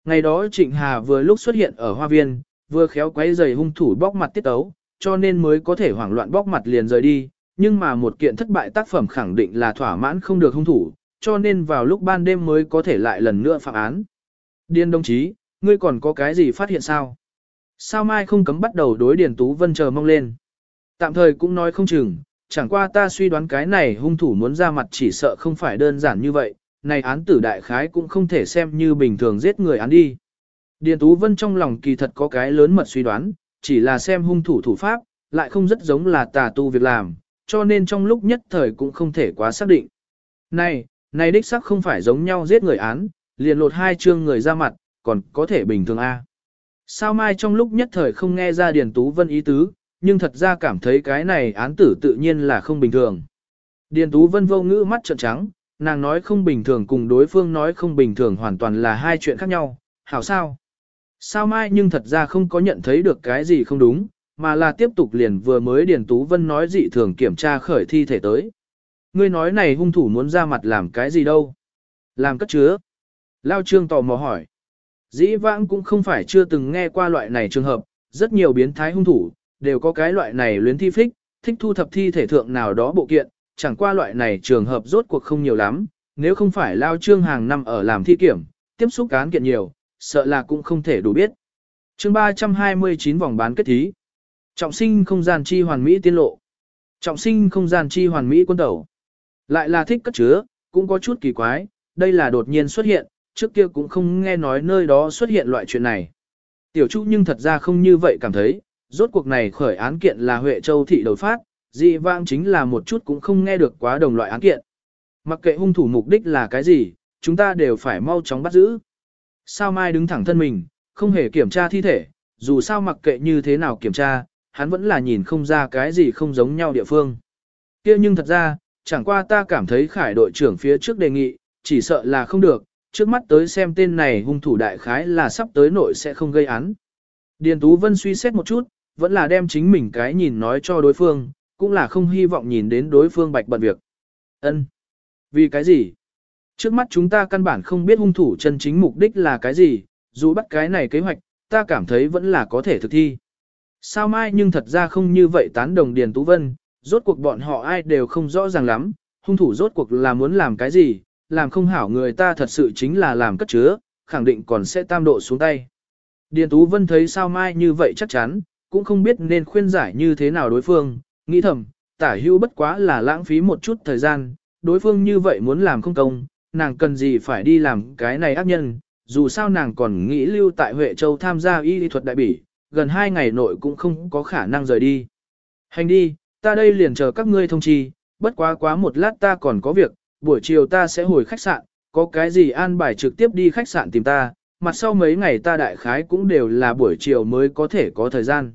Ngày đó Trịnh Hà vừa lúc xuất hiện ở hoa viên, vừa khéo quấy giày hung thủ bóc mặt tiết ấu, cho nên mới có thể hoảng loạn bóc mặt liền rời đi, nhưng mà một kiện thất bại tác phẩm khẳng định là thỏa mãn không được hung thủ, cho nên vào lúc ban đêm mới có thể lại lần nữa phạm án. Điên đồng chí, ngươi còn có cái gì phát hiện sao? Sao mai không cấm bắt đầu đối Điền Tú Vân chờ mong lên? Tạm thời cũng nói không chừng, chẳng qua ta suy đoán cái này hung thủ muốn ra mặt chỉ sợ không phải đơn giản như vậy, này án tử đại khái cũng không thể xem như bình thường giết người án đi. Điền Tú Vân trong lòng kỳ thật có cái lớn mật suy đoán, chỉ là xem hung thủ thủ pháp, lại không rất giống là tà tu việc làm, cho nên trong lúc nhất thời cũng không thể quá xác định. Này, này đích xác không phải giống nhau giết người án, liền lột hai chương người ra mặt, còn có thể bình thường A. Sao mai trong lúc nhất thời không nghe ra Điền Tú Vân ý tứ, nhưng thật ra cảm thấy cái này án tử tự nhiên là không bình thường. Điền Tú Vân vô ngữ mắt trợn trắng, nàng nói không bình thường cùng đối phương nói không bình thường hoàn toàn là hai chuyện khác nhau, hảo sao? Sao mai nhưng thật ra không có nhận thấy được cái gì không đúng, mà là tiếp tục liền vừa mới Điền Tú Vân nói dị thường kiểm tra khởi thi thể tới. Ngươi nói này hung thủ muốn ra mặt làm cái gì đâu? Làm cất chứa. Lao Trương tò mò hỏi. Dĩ vãng cũng không phải chưa từng nghe qua loại này trường hợp, rất nhiều biến thái hung thủ, đều có cái loại này luyến thi phích, thích thu thập thi thể thượng nào đó bộ kiện, chẳng qua loại này trường hợp rốt cuộc không nhiều lắm, nếu không phải Lao Trương hàng năm ở làm thi kiểm, tiếp xúc cán kiện nhiều, sợ là cũng không thể đủ biết. chương 329 vòng bán kết thí. Trọng sinh không gian chi hoàn mỹ tiên lộ. Trọng sinh không gian chi hoàn mỹ quân tẩu. Lại là thích cất chứa, cũng có chút kỳ quái, đây là đột nhiên xuất hiện, trước kia cũng không nghe nói nơi đó xuất hiện loại chuyện này. Tiểu Chu nhưng thật ra không như vậy cảm thấy, rốt cuộc này khởi án kiện là Huệ Châu thị đầu phát, dị vang chính là một chút cũng không nghe được quá đồng loại án kiện. Mặc kệ hung thủ mục đích là cái gì, chúng ta đều phải mau chóng bắt giữ. Sao Mai đứng thẳng thân mình, không hề kiểm tra thi thể, dù sao mặc kệ như thế nào kiểm tra, hắn vẫn là nhìn không ra cái gì không giống nhau địa phương. kia nhưng thật ra, chẳng qua ta cảm thấy khải đội trưởng phía trước đề nghị, chỉ sợ là không được, trước mắt tới xem tên này hung thủ đại khái là sắp tới nội sẽ không gây án. Điền Tú Vân suy xét một chút, vẫn là đem chính mình cái nhìn nói cho đối phương, cũng là không hy vọng nhìn đến đối phương bạch bận việc. Ân, Vì cái gì? Trước mắt chúng ta căn bản không biết hung thủ chân chính mục đích là cái gì, dù bắt cái này kế hoạch, ta cảm thấy vẫn là có thể thực thi. Sao mai nhưng thật ra không như vậy tán đồng Điền Tú Vân, rốt cuộc bọn họ ai đều không rõ ràng lắm, hung thủ rốt cuộc là muốn làm cái gì, làm không hảo người ta thật sự chính là làm cất chứa, khẳng định còn sẽ tam độ xuống tay. Điền Tú Vân thấy sao mai như vậy chắc chắn, cũng không biết nên khuyên giải như thế nào đối phương, nghĩ thầm, tả hưu bất quá là lãng phí một chút thời gian, đối phương như vậy muốn làm không công, nàng cần gì phải đi làm cái này ác nhân, dù sao nàng còn nghĩ lưu tại Huệ Châu tham gia y lý thuật đại bỉ, gần hai ngày nội cũng không có khả năng rời đi. Hành đi, ta đây liền chờ các ngươi thông chi, bất quá quá một lát ta còn có việc, buổi chiều ta sẽ hồi khách sạn, có cái gì an bài trực tiếp đi khách sạn tìm ta, mặt sau mấy ngày ta đại khái cũng đều là buổi chiều mới có thể có thời gian.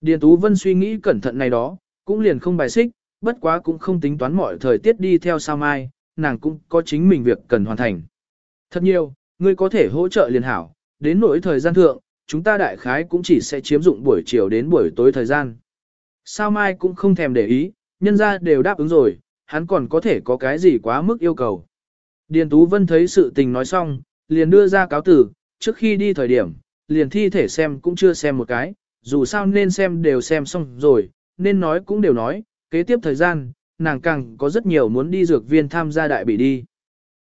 Điền Tú Vân suy nghĩ cẩn thận này đó, cũng liền không bài xích, bất quá cũng không tính toán mọi thời tiết đi theo sao mai, nàng cũng có chính mình việc cần hoàn thành. Thật nhiều, ngươi có thể hỗ trợ liền hảo, đến nỗi thời gian thượng, chúng ta đại khái cũng chỉ sẽ chiếm dụng buổi chiều đến buổi tối thời gian. Sao mai cũng không thèm để ý, nhân ra đều đáp ứng rồi, hắn còn có thể có cái gì quá mức yêu cầu. Điền Tú Vân thấy sự tình nói xong, liền đưa ra cáo tử, trước khi đi thời điểm, liền thi thể xem cũng chưa xem một cái, dù sao nên xem đều xem xong rồi, nên nói cũng đều nói, kế tiếp thời gian, nàng càng có rất nhiều muốn đi dược viên tham gia đại bị đi.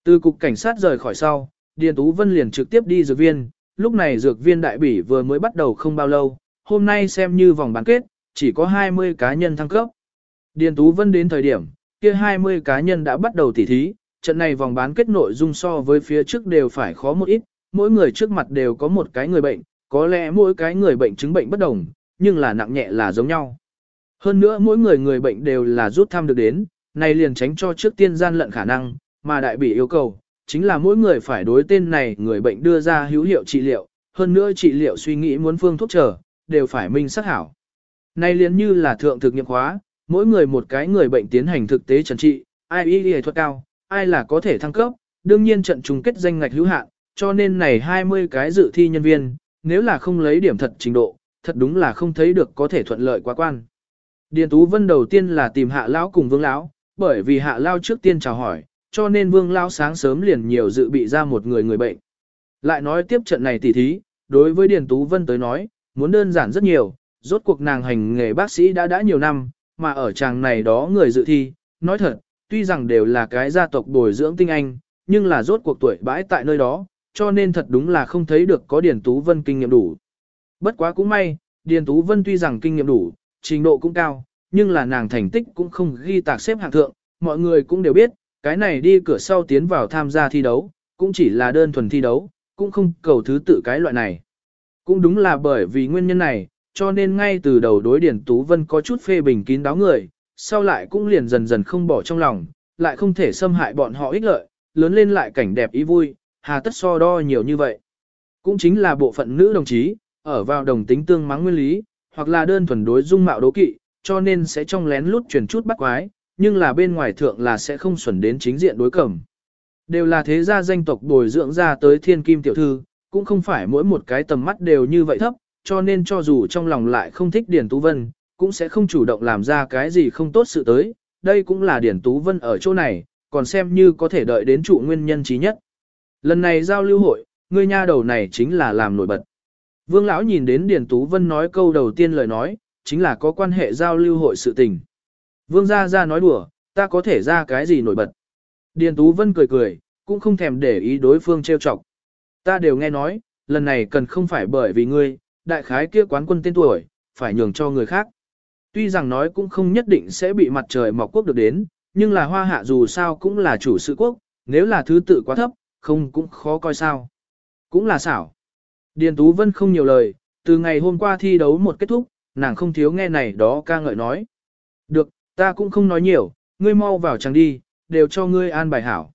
Từ cục cảnh sát rời khỏi sau, Điền Tú Vân liền trực tiếp đi dược viên, lúc này dược viên đại bỉ vừa mới bắt đầu không bao lâu, hôm nay xem như vòng bán kết, chỉ có 20 cá nhân thăng cấp. Điền Tú Vân đến thời điểm, kia 20 cá nhân đã bắt đầu tỉ thí, trận này vòng bán kết nội dung so với phía trước đều phải khó một ít, mỗi người trước mặt đều có một cái người bệnh, có lẽ mỗi cái người bệnh chứng bệnh bất đồng, nhưng là nặng nhẹ là giống nhau. Hơn nữa mỗi người người bệnh đều là rút thăm được đến, này liền tránh cho trước tiên gian lận khả năng, mà đại bỉ yêu cầu, chính là mỗi người phải đối tên này người bệnh đưa ra hữu hiệu trị liệu, hơn nữa trị liệu suy nghĩ muốn phương thuốc trở, đều phải minh xác hảo. nay liền như là thượng thực nghiệm khóa, mỗi người một cái người bệnh tiến hành thực tế trần trị, ai y y thuật cao, ai là có thể thăng cấp, đương nhiên trận chung kết danh ngạch hữu hạn, cho nên này 20 cái dự thi nhân viên, nếu là không lấy điểm thật trình độ, thật đúng là không thấy được có thể thuận lợi quá quan. Điền Tú Vân đầu tiên là tìm Hạ Lão cùng Vương Lão, bởi vì Hạ Lão trước tiên chào hỏi, cho nên Vương lao sáng sớm liền nhiều dự bị ra một người người bệnh. Lại nói tiếp trận này tỉ thí, đối với Điền Tú Vân tới nói, muốn đơn giản rất nhiều, rốt cuộc nàng hành nghề bác sĩ đã đã nhiều năm, mà ở chàng này đó người dự thi, nói thật, tuy rằng đều là cái gia tộc bồi dưỡng tinh anh, nhưng là rốt cuộc tuổi bãi tại nơi đó, cho nên thật đúng là không thấy được có Điền Tú Vân kinh nghiệm đủ. Bất quá cũng may, Điền Tú Vân tuy rằng kinh nghiệm đủ, trình độ cũng cao, nhưng là nàng thành tích cũng không ghi tạc xếp hạng thượng, mọi người cũng đều biết, cái này đi cửa sau tiến vào tham gia thi đấu, cũng chỉ là đơn thuần thi đấu, cũng không cầu thứ tự cái loại này. Cũng đúng là bởi vì nguyên nhân này, cho nên ngay từ đầu đối Điền Tú Vân có chút phê bình kín đáo người, sau lại cũng liền dần dần không bỏ trong lòng, lại không thể xâm hại bọn họ ích lợi, lớn lên lại cảnh đẹp ý vui, hà tất so đo nhiều như vậy. Cũng chính là bộ phận nữ đồng chí, ở vào đồng tính tương mắng nguyên lý, hoặc là đơn thuần đối dung mạo đố kỵ, cho nên sẽ trong lén lút truyền chút bắt quái, nhưng là bên ngoài thượng là sẽ không xuẩn đến chính diện đối cẩm. Đều là thế gia danh tộc bồi dưỡng ra tới thiên kim tiểu thư, cũng không phải mỗi một cái tầm mắt đều như vậy thấp, cho nên cho dù trong lòng lại không thích Điền Tú Vân, cũng sẽ không chủ động làm ra cái gì không tốt sự tới, đây cũng là điển Tú Vân ở chỗ này, còn xem như có thể đợi đến trụ nguyên nhân trí nhất. Lần này giao lưu hội, người nha đầu này chính là làm nổi bật. Vương lão nhìn đến điển Tú Vân nói câu đầu tiên lời nói, chính là có quan hệ giao lưu hội sự tình. Vương gia ra nói đùa, ta có thể ra cái gì nổi bật. Điền Tú Vân cười cười, cũng không thèm để ý đối phương trêu chọc. Ta đều nghe nói, lần này cần không phải bởi vì ngươi, đại khái kia quán quân tên tuổi, phải nhường cho người khác. Tuy rằng nói cũng không nhất định sẽ bị mặt trời mọc quốc được đến, nhưng là hoa hạ dù sao cũng là chủ sự quốc, nếu là thứ tự quá thấp, không cũng khó coi sao. Cũng là xảo. Điền Tú Vân không nhiều lời, từ ngày hôm qua thi đấu một kết thúc, nàng không thiếu nghe này đó ca ngợi nói. Được, ta cũng không nói nhiều, ngươi mau vào chẳng đi, đều cho ngươi an bài hảo.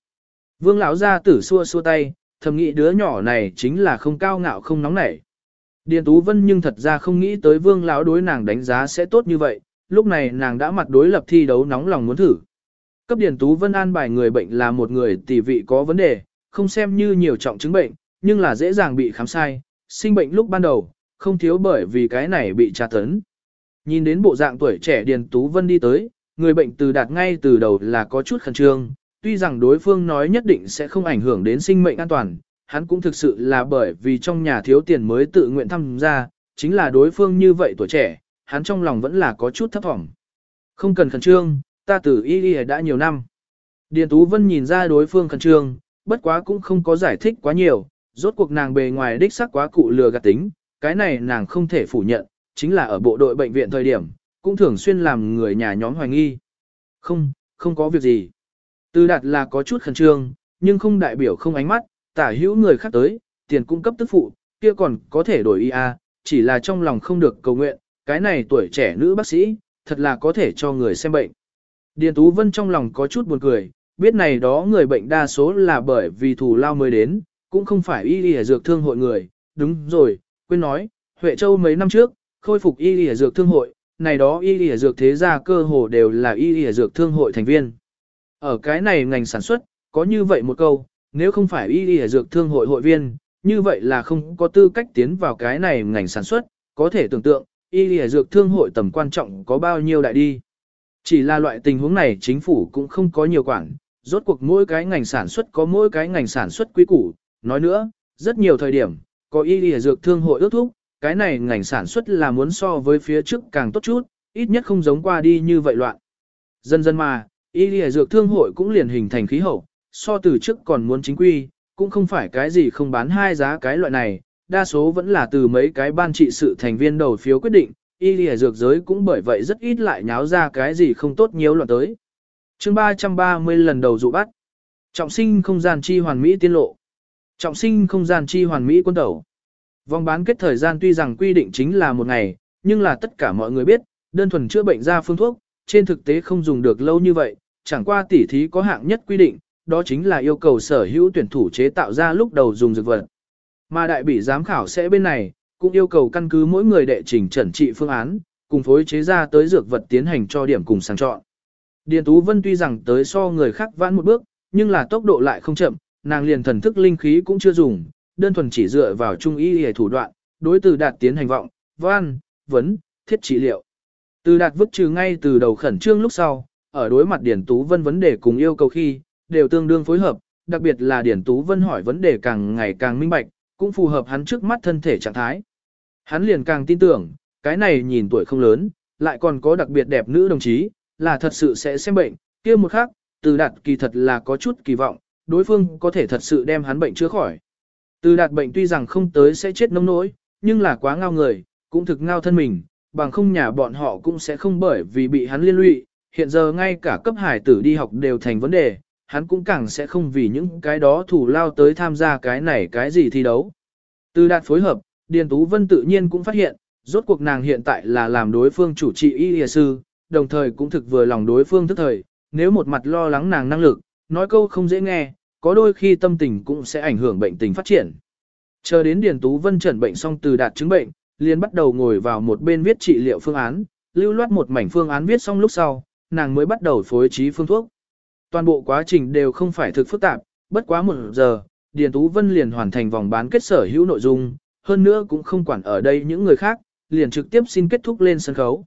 Vương lão gia tử xua xua tay, thầm nghĩ đứa nhỏ này chính là không cao ngạo không nóng nảy. Điền Tú Vân nhưng thật ra không nghĩ tới vương lão đối nàng đánh giá sẽ tốt như vậy, lúc này nàng đã mặt đối lập thi đấu nóng lòng muốn thử. Cấp Điền Tú Vân an bài người bệnh là một người tỷ vị có vấn đề, không xem như nhiều trọng chứng bệnh, nhưng là dễ dàng bị khám sai, sinh bệnh lúc ban đầu, không thiếu bởi vì cái này bị tra tấn. Nhìn đến bộ dạng tuổi trẻ Điền Tú Vân đi tới, người bệnh từ đạt ngay từ đầu là có chút khẩn trương, tuy rằng đối phương nói nhất định sẽ không ảnh hưởng đến sinh mệnh an toàn, hắn cũng thực sự là bởi vì trong nhà thiếu tiền mới tự nguyện tham gia, chính là đối phương như vậy tuổi trẻ, hắn trong lòng vẫn là có chút thấp vọng. Không cần khẩn trương, ta từ y y đã nhiều năm. Điền Tú Vân nhìn ra đối phương khẩn trương, bất quá cũng không có giải thích quá nhiều, rốt cuộc nàng bề ngoài đích sắc quá cụ lừa gạt tính, cái này nàng không thể phủ nhận, chính là ở bộ đội bệnh viện thời điểm, cũng thường xuyên làm người nhà nhóm hoài nghi. Không, không có việc gì. Từ đạt là có chút khẩn trương, nhưng không đại biểu không ánh mắt, tả hữu người khác tới, tiền cung cấp tức phụ, kia còn có thể đổi IA, à, chỉ là trong lòng không được cầu nguyện, cái này tuổi trẻ nữ bác sĩ, thật là có thể cho người xem bệnh. Điền Tú Vân trong lòng có chút buồn cười, biết này đó người bệnh đa số là bởi vì thù lao mới đến, cũng không phải y y dược thương hội người, đúng rồi, quên nói, Huệ Châu mấy năm trước, khôi phục y lìa dược thương hội, này đó y lìa dược thế gia cơ hồ đều là y lìa dược thương hội thành viên. Ở cái này ngành sản xuất, có như vậy một câu, nếu không phải y lìa dược thương hội hội viên, như vậy là không có tư cách tiến vào cái này ngành sản xuất, có thể tưởng tượng, y lìa dược thương hội tầm quan trọng có bao nhiêu đại đi. Chỉ là loại tình huống này chính phủ cũng không có nhiều quản, rốt cuộc mỗi cái ngành sản xuất có mỗi cái ngành sản xuất quý củ. Nói nữa, rất nhiều thời điểm, có y y dược thương hội ước thúc, cái này ngành sản xuất là muốn so với phía trước càng tốt chút, ít nhất không giống qua đi như vậy loạn. Dần dần mà, y lìa dược thương hội cũng liền hình thành khí hậu, so từ trước còn muốn chính quy, cũng không phải cái gì không bán hai giá cái loại này, đa số vẫn là từ mấy cái ban trị sự thành viên đầu phiếu quyết định, y lìa dược giới cũng bởi vậy rất ít lại nháo ra cái gì không tốt nhiều loạn tới. chương 330 lần đầu dụ bắt. Trọng sinh không gian chi hoàn mỹ tiên lộ. Trọng sinh không gian chi hoàn mỹ quân tẩu. Vòng bán kết thời gian tuy rằng quy định chính là một ngày, nhưng là tất cả mọi người biết, đơn thuần chữa bệnh ra phương thuốc, trên thực tế không dùng được lâu như vậy, chẳng qua tỉ thí có hạng nhất quy định, đó chính là yêu cầu sở hữu tuyển thủ chế tạo ra lúc đầu dùng dược vật. Mà đại bỉ giám khảo sẽ bên này, cũng yêu cầu căn cứ mỗi người đệ trình trần trị phương án, cùng phối chế ra tới dược vật tiến hành cho điểm cùng sàng chọn. Điền Tú Vân tuy rằng tới so người khác vãn một bước, nhưng là tốc độ lại không chậm, nàng liền thần thức linh khí cũng chưa dùng, đơn thuần chỉ dựa vào trung y y thủ đoạn, đối từ đạt tiến hành vọng, văn, vấn, thiết trị liệu. Từ đạt vứt trừ ngay từ đầu khẩn trương lúc sau, ở đối mặt điển Tú Vân vấn đề cùng yêu cầu khi, đều tương đương phối hợp, đặc biệt là điển Tú Vân hỏi vấn đề càng ngày càng minh bạch, cũng phù hợp hắn trước mắt thân thể trạng thái. Hắn liền càng tin tưởng, cái này nhìn tuổi không lớn, lại còn có đặc biệt đẹp nữ đồng chí, là thật sự sẽ xem bệnh, kia một khác, từ đạt kỳ thật là có chút kỳ vọng, đối phương có thể thật sự đem hắn bệnh chữa khỏi. Từ đạt bệnh tuy rằng không tới sẽ chết nông nỗi, nhưng là quá ngao người, cũng thực ngao thân mình, bằng không nhà bọn họ cũng sẽ không bởi vì bị hắn liên lụy, hiện giờ ngay cả cấp hải tử đi học đều thành vấn đề, hắn cũng càng sẽ không vì những cái đó thủ lao tới tham gia cái này cái gì thi đấu. Từ đạt phối hợp, Điền Tú Vân tự nhiên cũng phát hiện, rốt cuộc nàng hiện tại là làm đối phương chủ trị y y sư, đồng thời cũng thực vừa lòng đối phương thức thời, nếu một mặt lo lắng nàng năng lực, nói câu không dễ nghe, có đôi khi tâm tình cũng sẽ ảnh hưởng bệnh tình phát triển. Chờ đến Điền Tú Vân chẩn bệnh xong từ đạt chứng bệnh, liền bắt đầu ngồi vào một bên viết trị liệu phương án, lưu loát một mảnh phương án viết xong lúc sau, nàng mới bắt đầu phối trí phương thuốc. Toàn bộ quá trình đều không phải thực phức tạp, bất quá một giờ, Điền Tú Vân liền hoàn thành vòng bán kết sở hữu nội dung, hơn nữa cũng không quản ở đây những người khác, liền trực tiếp xin kết thúc lên sân khấu.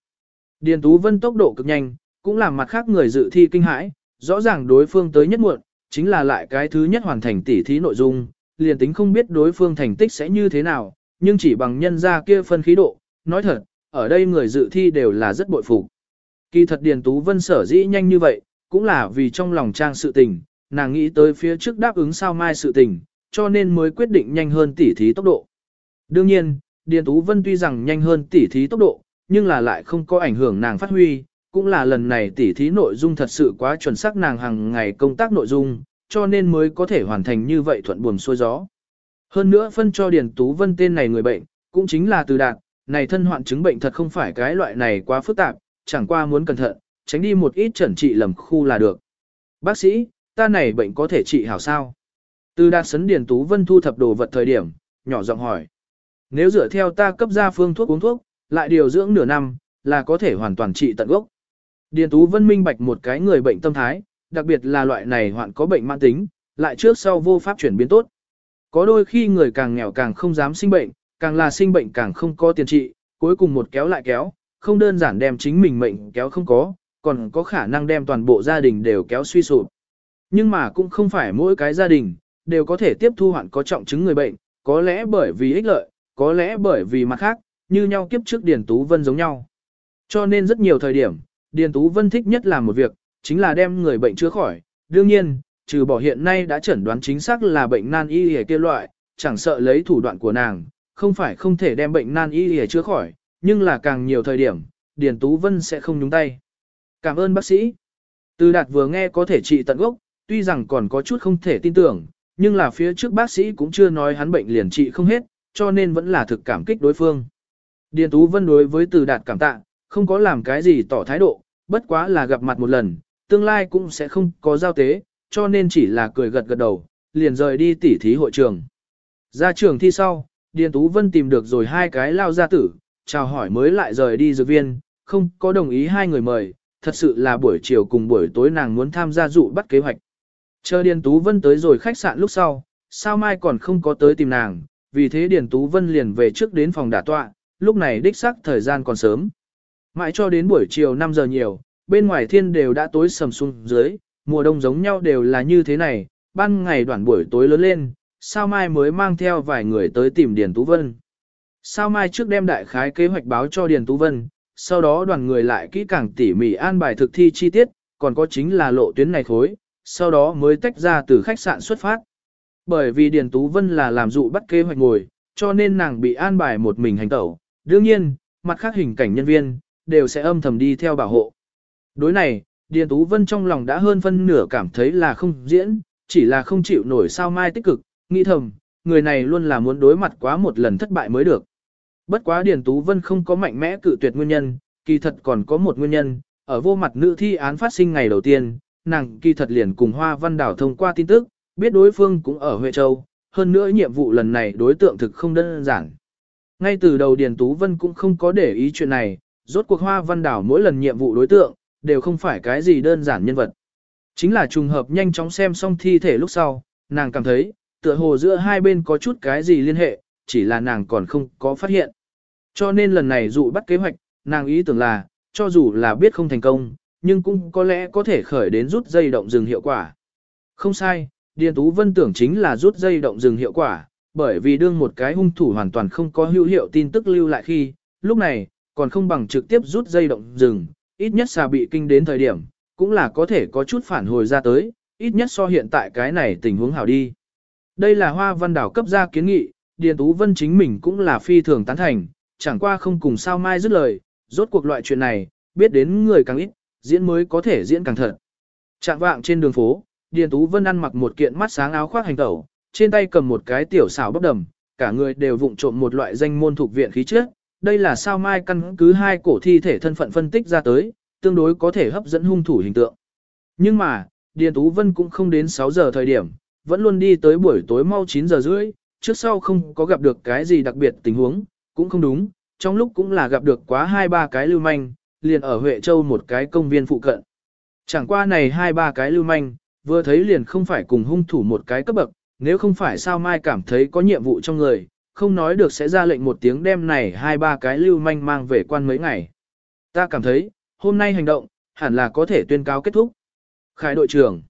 Điền Tú Vân tốc độ cực nhanh, cũng làm mặt khác người dự thi kinh hãi, rõ ràng đối phương tới nhất muộn, chính là lại cái thứ nhất hoàn thành tỉ thí nội dung, liền tính không biết đối phương thành tích sẽ như thế nào, nhưng chỉ bằng nhân ra kia phân khí độ, nói thật, ở đây người dự thi đều là rất bội phục. Kỳ thật Điền Tú Vân sở dĩ nhanh như vậy, cũng là vì trong lòng trang sự tình, nàng nghĩ tới phía trước đáp ứng sao mai sự tình, cho nên mới quyết định nhanh hơn tỉ thí tốc độ. Đương nhiên, Điền Tú Vân tuy rằng nhanh hơn tỉ thí tốc độ, nhưng là lại không có ảnh hưởng nàng phát huy, cũng là lần này tỉ thí nội dung thật sự quá chuẩn xác nàng hàng ngày công tác nội dung, cho nên mới có thể hoàn thành như vậy thuận buồm xuôi gió. Hơn nữa phân cho Điền Tú Vân tên này người bệnh, cũng chính là từ đạt, này thân hoạn chứng bệnh thật không phải cái loại này quá phức tạp, chẳng qua muốn cẩn thận, tránh đi một ít chẩn trị lầm khu là được. Bác sĩ, ta này bệnh có thể trị hảo sao? Từ đạt sấn Điền Tú Vân thu thập đồ vật thời điểm, nhỏ giọng hỏi. Nếu dựa theo ta cấp ra phương thuốc uống thuốc, lại điều dưỡng nửa năm, là có thể hoàn toàn trị tận gốc. Điền Tú Vân minh bạch một cái người bệnh tâm thái, đặc biệt là loại này hoạn có bệnh mãn tính, lại trước sau vô pháp chuyển biến tốt. Có đôi khi người càng nghèo càng không dám sinh bệnh, càng là sinh bệnh càng không có tiền trị, cuối cùng một kéo lại kéo, không đơn giản đem chính mình mệnh kéo không có, còn có khả năng đem toàn bộ gia đình đều kéo suy sụp. Nhưng mà cũng không phải mỗi cái gia đình, đều có thể tiếp thu hoạn có trọng chứng người bệnh, có lẽ bởi vì ích lợi, có lẽ bởi vì mặt khác, như nhau kiếp trước Điền Tú Vân giống nhau. Cho nên rất nhiều thời điểm, Điền Tú Vân thích nhất làm một việc, chính là đem người bệnh chữa khỏi. Đương nhiên, trừ bỏ hiện nay đã chẩn đoán chính xác là bệnh nan y hề kia loại, chẳng sợ lấy thủ đoạn của nàng, không phải không thể đem bệnh nan y hề chữa khỏi, nhưng là càng nhiều thời điểm, Điền Tú Vân sẽ không nhúng tay. Cảm ơn bác sĩ. Từ đạt vừa nghe có thể trị tận gốc, tuy rằng còn có chút không thể tin tưởng, nhưng là phía trước bác sĩ cũng chưa nói hắn bệnh liền trị không hết, cho nên vẫn là thực cảm kích đối phương. Điền Tú Vân đối với từ đạt cảm tạ, không có làm cái gì tỏ thái độ, bất quá là gặp mặt một lần, tương lai cũng sẽ không có giao tế, cho nên chỉ là cười gật gật đầu, liền rời đi tỉ thí hội trường. Ra trường thi sau, Điền Tú Vân tìm được rồi hai cái lao gia tử, chào hỏi mới lại rời đi dược viên, không có đồng ý hai người mời, thật sự là buổi chiều cùng buổi tối nàng muốn tham gia dụ bắt kế hoạch. Chờ Điền Tú Vân tới rồi khách sạn lúc sau, sao mai còn không có tới tìm nàng, vì thế Điền Tú Vân liền về trước đến phòng đả tọa, lúc này đích xác thời gian còn sớm. Mãi cho đến buổi chiều 5 giờ nhiều, bên ngoài thiên đều đã tối sầm xuống dưới, mùa đông giống nhau đều là như thế này, ban ngày đoạn buổi tối lớn lên, sao mai mới mang theo vài người tới tìm Điền Tú Vân. Sao mai trước đem đại khái kế hoạch báo cho Điền Tú Vân, sau đó đoàn người lại kỹ càng tỉ mỉ an bài thực thi chi tiết, còn có chính là lộ tuyến này khối, sau đó mới tách ra từ khách sạn xuất phát. Bởi vì Điền Tú Vân là làm dụ bắt kế hoạch ngồi, cho nên nàng bị an bài một mình hành tẩu. Đương nhiên, mặt khác hình cảnh nhân viên, đều sẽ âm thầm đi theo bảo hộ. Đối này, Điền Tú Vân trong lòng đã hơn phân nửa cảm thấy là không diễn, chỉ là không chịu nổi sao mai tích cực, nghĩ thầm, người này luôn là muốn đối mặt quá một lần thất bại mới được. Bất quá Điền Tú Vân không có mạnh mẽ cự tuyệt nguyên nhân, kỳ thật còn có một nguyên nhân, ở vô mặt nữ thi án phát sinh ngày đầu tiên, nàng kỳ thật liền cùng Hoa Văn Đảo thông qua tin tức, biết đối phương cũng ở Huệ Châu, hơn nữa nhiệm vụ lần này đối tượng thực không đơn giản. Ngay từ đầu Điền Tú Vân cũng không có để ý chuyện này, rốt cuộc Hoa Văn Đảo mỗi lần nhiệm vụ đối tượng, đều không phải cái gì đơn giản nhân vật. Chính là trùng hợp nhanh chóng xem xong thi thể lúc sau, nàng cảm thấy, tựa hồ giữa hai bên có chút cái gì liên hệ, chỉ là nàng còn không có phát hiện. Cho nên lần này dụ bắt kế hoạch, nàng ý tưởng là, cho dù là biết không thành công, nhưng cũng có lẽ có thể khởi đến rút dây động rừng hiệu quả. Không sai, Điền Tú Vân tưởng chính là rút dây động rừng hiệu quả, bởi vì đương một cái hung thủ hoàn toàn không có hữu hiệu tin tức lưu lại khi, lúc này, còn không bằng trực tiếp rút dây động rừng, ít nhất xà bị kinh đến thời điểm, cũng là có thể có chút phản hồi ra tới, ít nhất so hiện tại cái này tình huống hảo đi. Đây là hoa văn đảo cấp ra kiến nghị, Điền Tú Vân chính mình cũng là phi thường tán thành, chẳng qua không cùng sao mai dứt lời, rốt cuộc loại chuyện này, biết đến người càng ít, diễn mới có thể diễn càng thật. Trạng vạng trên đường phố, Điền Tú Vân ăn mặc một kiện mắt sáng áo khoác hành tẩu, trên tay cầm một cái tiểu xảo bắp đầm, cả người đều vụng trộm một loại danh môn thuộc viện khí chất. Đây là sao mai căn cứ hai cổ thi thể thân phận phân tích ra tới, tương đối có thể hấp dẫn hung thủ hình tượng. Nhưng mà, Điền Tú Vân cũng không đến 6 giờ thời điểm, vẫn luôn đi tới buổi tối mau 9 giờ rưỡi, trước sau không có gặp được cái gì đặc biệt tình huống, cũng không đúng, trong lúc cũng là gặp được quá hai ba cái lưu manh, liền ở Huệ Châu một cái công viên phụ cận. Chẳng qua này hai ba cái lưu manh, vừa thấy liền không phải cùng hung thủ một cái cấp bậc, nếu không phải sao mai cảm thấy có nhiệm vụ trong người, không nói được sẽ ra lệnh một tiếng đem này hai ba cái lưu manh mang về quan mấy ngày. Ta cảm thấy, hôm nay hành động, hẳn là có thể tuyên cáo kết thúc. Khải đội trưởng,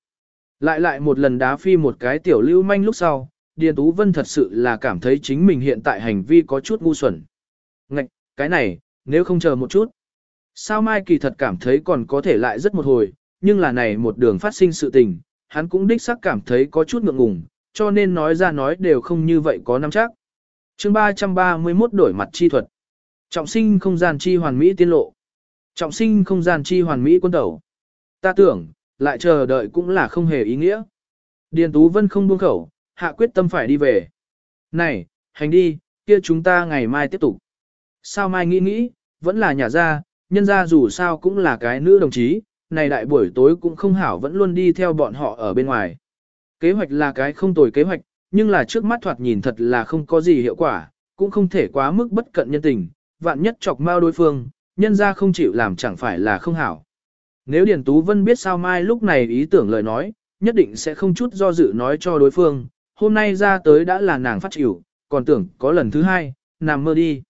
lại lại một lần đá phi một cái tiểu lưu manh lúc sau, Điền Tú Vân thật sự là cảm thấy chính mình hiện tại hành vi có chút ngu xuẩn. Ngạch, cái này, nếu không chờ một chút. Sao Mai kỳ thật cảm thấy còn có thể lại rất một hồi, nhưng là này một đường phát sinh sự tình, hắn cũng đích xác cảm thấy có chút ngượng ngùng, cho nên nói ra nói đều không như vậy có nắm chắc chương 331 đổi mặt chi thuật. Trọng sinh không gian chi hoàn mỹ tiên lộ. Trọng sinh không gian chi hoàn mỹ quân tẩu. Ta tưởng, lại chờ đợi cũng là không hề ý nghĩa. Điền Tú Vân không buông khẩu, hạ quyết tâm phải đi về. Này, hành đi, kia chúng ta ngày mai tiếp tục. Sao mai nghĩ nghĩ, vẫn là nhà ra, nhân ra dù sao cũng là cái nữ đồng chí, này đại buổi tối cũng không hảo vẫn luôn đi theo bọn họ ở bên ngoài. Kế hoạch là cái không tồi kế hoạch, nhưng là trước mắt thoạt nhìn thật là không có gì hiệu quả, cũng không thể quá mức bất cận nhân tình, vạn nhất chọc mau đối phương, nhân ra không chịu làm chẳng phải là không hảo. Nếu Điền Tú Vân biết sao mai lúc này ý tưởng lời nói, nhất định sẽ không chút do dự nói cho đối phương, hôm nay ra tới đã là nàng phát chịu, còn tưởng có lần thứ hai, nằm mơ đi.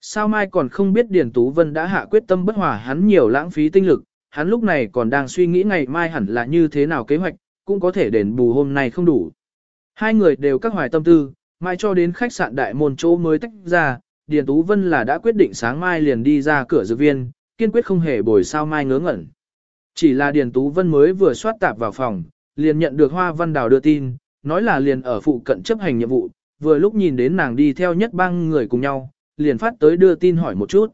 Sao mai còn không biết Điền Tú Vân đã hạ quyết tâm bất hòa hắn nhiều lãng phí tinh lực, hắn lúc này còn đang suy nghĩ ngày mai hẳn là như thế nào kế hoạch, cũng có thể đền bù hôm nay không đủ. Hai người đều các hoài tâm tư, mai cho đến khách sạn đại môn chỗ mới tách ra, Điền Tú Vân là đã quyết định sáng mai liền đi ra cửa dược viên, kiên quyết không hề bồi sao mai ngớ ngẩn. Chỉ là Điền Tú Vân mới vừa soát tạp vào phòng, liền nhận được Hoa Văn Đào đưa tin, nói là liền ở phụ cận chấp hành nhiệm vụ, vừa lúc nhìn đến nàng đi theo nhất bang người cùng nhau, liền phát tới đưa tin hỏi một chút.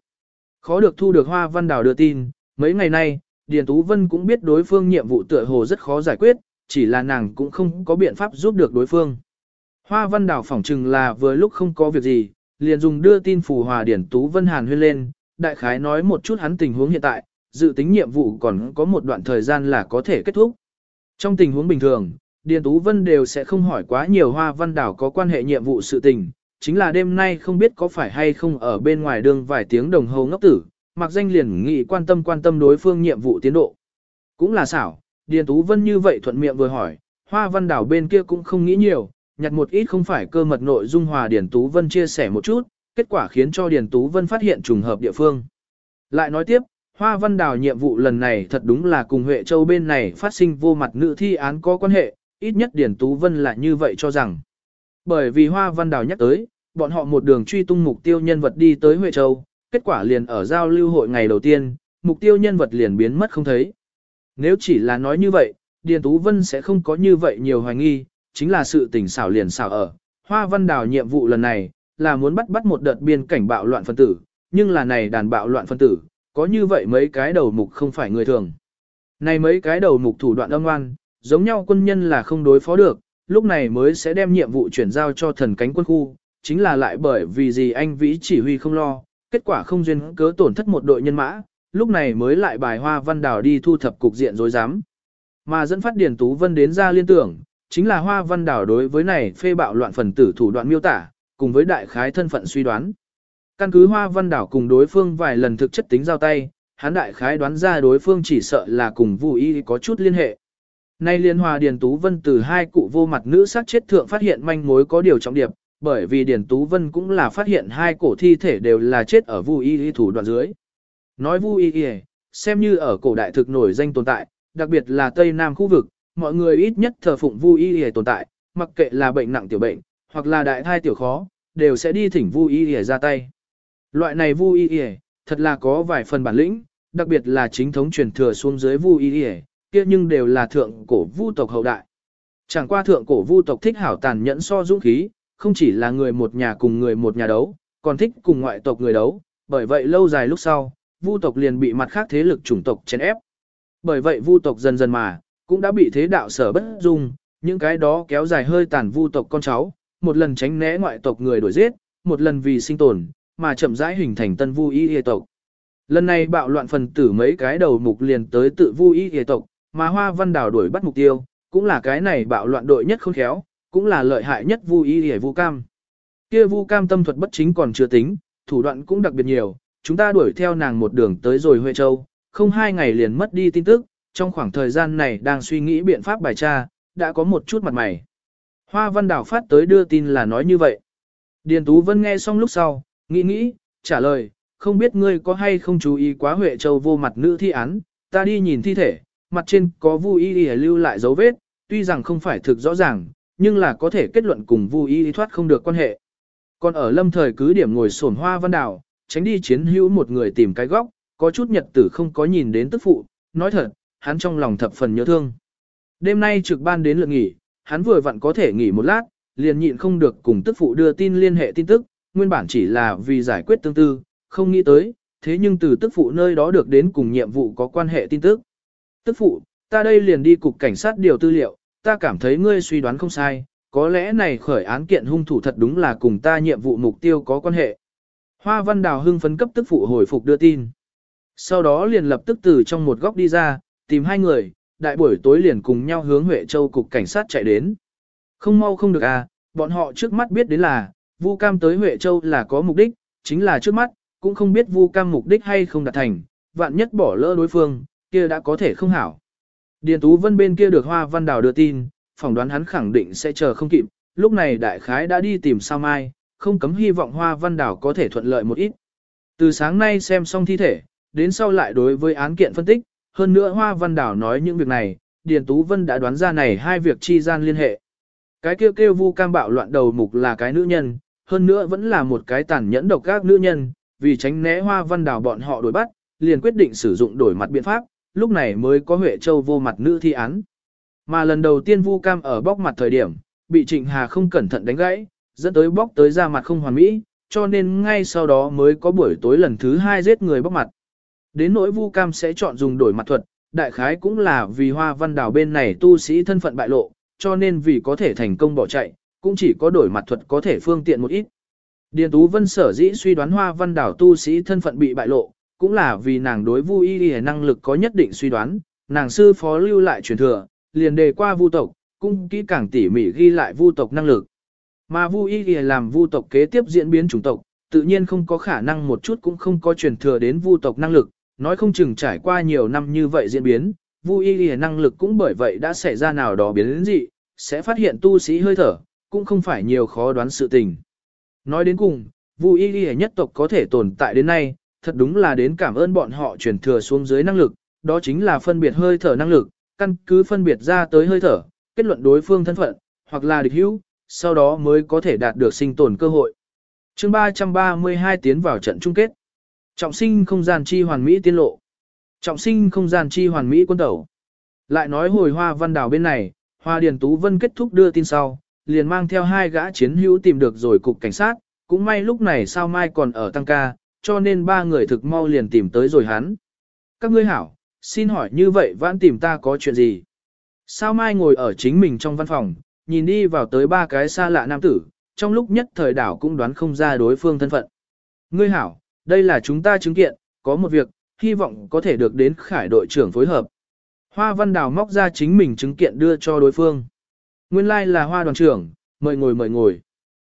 Khó được thu được Hoa Văn Đào đưa tin, mấy ngày nay, Điền Tú Vân cũng biết đối phương nhiệm vụ tựa hồ rất khó giải quyết, chỉ là nàng cũng không có biện pháp giúp được đối phương. Hoa Văn Đảo phỏng chừng là vừa lúc không có việc gì, liền dùng đưa tin phù hòa Điền Tú Vân Hàn huyên lên, đại khái nói một chút hắn tình huống hiện tại, dự tính nhiệm vụ còn có một đoạn thời gian là có thể kết thúc. Trong tình huống bình thường, Điền Tú Vân đều sẽ không hỏi quá nhiều Hoa Văn Đảo có quan hệ nhiệm vụ sự tình, chính là đêm nay không biết có phải hay không ở bên ngoài đường vài tiếng đồng hồ ngốc tử, mặc danh liền nghị quan tâm quan tâm đối phương nhiệm vụ tiến độ. Cũng là xảo, Điền Tú Vân như vậy thuận miệng vừa hỏi, Hoa Văn Đảo bên kia cũng không nghĩ nhiều, nhặt một ít không phải cơ mật nội dung hòa Điền Tú Vân chia sẻ một chút, kết quả khiến cho Điền Tú Vân phát hiện trùng hợp địa phương. Lại nói tiếp, Hoa Văn đảo nhiệm vụ lần này thật đúng là cùng Huệ Châu bên này phát sinh vô mặt nữ thi án có quan hệ, ít nhất Điền Tú Vân là như vậy cho rằng. Bởi vì Hoa Văn đảo nhắc tới, bọn họ một đường truy tung mục tiêu nhân vật đi tới Huệ Châu, kết quả liền ở giao lưu hội ngày đầu tiên, mục tiêu nhân vật liền biến mất không thấy. Nếu chỉ là nói như vậy, Điền Tú Vân sẽ không có như vậy nhiều hoài nghi, chính là sự tình xảo liền xảo ở. Hoa Văn Đào nhiệm vụ lần này, là muốn bắt bắt một đợt biên cảnh bạo loạn phân tử, nhưng là này đàn bạo loạn phân tử, có như vậy mấy cái đầu mục không phải người thường. Này mấy cái đầu mục thủ đoạn âm ngoan, giống nhau quân nhân là không đối phó được, lúc này mới sẽ đem nhiệm vụ chuyển giao cho thần cánh quân khu, chính là lại bởi vì gì anh vĩ chỉ huy không lo, kết quả không duyên cớ tổn thất một đội nhân mã, lúc này mới lại bài hoa văn đào đi thu thập cục diện dối dám. Mà dẫn phát Điền Tú Vân đến ra liên tưởng, chính là hoa văn đào đối với này phê bạo loạn phần tử thủ đoạn miêu tả, cùng với đại khái thân phận suy đoán. Căn cứ Hoa Văn Đảo cùng đối phương vài lần thực chất tính giao tay, hắn đại khái đoán ra đối phương chỉ sợ là cùng Vu Y có chút liên hệ. Nay liên hòa Điền Tú Vân từ hai cụ vô mặt nữ sát chết thượng phát hiện manh mối có điều trọng điệp, bởi vì Điền Tú Vân cũng là phát hiện hai cổ thi thể đều là chết ở Vu Y thủ đoạn dưới. Nói Vu Y xem như ở cổ đại thực nổi danh tồn tại, đặc biệt là Tây Nam khu vực, mọi người ít nhất thờ phụng Vu Y tồn tại, mặc kệ là bệnh nặng tiểu bệnh, hoặc là đại thai tiểu khó, đều sẽ đi thỉnh Vu Y ra tay. Loại này vu y y, thật là có vài phần bản lĩnh, đặc biệt là chính thống truyền thừa xuống dưới vu y y, kia nhưng đều là thượng cổ vu tộc hậu đại. Chẳng qua thượng cổ vu tộc thích hảo tàn nhẫn so dũng khí, không chỉ là người một nhà cùng người một nhà đấu, còn thích cùng ngoại tộc người đấu, bởi vậy lâu dài lúc sau, vu tộc liền bị mặt khác thế lực chủng tộc chèn ép. Bởi vậy vu tộc dần dần mà, cũng đã bị thế đạo sở bất dung, những cái đó kéo dài hơi tàn vu tộc con cháu, một lần tránh né ngoại tộc người đuổi giết, một lần vì sinh tồn, mà chậm rãi hình thành tân vu y y tộc. Lần này bạo loạn phần tử mấy cái đầu mục liền tới tự vu y y tộc, mà Hoa Văn Đảo đuổi bắt mục tiêu, cũng là cái này bạo loạn đội nhất khôn khéo, cũng là lợi hại nhất vu y y vu cam. Kia vu cam tâm thuật bất chính còn chưa tính, thủ đoạn cũng đặc biệt nhiều, chúng ta đuổi theo nàng một đường tới rồi Huệ Châu, không hai ngày liền mất đi tin tức, trong khoảng thời gian này đang suy nghĩ biện pháp bài tra, đã có một chút mặt mày. Hoa Văn Đào phát tới đưa tin là nói như vậy. Điền Tú Vân nghe xong lúc sau, Nghĩ nghĩ, trả lời, không biết ngươi có hay không chú ý quá Huệ Châu vô mặt nữ thi án, ta đi nhìn thi thể, mặt trên có Vu Y Y lưu lại dấu vết, tuy rằng không phải thực rõ ràng, nhưng là có thể kết luận cùng Vu Y Y thoát không được quan hệ. Còn ở lâm thời cứ điểm ngồi sổn hoa văn đảo, tránh đi chiến hữu một người tìm cái góc, có chút nhật tử không có nhìn đến tức phụ, nói thật, hắn trong lòng thập phần nhớ thương. Đêm nay trực ban đến lượt nghỉ, hắn vừa vặn có thể nghỉ một lát, liền nhịn không được cùng tức phụ đưa tin liên hệ tin tức, nguyên bản chỉ là vì giải quyết tương tư, không nghĩ tới, thế nhưng từ tức phụ nơi đó được đến cùng nhiệm vụ có quan hệ tin tức. Tức phụ, ta đây liền đi cục cảnh sát điều tư liệu, ta cảm thấy ngươi suy đoán không sai, có lẽ này khởi án kiện hung thủ thật đúng là cùng ta nhiệm vụ mục tiêu có quan hệ. Hoa Văn Đào hưng phấn cấp tức phụ hồi phục đưa tin. Sau đó liền lập tức từ trong một góc đi ra, tìm hai người, đại buổi tối liền cùng nhau hướng Huệ Châu cục cảnh sát chạy đến. Không mau không được à, bọn họ trước mắt biết đến là, Vu Cam tới Huệ Châu là có mục đích, chính là trước mắt, cũng không biết Vu Cam mục đích hay không đạt thành, vạn nhất bỏ lỡ đối phương, kia đã có thể không hảo. Điền Tú Vân bên kia được Hoa Văn Đào đưa tin, phỏng đoán hắn khẳng định sẽ chờ không kịp, lúc này đại khái đã đi tìm sao mai, không cấm hy vọng Hoa Văn Đào có thể thuận lợi một ít. Từ sáng nay xem xong thi thể, đến sau lại đối với án kiện phân tích, hơn nữa Hoa Văn Đào nói những việc này, Điền Tú Vân đã đoán ra này hai việc chi gian liên hệ. Cái kêu kêu vu cam bạo loạn đầu mục là cái nữ nhân, hơn nữa vẫn là một cái tàn nhẫn độc các nữ nhân, vì tránh né Hoa Văn Đào bọn họ đổi bắt, liền quyết định sử dụng đổi mặt biện pháp, lúc này mới có Huệ Châu vô mặt nữ thi án. Mà lần đầu tiên Vu Cam ở bóc mặt thời điểm, bị Trịnh Hà không cẩn thận đánh gãy, dẫn tới bóc tới ra mặt không hoàn mỹ, cho nên ngay sau đó mới có buổi tối lần thứ hai giết người bóc mặt. Đến nỗi Vu Cam sẽ chọn dùng đổi mặt thuật, đại khái cũng là vì Hoa Văn Đào bên này tu sĩ thân phận bại lộ, cho nên vì có thể thành công bỏ chạy, cũng chỉ có đổi mặt thuật có thể phương tiện một ít. Điền Tú Vân sở dĩ suy đoán Hoa Văn Đào tu sĩ thân phận bị bại lộ, cũng là vì nàng đối Vu Y Y năng lực có nhất định suy đoán, nàng sư phó lưu lại truyền thừa, liền đề qua Vu tộc, cũng kỹ càng tỉ mỉ ghi lại Vu tộc năng lực. Mà Vu Y Y làm Vu tộc kế tiếp diễn biến chủng tộc, tự nhiên không có khả năng một chút cũng không có truyền thừa đến Vu tộc năng lực, nói không chừng trải qua nhiều năm như vậy diễn biến, Vu Y Y năng lực cũng bởi vậy đã xảy ra nào đó biến đến gì, sẽ phát hiện tu sĩ hơi thở, cũng không phải nhiều khó đoán sự tình. Nói đến cùng, Vu Y Y nhất tộc có thể tồn tại đến nay, thật đúng là đến cảm ơn bọn họ truyền thừa xuống dưới năng lực, đó chính là phân biệt hơi thở năng lực, căn cứ phân biệt ra tới hơi thở, kết luận đối phương thân phận, hoặc là địch hữu, sau đó mới có thể đạt được sinh tồn cơ hội. chương 332 tiến vào trận chung kết. Trọng sinh không gian chi hoàn mỹ tiên lộ. Trọng sinh không gian chi hoàn mỹ quân tẩu. Lại nói hồi hoa văn đảo bên này, hoa điền tú vân kết thúc đưa tin sau, liền mang theo hai gã chiến hữu tìm được rồi cục cảnh sát, cũng may lúc này sao mai còn ở tăng ca, cho nên ba người thực mau liền tìm tới rồi hắn. Các ngươi hảo, xin hỏi như vậy vãn tìm ta có chuyện gì? Sao mai ngồi ở chính mình trong văn phòng, nhìn đi vào tới ba cái xa lạ nam tử, trong lúc nhất thời đảo cũng đoán không ra đối phương thân phận. Ngươi hảo, đây là chúng ta chứng kiện, có một việc, hy vọng có thể được đến khải đội trưởng phối hợp. Hoa Văn Đào móc ra chính mình chứng kiện đưa cho đối phương. Nguyên lai like là Hoa đoàn trưởng, mời ngồi mời ngồi.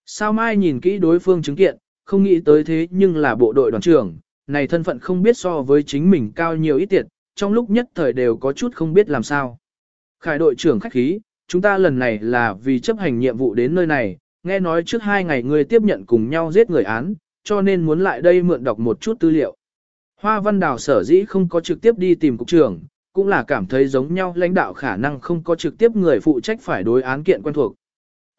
Sao Mai nhìn kỹ đối phương chứng kiện, không nghĩ tới thế nhưng là bộ đội đoàn trưởng, này thân phận không biết so với chính mình cao nhiều ít tiệt, trong lúc nhất thời đều có chút không biết làm sao. Khải đội trưởng khách khí, chúng ta lần này là vì chấp hành nhiệm vụ đến nơi này, nghe nói trước hai ngày người tiếp nhận cùng nhau giết người án, cho nên muốn lại đây mượn đọc một chút tư liệu. Hoa Văn Đào sở dĩ không có trực tiếp đi tìm cục trưởng, cũng là cảm thấy giống nhau lãnh đạo khả năng không có trực tiếp người phụ trách phải đối án kiện quen thuộc.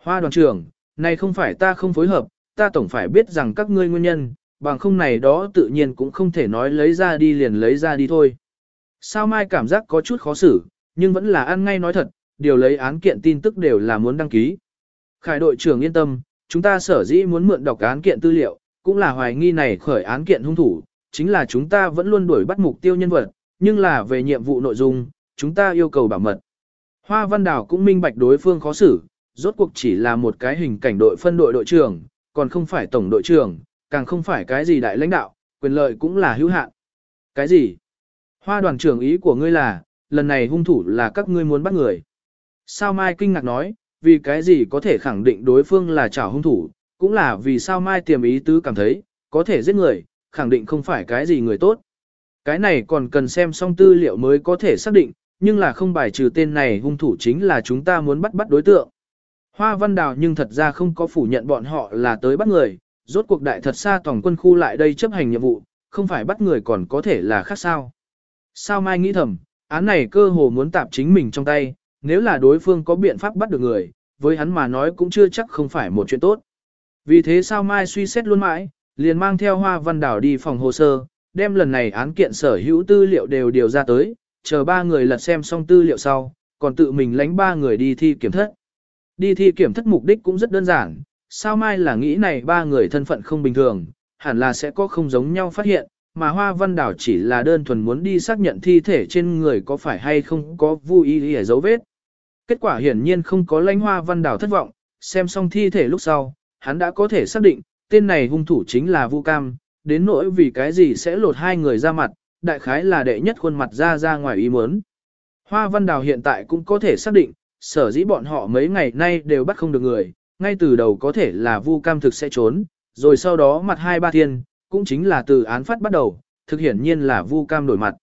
Hoa đoàn trưởng, này không phải ta không phối hợp, ta tổng phải biết rằng các ngươi nguyên nhân, bằng không này đó tự nhiên cũng không thể nói lấy ra đi liền lấy ra đi thôi. Sao Mai cảm giác có chút khó xử, nhưng vẫn là ăn ngay nói thật, điều lấy án kiện tin tức đều là muốn đăng ký. Khải đội trưởng yên tâm, chúng ta sở dĩ muốn mượn đọc án kiện tư liệu, cũng là hoài nghi này khởi án kiện hung thủ, chính là chúng ta vẫn luôn đuổi bắt mục tiêu nhân vật, nhưng là về nhiệm vụ nội dung, chúng ta yêu cầu bảo mật. Hoa Văn Đào cũng minh bạch đối phương khó xử, rốt cuộc chỉ là một cái hình cảnh đội phân đội đội trưởng, còn không phải tổng đội trưởng, càng không phải cái gì đại lãnh đạo, quyền lợi cũng là hữu hạn. Cái gì? Hoa đoàn trưởng ý của ngươi là, lần này hung thủ là các ngươi muốn bắt người. Sao Mai kinh ngạc nói, vì cái gì có thể khẳng định đối phương là trả hung thủ, cũng là vì sao Mai tiềm ý tứ cảm thấy, có thể giết người, khẳng định không phải cái gì người tốt. Cái này còn cần xem xong tư liệu mới có thể xác định, nhưng là không bài trừ tên này hung thủ chính là chúng ta muốn bắt bắt đối tượng. Hoa Văn Đào nhưng thật ra không có phủ nhận bọn họ là tới bắt người, rốt cuộc đại thật xa tổng quân khu lại đây chấp hành nhiệm vụ, không phải bắt người còn có thể là khác sao. Sao Mai nghĩ thầm, án này cơ hồ muốn tạp chính mình trong tay, nếu là đối phương có biện pháp bắt được người, với hắn mà nói cũng chưa chắc không phải một chuyện tốt. Vì thế sao Mai suy xét luôn mãi, liền mang theo Hoa Văn Đảo đi phòng hồ sơ, đem lần này án kiện sở hữu tư liệu đều điều ra tới, chờ ba người lật xem xong tư liệu sau, còn tự mình lánh ba người đi thi kiểm thất. Đi thi kiểm thất mục đích cũng rất đơn giản, sao mai là nghĩ này ba người thân phận không bình thường, hẳn là sẽ có không giống nhau phát hiện, mà Hoa Văn Đảo chỉ là đơn thuần muốn đi xác nhận thi thể trên người có phải hay không có vui ý ở dấu vết. Kết quả hiển nhiên không có lãnh Hoa Văn Đảo thất vọng, xem xong thi thể lúc sau, hắn đã có thể xác định, tên này hung thủ chính là Vu Cam, đến nỗi vì cái gì sẽ lột hai người ra mặt, đại khái là đệ nhất khuôn mặt ra ra ngoài ý muốn. Hoa Văn Đào hiện tại cũng có thể xác định, sở dĩ bọn họ mấy ngày nay đều bắt không được người, ngay từ đầu có thể là Vu Cam thực sẽ trốn, rồi sau đó mặt hai ba thiên, cũng chính là từ án phát bắt đầu, thực hiển nhiên là Vu Cam đổi mặt.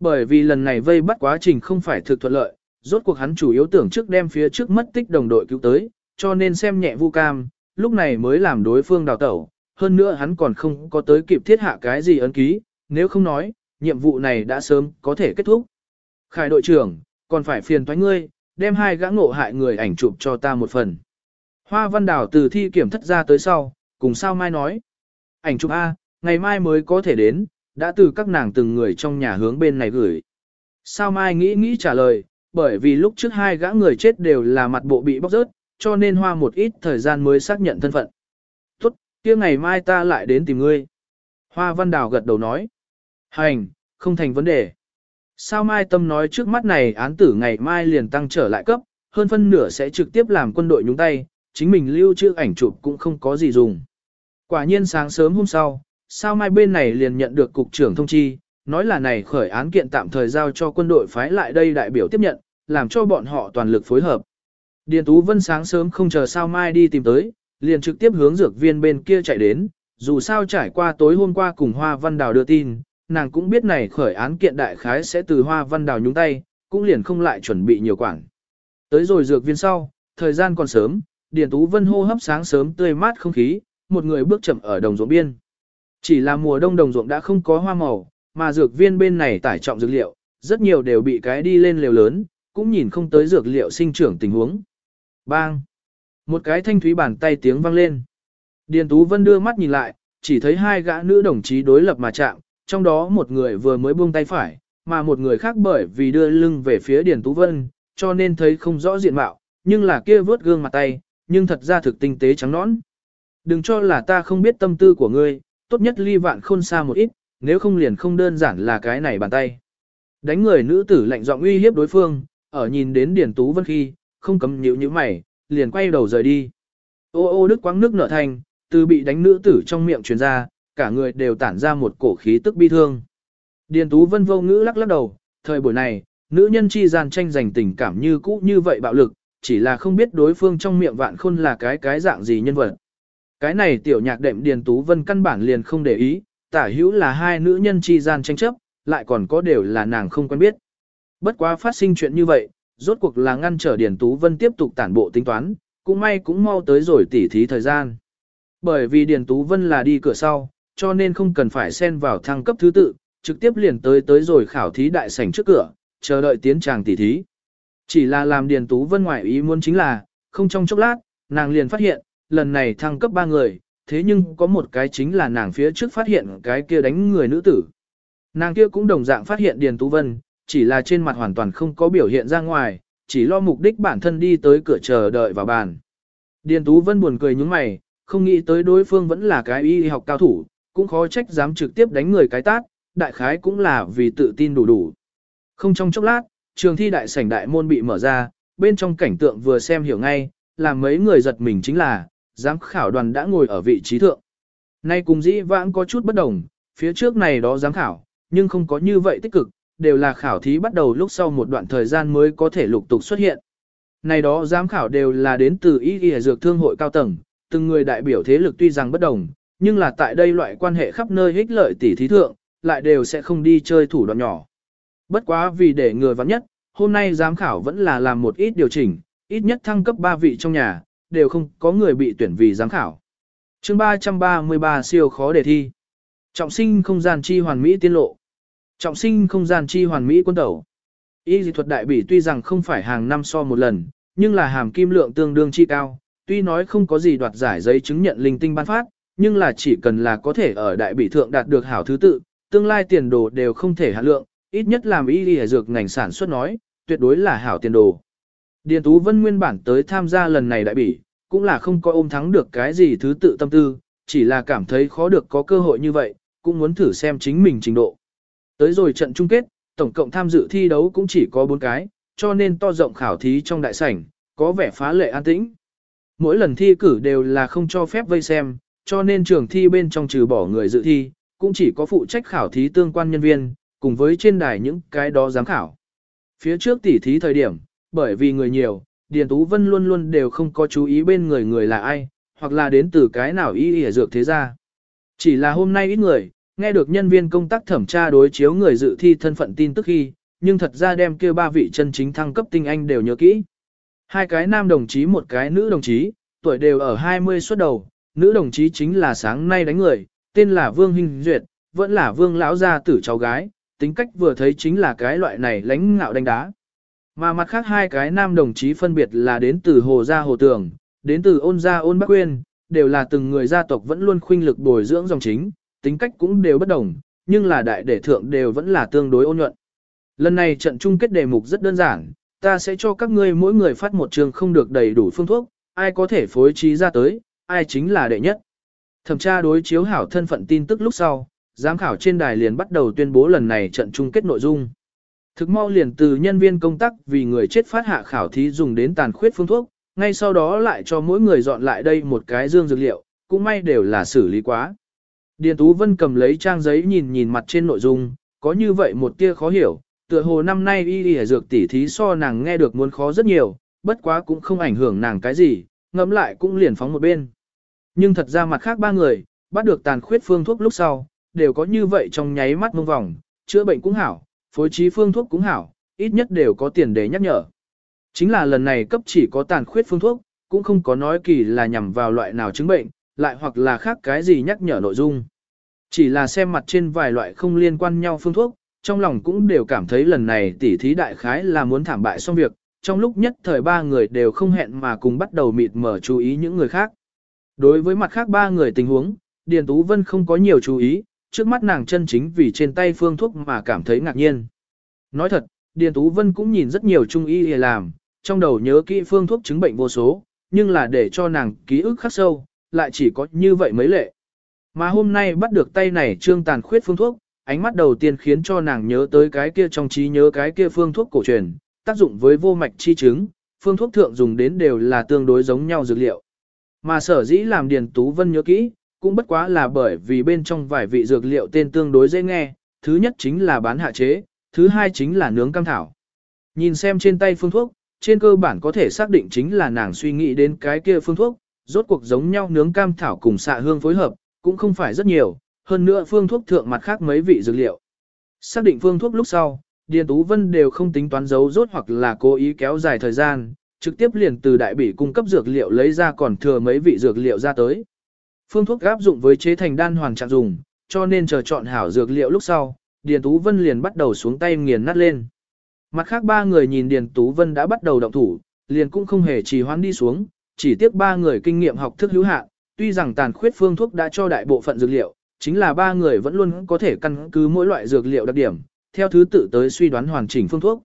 Bởi vì lần này vây bắt quá trình không phải thực thuận lợi, rốt cuộc hắn chủ yếu tưởng trước đem phía trước mất tích đồng đội cứu tới, cho nên xem nhẹ Vu Cam, lúc này mới làm đối phương đào tẩu, hơn nữa hắn còn không có tới kịp thiết hạ cái gì ấn ký, nếu không nói, nhiệm vụ này đã sớm có thể kết thúc. Khải đội trưởng, còn phải phiền toái ngươi, đem hai gã ngộ hại người ảnh chụp cho ta một phần. Hoa văn đảo từ thi kiểm thất ra tới sau, cùng sao mai nói. Ảnh chụp A, ngày mai mới có thể đến, đã từ các nàng từng người trong nhà hướng bên này gửi. Sao mai nghĩ nghĩ trả lời, bởi vì lúc trước hai gã người chết đều là mặt bộ bị bóc rớt, cho nên hoa một ít thời gian mới xác nhận thân phận. Tốt, kia ngày mai ta lại đến tìm ngươi. Hoa văn đào gật đầu nói. Hành, không thành vấn đề. Sao mai tâm nói trước mắt này án tử ngày mai liền tăng trở lại cấp, hơn phân nửa sẽ trực tiếp làm quân đội nhúng tay, chính mình lưu trữ ảnh chụp cũng không có gì dùng. Quả nhiên sáng sớm hôm sau, sao mai bên này liền nhận được cục trưởng thông chi, nói là này khởi án kiện tạm thời giao cho quân đội phái lại đây đại biểu tiếp nhận, làm cho bọn họ toàn lực phối hợp. Điền Tú Vân sáng sớm không chờ sao mai đi tìm tới, liền trực tiếp hướng dược viên bên kia chạy đến, dù sao trải qua tối hôm qua cùng Hoa Văn Đào đưa tin, nàng cũng biết này khởi án kiện đại khái sẽ từ Hoa Văn Đào nhúng tay, cũng liền không lại chuẩn bị nhiều quản. Tới rồi dược viên sau, thời gian còn sớm, Điền Tú Vân hô hấp sáng sớm tươi mát không khí, một người bước chậm ở đồng ruộng biên. Chỉ là mùa đông đồng ruộng đã không có hoa màu, mà dược viên bên này tải trọng dược liệu, rất nhiều đều bị cái đi lên lều lớn, cũng nhìn không tới dược liệu sinh trưởng tình huống. Bang! Một cái thanh thúy bàn tay tiếng vang lên. Điền Tú Vân đưa mắt nhìn lại, chỉ thấy hai gã nữ đồng chí đối lập mà chạm, trong đó một người vừa mới buông tay phải, mà một người khác bởi vì đưa lưng về phía Điền Tú Vân, cho nên thấy không rõ diện mạo, nhưng là kia vớt gương mặt tay, nhưng thật ra thực tinh tế trắng nõn. Đừng cho là ta không biết tâm tư của ngươi, tốt nhất ly vạn khôn xa một ít, nếu không liền không đơn giản là cái này bàn tay. Đánh người nữ tử lạnh giọng uy hiếp đối phương, ở nhìn đến Điền Tú Vân khi, không cấm nhíu như mày, liền quay đầu rời đi. Ô ô đức quáng nước nở thành, từ bị đánh nữ tử trong miệng truyền ra, cả người đều tản ra một cổ khí tức bi thương. Điền Tú Vân vô ngữ lắc lắc đầu, thời buổi này, nữ nhân chi gian tranh giành tình cảm như cũ như vậy bạo lực, chỉ là không biết đối phương trong miệng vạn khôn là cái cái dạng gì nhân vật. Cái này tiểu nhạc đệm Điền Tú Vân căn bản liền không để ý, tả hữu là hai nữ nhân chi gian tranh chấp, lại còn có đều là nàng không quen biết. Bất quá phát sinh chuyện như vậy, rốt cuộc là ngăn trở Điền Tú Vân tiếp tục tản bộ tính toán, cũng may cũng mau tới rồi tỉ thí thời gian. Bởi vì Điền Tú Vân là đi cửa sau, cho nên không cần phải xen vào thăng cấp thứ tự, trực tiếp liền tới tới rồi khảo thí đại sảnh trước cửa, chờ đợi tiến tràng tỉ thí. Chỉ là làm Điền Tú Vân ngoại ý muốn chính là, không trong chốc lát, nàng liền phát hiện, lần này thăng cấp ba người, thế nhưng có một cái chính là nàng phía trước phát hiện cái kia đánh người nữ tử. Nàng kia cũng đồng dạng phát hiện Điền Tú Vân, chỉ là trên mặt hoàn toàn không có biểu hiện ra ngoài, chỉ lo mục đích bản thân đi tới cửa chờ đợi vào bàn. Điền Tú Vân buồn cười nhướng mày, không nghĩ tới đối phương vẫn là cái y học cao thủ, cũng khó trách dám trực tiếp đánh người cái tát, đại khái cũng là vì tự tin đủ đủ. Không trong chốc lát, trường thi đại sảnh đại môn bị mở ra, bên trong cảnh tượng vừa xem hiểu ngay, làm mấy người giật mình chính là, giám khảo đoàn đã ngồi ở vị trí thượng. Nay cùng dĩ vãng có chút bất đồng, phía trước này đó giám khảo, nhưng không có như vậy tích cực, đều là khảo thí bắt đầu lúc sau một đoạn thời gian mới có thể lục tục xuất hiện. Này đó giám khảo đều là đến từ y y dược thương hội cao tầng, từng người đại biểu thế lực tuy rằng bất đồng, nhưng là tại đây loại quan hệ khắp nơi ích lợi tỷ thí thượng, lại đều sẽ không đi chơi thủ đoạn nhỏ. Bất quá vì để người vắng nhất, hôm nay giám khảo vẫn là làm một ít điều chỉnh, ít nhất thăng cấp 3 vị trong nhà, đều không có người bị tuyển vì giám khảo. chương 333 siêu khó đề thi. Trọng sinh không gian chi hoàn mỹ tiên lộ. Trọng sinh không gian chi hoàn mỹ quân tẩu. Y dị thuật đại bỉ tuy rằng không phải hàng năm so một lần, nhưng là hàm kim lượng tương đương chi cao, tuy nói không có gì đoạt giải giấy chứng nhận linh tinh ban phát, nhưng là chỉ cần là có thể ở đại bỉ thượng đạt được hảo thứ tự, tương lai tiền đồ đều không thể hạ lượng, ít nhất làm y y dược ngành sản xuất nói, tuyệt đối là hảo tiền đồ. Điền Tú Vân nguyên bản tới tham gia lần này đại bỉ, cũng là không có ôm thắng được cái gì thứ tự tâm tư, chỉ là cảm thấy khó được có cơ hội như vậy, cũng muốn thử xem chính mình trình độ. Tới rồi trận chung kết, tổng cộng tham dự thi đấu cũng chỉ có 4 cái, cho nên to rộng khảo thí trong đại sảnh, có vẻ phá lệ an tĩnh. Mỗi lần thi cử đều là không cho phép vây xem, cho nên trường thi bên trong trừ bỏ người dự thi, cũng chỉ có phụ trách khảo thí tương quan nhân viên, cùng với trên đài những cái đó giám khảo. Phía trước tỉ thí thời điểm, bởi vì người nhiều, Điền Tú Vân luôn luôn đều không có chú ý bên người người là ai, hoặc là đến từ cái nào y y dược thế ra. Chỉ là hôm nay ít người, nghe được nhân viên công tác thẩm tra đối chiếu người dự thi thân phận tin tức khi, nhưng thật ra đem kia ba vị chân chính thăng cấp tinh anh đều nhớ kỹ. Hai cái nam đồng chí một cái nữ đồng chí, tuổi đều ở 20 xuất đầu, nữ đồng chí chính là sáng nay đánh người, tên là Vương Hinh Duyệt, vẫn là Vương lão gia tử cháu gái, tính cách vừa thấy chính là cái loại này lãnh ngạo đánh đá. Mà mặt khác hai cái nam đồng chí phân biệt là đến từ Hồ Gia Hồ Tường, đến từ ôn gia ôn Bắc Quyên, đều là từng người gia tộc vẫn luôn khuynh lực bồi dưỡng dòng chính, tính cách cũng đều bất đồng, nhưng là đại đệ thượng đều vẫn là tương đối ôn nhuận. Lần này trận chung kết đề mục rất đơn giản, ta sẽ cho các ngươi mỗi người phát một trường không được đầy đủ phương thuốc, ai có thể phối trí ra tới, ai chính là đệ nhất. Thẩm tra đối chiếu hảo thân phận tin tức lúc sau, giám khảo trên đài liền bắt đầu tuyên bố lần này trận chung kết nội dung. Thực mau liền từ nhân viên công tác vì người chết phát hạ khảo thí dùng đến tàn khuyết phương thuốc, ngay sau đó lại cho mỗi người dọn lại đây một cái dương dược liệu, cũng may đều là xử lý quá. Điền Tú Vân cầm lấy trang giấy nhìn nhìn mặt trên nội dung, có như vậy một tia khó hiểu, tựa hồ năm nay y y dược tỉ thí so nàng nghe được muốn khó rất nhiều, bất quá cũng không ảnh hưởng nàng cái gì, ngẫm lại cũng liền phóng một bên. Nhưng thật ra mặt khác ba người, bắt được tàn khuyết phương thuốc lúc sau, đều có như vậy trong nháy mắt mông vòng, chữa bệnh cũng hảo, phối trí phương thuốc cũng hảo, ít nhất đều có tiền để nhắc nhở. Chính là lần này cấp chỉ có tàn khuyết phương thuốc, cũng không có nói kỳ là nhằm vào loại nào chứng bệnh, lại hoặc là khác cái gì nhắc nhở nội dung. Chỉ là xem mặt trên vài loại không liên quan nhau phương thuốc, trong lòng cũng đều cảm thấy lần này tỉ thí đại khái là muốn thảm bại xong việc, trong lúc nhất thời ba người đều không hẹn mà cùng bắt đầu mịt mở chú ý những người khác. Đối với mặt khác ba người tình huống, Điền Tú Vân không có nhiều chú ý, trước mắt nàng chân chính vì trên tay phương thuốc mà cảm thấy ngạc nhiên. Nói thật, Điền Tú Vân cũng nhìn rất nhiều trung y để làm, trong đầu nhớ kỹ phương thuốc chứng bệnh vô số, nhưng là để cho nàng ký ức khắc sâu, lại chỉ có như vậy mấy lệ. Mà hôm nay bắt được tay này trương tàn khuyết phương thuốc, ánh mắt đầu tiên khiến cho nàng nhớ tới cái kia trong trí nhớ cái kia phương thuốc cổ truyền, tác dụng với vô mạch chi chứng, phương thuốc thượng dùng đến đều là tương đối giống nhau dược liệu. Mà sở dĩ làm Điền Tú Vân nhớ kỹ, cũng bất quá là bởi vì bên trong vài vị dược liệu tên tương đối dễ nghe, thứ nhất chính là bán hạ chế, thứ hai chính là nướng cam thảo. Nhìn xem trên tay phương thuốc, trên cơ bản có thể xác định chính là nàng suy nghĩ đến cái kia phương thuốc, rốt cuộc giống nhau nướng cam thảo cùng xạ hương phối hợp, cũng không phải rất nhiều, hơn nữa phương thuốc thượng mặt khác mấy vị dược liệu. Xác định phương thuốc lúc sau, Điền Tú Vân đều không tính toán giấu rốt hoặc là cố ý kéo dài thời gian, trực tiếp liền từ đại bỉ cung cấp dược liệu lấy ra còn thừa mấy vị dược liệu ra tới. Phương thuốc áp dụng với chế thành đan hoàn trạng dùng, cho nên chờ chọn hảo dược liệu lúc sau, Điền Tú Vân liền bắt đầu xuống tay nghiền nát lên. Mặt khác ba người nhìn Điền Tú Vân đã bắt đầu động thủ, liền cũng không hề trì hoãn đi xuống, chỉ tiếc ba người kinh nghiệm học thức hữu hạn, tuy rằng tàn khuyết phương thuốc đã cho đại bộ phận dược liệu, chính là ba người vẫn luôn có thể căn cứ mỗi loại dược liệu đặc điểm, theo thứ tự tới suy đoán hoàn chỉnh phương thuốc.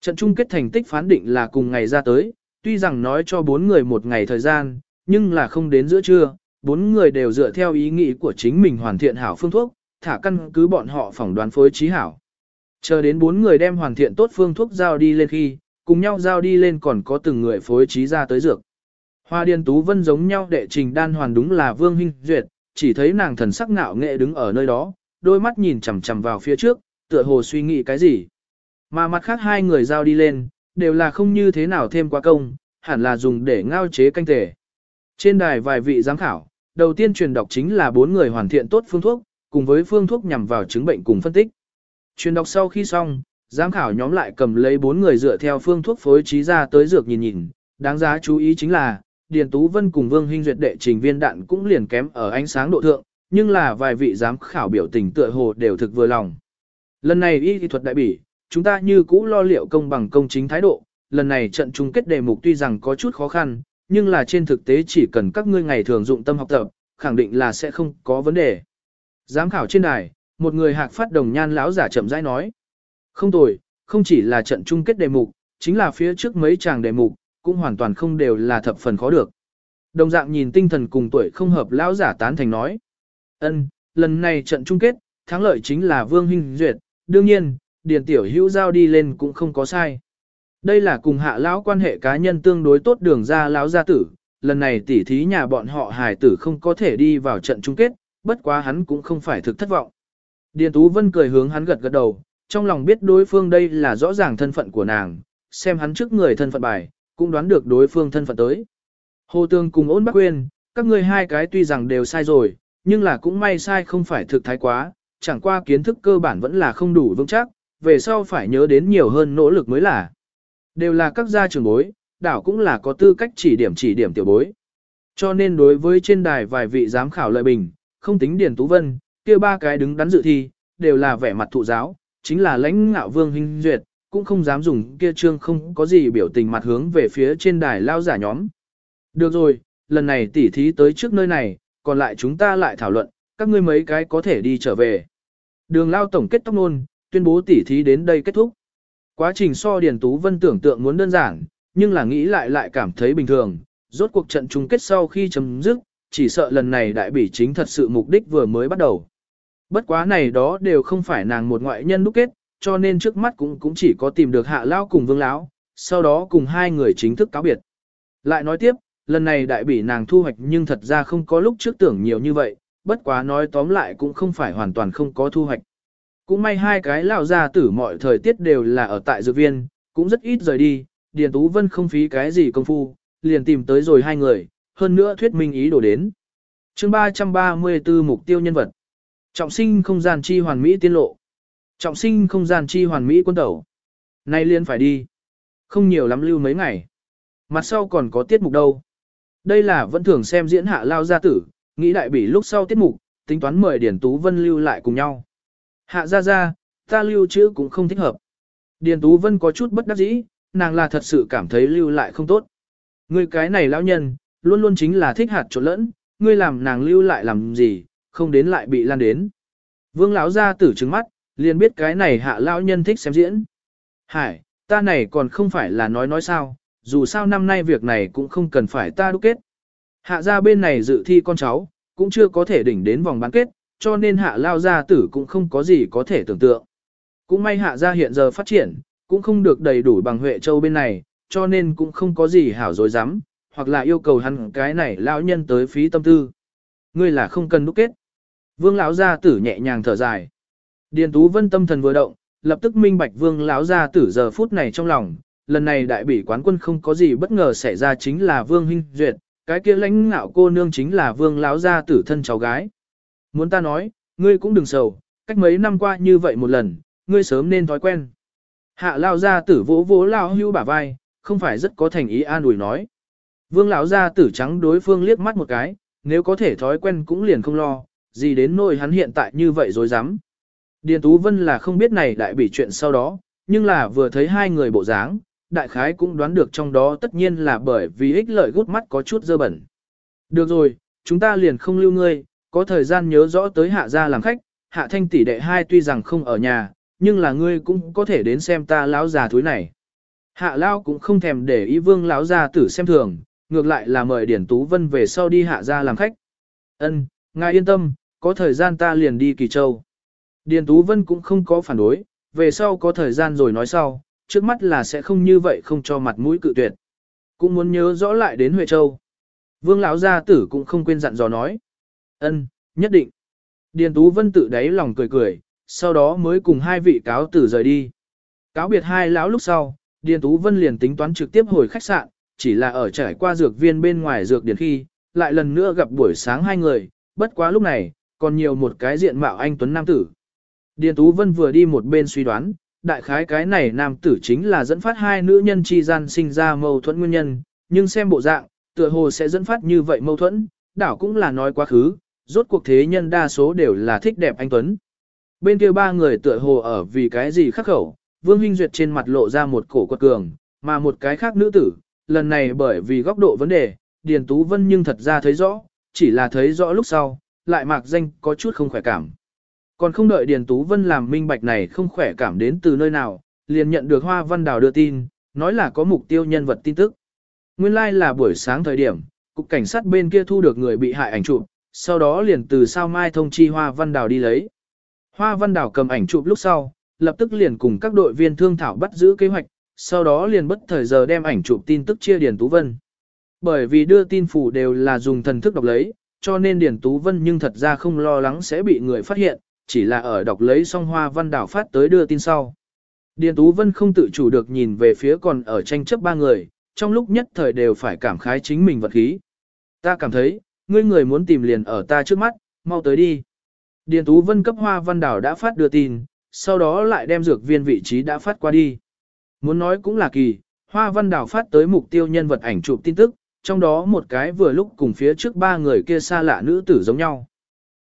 Trận chung kết thành tích phán định là cùng ngày ra tới, tuy rằng nói cho bốn người một ngày thời gian, nhưng là không đến giữa trưa, bốn người đều dựa theo ý nghĩ của chính mình hoàn thiện hảo phương thuốc, thả căn cứ bọn họ phỏng đoán phối trí hảo. Chờ đến bốn người đem hoàn thiện tốt phương thuốc giao đi lên khi, cùng nhau giao đi lên còn có từng người phối trí ra tới dược. Hoa Điền Tú Vân giống nhau đệ trình đan hoàn đúng là Vương Hinh Duyệt, chỉ thấy nàng thần sắc ngạo nghệ đứng ở nơi đó, đôi mắt nhìn chằm chằm vào phía trước, tựa hồ suy nghĩ cái gì. Mà mặt khác hai người giao đi lên, đều là không như thế nào thêm quá công, hẳn là dùng để ngao chế canh tể. Trên đài vài vị giám khảo, đầu tiên truyền đọc chính là bốn người hoàn thiện tốt phương thuốc, cùng với phương thuốc nhằm vào chứng bệnh cùng phân tích. Truyền đọc sau khi xong, giám khảo nhóm lại cầm lấy bốn người dựa theo phương thuốc phối trí ra tới dược nhìn nhìn, đáng giá chú ý chính là, Điền Tú Vân cùng Vương Hinh duyệt đệ trình viên đạn cũng liền kém ở ánh sáng độ thượng, nhưng là vài vị giám khảo biểu tình tựa hồ đều thực vừa lòng. Lần này y kỹ thuật đại bỉ, chúng ta như cũ lo liệu công bằng công chính thái độ, lần này trận chung kết đề mục tuy rằng có chút khó khăn, nhưng là trên thực tế chỉ cần các ngươi ngày thường dụng tâm học tập, khẳng định là sẽ không có vấn đề. Giám khảo trên đài, một người hạc phát đồng nhan lão giả chậm rãi nói. Không tồi, không chỉ là trận chung kết đề mục, chính là phía trước mấy chàng đề mục, cũng hoàn toàn không đều là thập phần khó được. Đồng dạng nhìn tinh thần cùng tuổi không hợp lão giả tán thành nói. ân lần này trận chung kết, thắng lợi chính là Vương Hinh Duyệt, đương nhiên, Điền Tiểu Hữu giao đi lên cũng không có sai. Đây là cùng hạ lão quan hệ cá nhân tương đối tốt đường ra lão gia tử, lần này tỉ thí nhà bọn họ hài tử không có thể đi vào trận chung kết, bất quá hắn cũng không phải thực thất vọng. Điền Tú Vân cười hướng hắn gật gật đầu, trong lòng biết đối phương đây là rõ ràng thân phận của nàng, xem hắn trước người thân phận bài, cũng đoán được đối phương thân phận tới. Hồ Tương cùng ôn bác quên, các ngươi hai cái tuy rằng đều sai rồi, nhưng là cũng may sai không phải thực thái quá, chẳng qua kiến thức cơ bản vẫn là không đủ vững chắc, về sau phải nhớ đến nhiều hơn nỗ lực mới là. Đều là các gia trưởng bối, đảo cũng là có tư cách chỉ điểm chỉ điểm tiểu bối. Cho nên đối với trên đài vài vị giám khảo lợi bình, không tính Điền Tú Vân, kia ba cái đứng đắn dự thi, đều là vẻ mặt thụ giáo, chính là lãnh ngạo vương hình duyệt, cũng không dám dùng kia trương không có gì biểu tình mặt hướng về phía trên đài lao giả nhóm. Được rồi, lần này tỉ thí tới trước nơi này, còn lại chúng ta lại thảo luận, các ngươi mấy cái có thể đi trở về. Đường lao tổng kết tóc nôn, tuyên bố tỉ thí đến đây kết thúc. Quá trình so Điền Tú Vân tưởng tượng muốn đơn giản, nhưng là nghĩ lại lại cảm thấy bình thường, rốt cuộc trận chung kết sau khi chấm dứt, chỉ sợ lần này đại bỉ chính thật sự mục đích vừa mới bắt đầu. Bất quá này đó đều không phải nàng một ngoại nhân đúc kết, cho nên trước mắt cũng cũng chỉ có tìm được hạ lao cùng vương lão, sau đó cùng hai người chính thức cáo biệt. Lại nói tiếp, lần này đại bỉ nàng thu hoạch nhưng thật ra không có lúc trước tưởng nhiều như vậy, bất quá nói tóm lại cũng không phải hoàn toàn không có thu hoạch. Cũng may hai cái lão gia tử mọi thời tiết đều là ở tại dược viên, cũng rất ít rời đi, Điền Tú Vân không phí cái gì công phu, liền tìm tới rồi hai người, hơn nữa thuyết minh ý đồ đến. chương 334 mục tiêu nhân vật. Trọng sinh không gian chi hoàn mỹ tiên lộ. Trọng sinh không gian chi hoàn mỹ quân tẩu. Nay liên phải đi. Không nhiều lắm lưu mấy ngày. Mặt sau còn có tiết mục đâu. Đây là vẫn thường xem diễn hạ lao gia tử, nghĩ đại bỉ lúc sau tiết mục, tính toán mời Điền Tú Vân lưu lại cùng nhau. Hạ ra ra, ta lưu chữ cũng không thích hợp. Điền Tú Vân có chút bất đắc dĩ, nàng là thật sự cảm thấy lưu lại không tốt. Ngươi cái này lão nhân, luôn luôn chính là thích hạt trộn lẫn, ngươi làm nàng lưu lại làm gì, không đến lại bị lan đến. Vương lão ra tử trứng mắt, liền biết cái này hạ lão nhân thích xem diễn. Hải, ta này còn không phải là nói nói sao, dù sao năm nay việc này cũng không cần phải ta đúc kết. Hạ ra bên này dự thi con cháu, cũng chưa có thể đỉnh đến vòng bán kết, cho nên hạ lao gia tử cũng không có gì có thể tưởng tượng. Cũng may hạ gia hiện giờ phát triển, cũng không được đầy đủ bằng Huệ Châu bên này, cho nên cũng không có gì hảo dối dám, hoặc là yêu cầu hắn cái này lão nhân tới phí tâm tư. Ngươi là không cần đúc kết. Vương lão gia tử nhẹ nhàng thở dài. Điền Tú Vân tâm thần vừa động, lập tức minh bạch Vương lão gia tử giờ phút này trong lòng, lần này đại bỉ quán quân không có gì bất ngờ xảy ra chính là Vương Hinh Duyệt, cái kia lãnh ngạo cô nương chính là Vương lão gia tử thân cháu gái. Muốn ta nói, ngươi cũng đừng sầu, cách mấy năm qua như vậy một lần, ngươi sớm nên thói quen. Hạ lao gia tử vỗ vỗ lao hưu bả vai, không phải rất có thành ý an ủi nói. Vương lão gia tử trắng đối phương liếc mắt một cái, nếu có thể thói quen cũng liền không lo, gì đến nỗi hắn hiện tại như vậy rồi dám. Điền Tú Vân là không biết này đại bị chuyện sau đó, nhưng là vừa thấy hai người bộ dáng, đại khái cũng đoán được trong đó tất nhiên là bởi vì ích lợi gút mắt có chút dơ bẩn. Được rồi, chúng ta liền không lưu ngươi, có thời gian nhớ rõ tới hạ gia làm khách, hạ thanh tỷ đệ hai tuy rằng không ở nhà, nhưng là ngươi cũng có thể đến xem ta lão già thúi này. Hạ lao cũng không thèm để ý vương lão gia tử xem thường, ngược lại là mời Điển Tú Vân về sau đi hạ gia làm khách. Ân, ngài yên tâm, có thời gian ta liền đi Kỳ Châu. Điền Tú Vân cũng không có phản đối, về sau có thời gian rồi nói sau, trước mắt là sẽ không như vậy không cho mặt mũi cự tuyệt. Cũng muốn nhớ rõ lại đến Huệ Châu. Vương lão gia tử cũng không quên dặn dò nói. Ân, nhất định. Điền Tú Vân tự đáy lòng cười cười, sau đó mới cùng hai vị cáo tử rời đi. Cáo biệt hai lão lúc sau, Điền Tú Vân liền tính toán trực tiếp hồi khách sạn, chỉ là ở trải qua dược viên bên ngoài dược điển khi, lại lần nữa gặp buổi sáng hai người, bất quá lúc này, còn nhiều một cái diện mạo anh Tuấn Nam Tử. Điền Tú Vân vừa đi một bên suy đoán, đại khái cái này Nam Tử chính là dẫn phát hai nữ nhân chi gian sinh ra mâu thuẫn nguyên nhân, nhưng xem bộ dạng, tựa hồ sẽ dẫn phát như vậy mâu thuẫn, đảo cũng là nói quá khứ, rốt cuộc thế nhân đa số đều là thích đẹp anh Tuấn. Bên kia ba người tựa hồ ở vì cái gì khắc khẩu, Vương Hinh Duyệt trên mặt lộ ra một cổ quật cường, mà một cái khác nữ tử, lần này bởi vì góc độ vấn đề, Điền Tú Vân nhưng thật ra thấy rõ, chỉ là thấy rõ lúc sau, lại mạc danh có chút không khỏe cảm. Còn không đợi Điền Tú Vân làm minh bạch này không khỏe cảm đến từ nơi nào, liền nhận được Hoa Văn Đào đưa tin, nói là có mục tiêu nhân vật tin tức. Nguyên lai like là buổi sáng thời điểm, cục cảnh sát bên kia thu được người bị hại ảnh chụp, sau đó liền từ sao mai thông chi Hoa Văn Đào đi lấy. Hoa Văn Đào cầm ảnh chụp lúc sau, lập tức liền cùng các đội viên thương thảo bắt giữ kế hoạch, sau đó liền bất thời giờ đem ảnh chụp tin tức chia Điền Tú Vân. Bởi vì đưa tin phủ đều là dùng thần thức đọc lấy, cho nên Điền Tú Vân nhưng thật ra không lo lắng sẽ bị người phát hiện, chỉ là ở đọc lấy xong Hoa Văn đảo phát tới đưa tin sau. Điền Tú Vân không tự chủ được nhìn về phía còn ở tranh chấp ba người, trong lúc nhất thời đều phải cảm khái chính mình vật khí. Ta cảm thấy, ngươi người muốn tìm liền ở ta trước mắt, mau tới đi. Điền Tú Vân cấp hoa văn đảo đã phát đưa tin, sau đó lại đem dược viên vị trí đã phát qua đi. Muốn nói cũng là kỳ, hoa văn đảo phát tới mục tiêu nhân vật ảnh chụp tin tức, trong đó một cái vừa lúc cùng phía trước ba người kia xa lạ nữ tử giống nhau.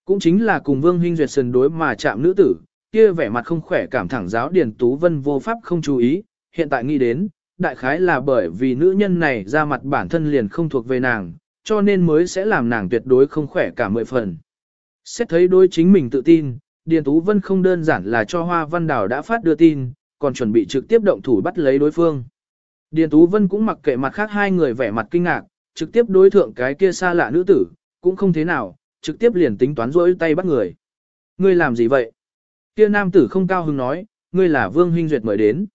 Cũng chính là cùng Vương Hinh Duyệt sần đối mà chạm nữ tử, kia vẻ mặt không khỏe cảm thẳng giáo Điền Tú Vân vô pháp không chú ý, hiện tại nghĩ đến, đại khái là bởi vì nữ nhân này ra mặt bản thân liền không thuộc về nàng, cho nên mới sẽ làm nàng tuyệt đối không khỏe cả mười phần. Xét thấy đối chính mình tự tin, Điền Tú Vân không đơn giản là cho Hoa Văn Đào đã phát đưa tin, còn chuẩn bị trực tiếp động thủ bắt lấy đối phương. Điền Tú Vân cũng mặc kệ mặt khác hai người vẻ mặt kinh ngạc, trực tiếp đối thượng cái kia xa lạ nữ tử, cũng không thế nào, trực tiếp liền tính toán rỗi tay bắt người. Ngươi làm gì vậy? Kia nam tử không cao hứng nói, ngươi là Vương Huynh Duyệt mời đến.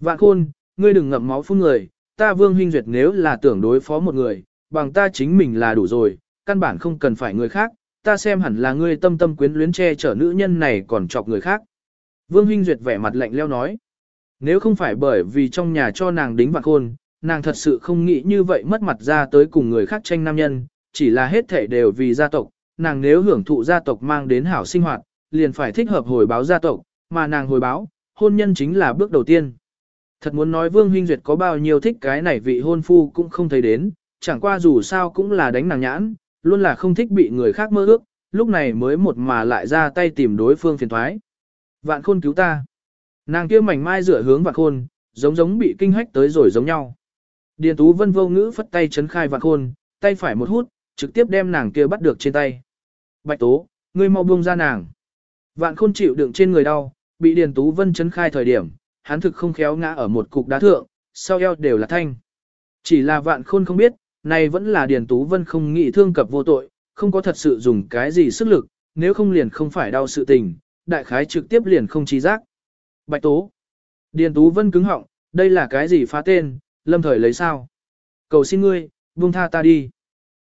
Vạn khôn, ngươi đừng ngậm máu phun người, ta Vương Huynh Duyệt nếu là tưởng đối phó một người, bằng ta chính mình là đủ rồi, căn bản không cần phải người khác, ta xem hẳn là ngươi tâm tâm quyến luyến che chở nữ nhân này còn chọc người khác. Vương Huynh Duyệt vẻ mặt lạnh leo nói, nếu không phải bởi vì trong nhà cho nàng đính vạn khôn, nàng thật sự không nghĩ như vậy mất mặt ra tới cùng người khác tranh nam nhân, chỉ là hết thể đều vì gia tộc, nàng nếu hưởng thụ gia tộc mang đến hảo sinh hoạt, liền phải thích hợp hồi báo gia tộc, mà nàng hồi báo, hôn nhân chính là bước đầu tiên. Thật muốn nói Vương Huynh Duyệt có bao nhiêu thích cái này vị hôn phu cũng không thấy đến, chẳng qua dù sao cũng là đánh nàng nhãn, luôn là không thích bị người khác mơ ước, lúc này mới một mà lại ra tay tìm đối phương phiền thoái. Vạn khôn cứu ta. Nàng kia mảnh mai rửa hướng vạn khôn, giống giống bị kinh hách tới rồi giống nhau. Điền Tú Vân vô ngữ phất tay chấn khai vạn khôn, tay phải một hút, trực tiếp đem nàng kia bắt được trên tay. Bạch Tố, ngươi mau buông ra nàng. Vạn khôn chịu đựng trên người đau, bị Điền Tú Vân chấn khai thời điểm, hắn thực không khéo ngã ở một cục đá thượng, sau eo đều là thanh. Chỉ là vạn khôn không biết, này vẫn là Điền Tú Vân không nghĩ thương cập vô tội, không có thật sự dùng cái gì sức lực, nếu không liền không phải đau sự tình, đại khái trực tiếp liền không trí giác. Bạch Tố. Điền Tú Vân cứng họng, đây là cái gì phá tên, lâm thời lấy sao? Cầu xin ngươi, buông tha ta đi.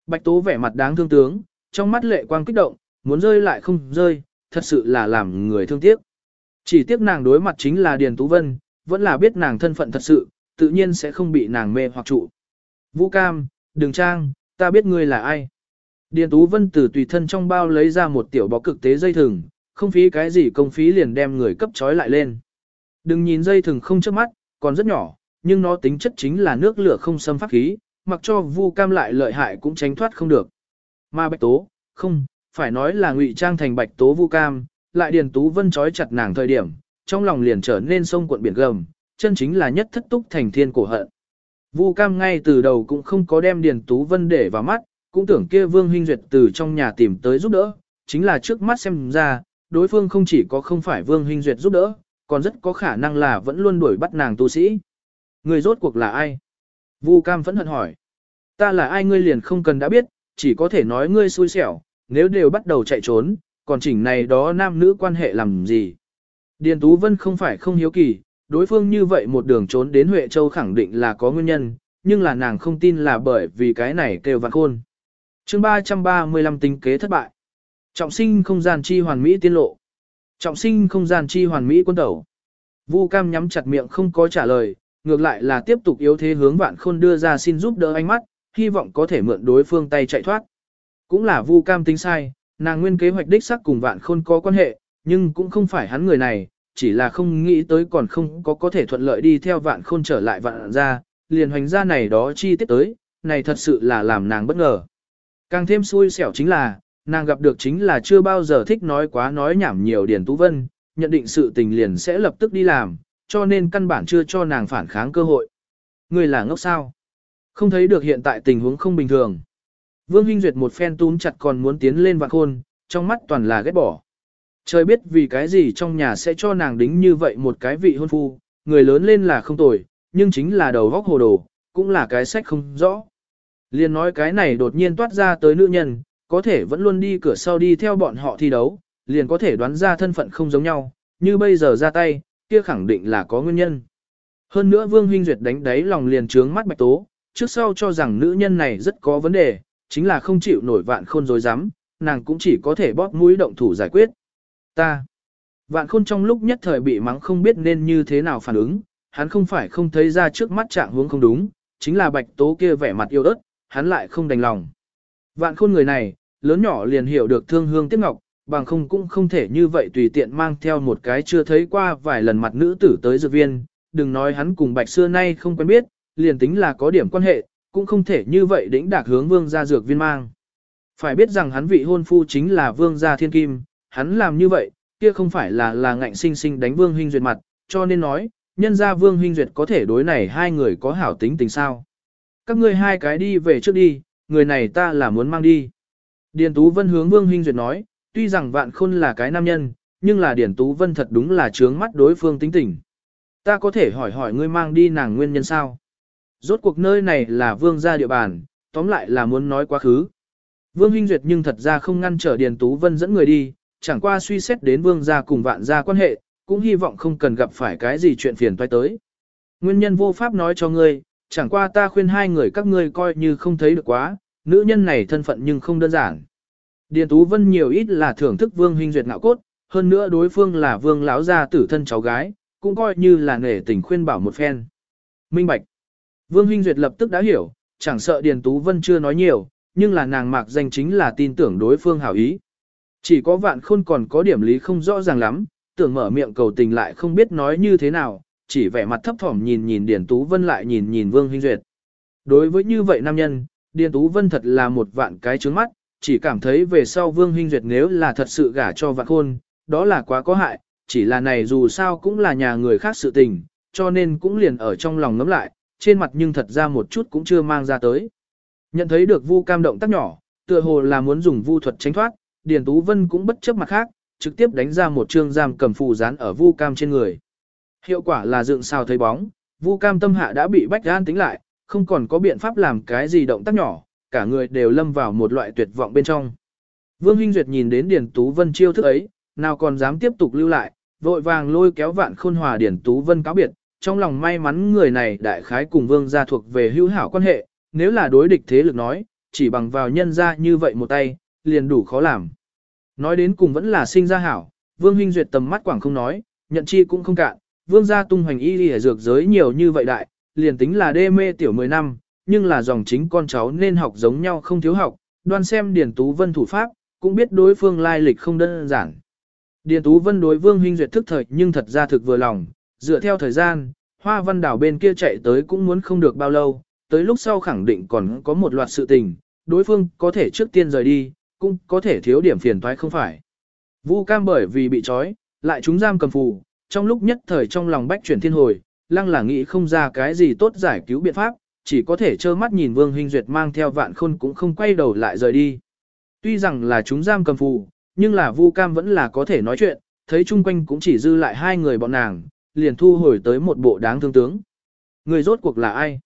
Bạch Tố vẻ mặt đáng thương tướng, trong mắt lệ quang kích động, muốn rơi lại không rơi, thật sự là làm người thương tiếc. Chỉ tiếc nàng đối mặt chính là Điền Tú Vân, vẫn là biết nàng thân phận thật sự, tự nhiên sẽ không bị nàng mê hoặc trụ. Vũ Cam, Đường trang, ta biết ngươi là ai. Điền Tú Vân từ tùy thân trong bao lấy ra một tiểu bó cực tế dây thừng, không phí cái gì công phí liền đem người cấp trói lại lên. Đừng nhìn dây thừng không trước mắt, còn rất nhỏ, nhưng nó tính chất chính là nước lửa không xâm pháp khí, mặc cho Vu Cam lại lợi hại cũng tránh thoát không được. Mà Bạch Tố, không, phải nói là ngụy trang thành Bạch Tố Vu Cam, lại Điền Tú Vân trói chặt nàng thời điểm, trong lòng liền trở nên sông cuộn biển gầm, chân chính là nhất thất túc thành thiên cổ hận. Vu Cam ngay từ đầu cũng không có đem Điền Tú Vân để vào mắt, cũng tưởng kia Vương Hinh Duyệt từ trong nhà tìm tới giúp đỡ, chính là trước mắt xem ra, đối phương không chỉ có không phải Vương Hinh Duyệt giúp đỡ, còn rất có khả năng là vẫn luôn đuổi bắt nàng tu sĩ. Người rốt cuộc là ai? Vu Cam phẫn hận hỏi. Ta là ai ngươi liền không cần đã biết, chỉ có thể nói ngươi xui xẻo, nếu đều bắt đầu chạy trốn, còn chỉnh này đó nam nữ quan hệ làm gì? Điền Tú Vân không phải không hiếu kỳ, đối phương như vậy một đường trốn đến Huệ Châu khẳng định là có nguyên nhân, nhưng là nàng không tin là bởi vì cái này kêu vạn khôn. chương 335 tính kế thất bại. Trọng sinh không gian chi hoàn mỹ tiên lộ. Trọng sinh không gian chi hoàn mỹ quân tẩu. Vu Cam nhắm chặt miệng không có trả lời, ngược lại là tiếp tục yếu thế hướng vạn khôn đưa ra xin giúp đỡ ánh mắt, hy vọng có thể mượn đối phương tay chạy thoát. Cũng là Vu Cam tính sai, nàng nguyên kế hoạch đích xác cùng vạn khôn có quan hệ, nhưng cũng không phải hắn người này, chỉ là không nghĩ tới còn không có có thể thuận lợi đi theo vạn khôn trở lại vạn gia, liền hoành gia này đó chi tiết tới, này thật sự là làm nàng bất ngờ. Càng thêm xui xẻo chính là, nàng gặp được chính là chưa bao giờ thích nói quá nói nhảm nhiều Điền Tú Vân, nhận định sự tình liền sẽ lập tức đi làm, cho nên căn bản chưa cho nàng phản kháng cơ hội. Người là ngốc sao? Không thấy được hiện tại tình huống không bình thường. Vương Hinh Duyệt một phen túm chặt còn muốn tiến lên vạn khôn, trong mắt toàn là ghét bỏ. Trời biết vì cái gì trong nhà sẽ cho nàng đính như vậy một cái vị hôn phu, người lớn lên là không tồi, nhưng chính là đầu góc hồ đồ, cũng là cái sách không rõ. Liên nói cái này đột nhiên toát ra tới nữ nhân, có thể vẫn luôn đi cửa sau đi theo bọn họ thi đấu, liền có thể đoán ra thân phận không giống nhau, như bây giờ ra tay, kia khẳng định là có nguyên nhân. Hơn nữa Vương Huynh Duyệt đánh đáy lòng liền trướng mắt Bạch Tố, trước sau cho rằng nữ nhân này rất có vấn đề, chính là không chịu nổi vạn khôn dối rắm nàng cũng chỉ có thể bóp mũi động thủ giải quyết. Ta. Vạn khôn trong lúc nhất thời bị mắng không biết nên như thế nào phản ứng, hắn không phải không thấy ra trước mắt trạng huống không đúng, chính là bạch tố kia vẻ mặt yêu ớt, hắn lại không đành lòng. Vạn khôn người này, lớn nhỏ liền hiểu được thương hương tiếc ngọc, bằng không cũng không thể như vậy tùy tiện mang theo một cái chưa thấy qua vài lần mặt nữ tử tới dược viên, đừng nói hắn cùng bạch xưa nay không quen biết, liền tính là có điểm quan hệ, cũng không thể như vậy đĩnh đạc hướng vương gia dược viên mang. Phải biết rằng hắn vị hôn phu chính là vương gia thiên kim, hắn làm như vậy, kia không phải là là ngạnh sinh sinh đánh vương huynh duyệt mặt, cho nên nói, nhân gia vương huynh duyệt có thể đối này hai người có hảo tính tình sao. Các ngươi hai cái đi về trước đi, người này ta là muốn mang đi. Điền Tú Vân hướng vương huynh duyệt nói, tuy rằng vạn khôn là cái nam nhân, nhưng là Điền Tú Vân thật đúng là trướng mắt đối phương tính tình. Ta có thể hỏi hỏi ngươi mang đi nàng nguyên nhân sao? Rốt cuộc nơi này là vương gia địa bàn, tóm lại là muốn nói quá khứ. Vương Hinh Duyệt nhưng thật ra không ngăn trở Điền Tú Vân dẫn người đi, chẳng qua suy xét đến vương gia cùng vạn gia quan hệ, cũng hy vọng không cần gặp phải cái gì chuyện phiền toái tới. Nguyên nhân vô pháp nói cho ngươi, chẳng qua ta khuyên hai người các ngươi coi như không thấy được quá, nữ nhân này thân phận nhưng không đơn giản. Điền Tú Vân nhiều ít là thưởng thức Vương Hinh Duyệt ngạo cốt, hơn nữa đối phương là Vương lão gia tử thân cháu gái, cũng coi như là nể tình khuyên bảo một phen. Minh Bạch. Vương Hinh Duyệt lập tức đã hiểu, chẳng sợ Điền Tú Vân chưa nói nhiều, nhưng là nàng mạc danh chính là tin tưởng đối phương hảo ý. Chỉ có vạn khôn còn có điểm lý không rõ ràng lắm, tưởng mở miệng cầu tình lại không biết nói như thế nào, chỉ vẻ mặt thấp thỏm nhìn nhìn Điền Tú Vân lại nhìn nhìn Vương Hinh Duyệt. Đối với như vậy nam nhân, Điền Tú Vân thật là một vạn cái trướng mắt, chỉ cảm thấy về sau Vương Hinh Duyệt nếu là thật sự gả cho vạn khôn, đó là quá có hại, chỉ là này dù sao cũng là nhà người khác sự tình, cho nên cũng liền ở trong lòng ngấm lại, trên mặt nhưng thật ra một chút cũng chưa mang ra tới. Nhận thấy được vu cam động tác nhỏ, tựa hồ là muốn dùng vu thuật tránh thoát, Điền Tú Vân cũng bất chấp mặt khác, trực tiếp đánh ra một trương giam cầm phù dán ở vu cam trên người. Hiệu quả là dựng sao thấy bóng, vu cam tâm hạ đã bị bách gan tính lại, không còn có biện pháp làm cái gì động tác nhỏ, cả người đều lâm vào một loại tuyệt vọng bên trong. Vương Hinh Duyệt nhìn đến Điền Tú Vân chiêu thức ấy, nào còn dám tiếp tục lưu lại, vội vàng lôi kéo vạn khôn hòa Điền Tú Vân cáo biệt, trong lòng may mắn người này đại khái cùng Vương gia thuộc về hữu hảo quan hệ, nếu là đối địch thế lực nói, chỉ bằng vào nhân ra như vậy một tay, liền đủ khó làm. Nói đến cùng vẫn là sinh ra hảo, Vương huynh Duyệt tầm mắt quảng không nói, nhận chi cũng không cạn, Vương gia tung hoành y y dược giới nhiều như vậy đại, liền tính là đê mê tiểu 10 năm, nhưng là dòng chính con cháu nên học giống nhau không thiếu học, đoan xem Điền Tú Vân thủ pháp, cũng biết đối phương lai lịch không đơn giản. Điền Tú Vân đối Vương huynh Duyệt thức thời nhưng thật ra thực vừa lòng, dựa theo thời gian, Hoa Văn Đảo bên kia chạy tới cũng muốn không được bao lâu, tới lúc sau khẳng định còn có một loạt sự tình, đối phương có thể trước tiên rời đi, cũng có thể thiếu điểm phiền toái không phải. Vu Cam bởi vì bị trói, lại chúng giam cầm phù, trong lúc nhất thời trong lòng bách chuyển thiên hồi, lăng là nghĩ không ra cái gì tốt giải cứu biện pháp, chỉ có thể trơ mắt nhìn Vương Hinh Duyệt mang theo vạn khôn cũng không quay đầu lại rời đi. Tuy rằng là chúng giam cầm phù, nhưng là Vu Cam vẫn là có thể nói chuyện, thấy chung quanh cũng chỉ dư lại hai người bọn nàng, liền thu hồi tới một bộ đáng thương tướng. Người rốt cuộc là ai?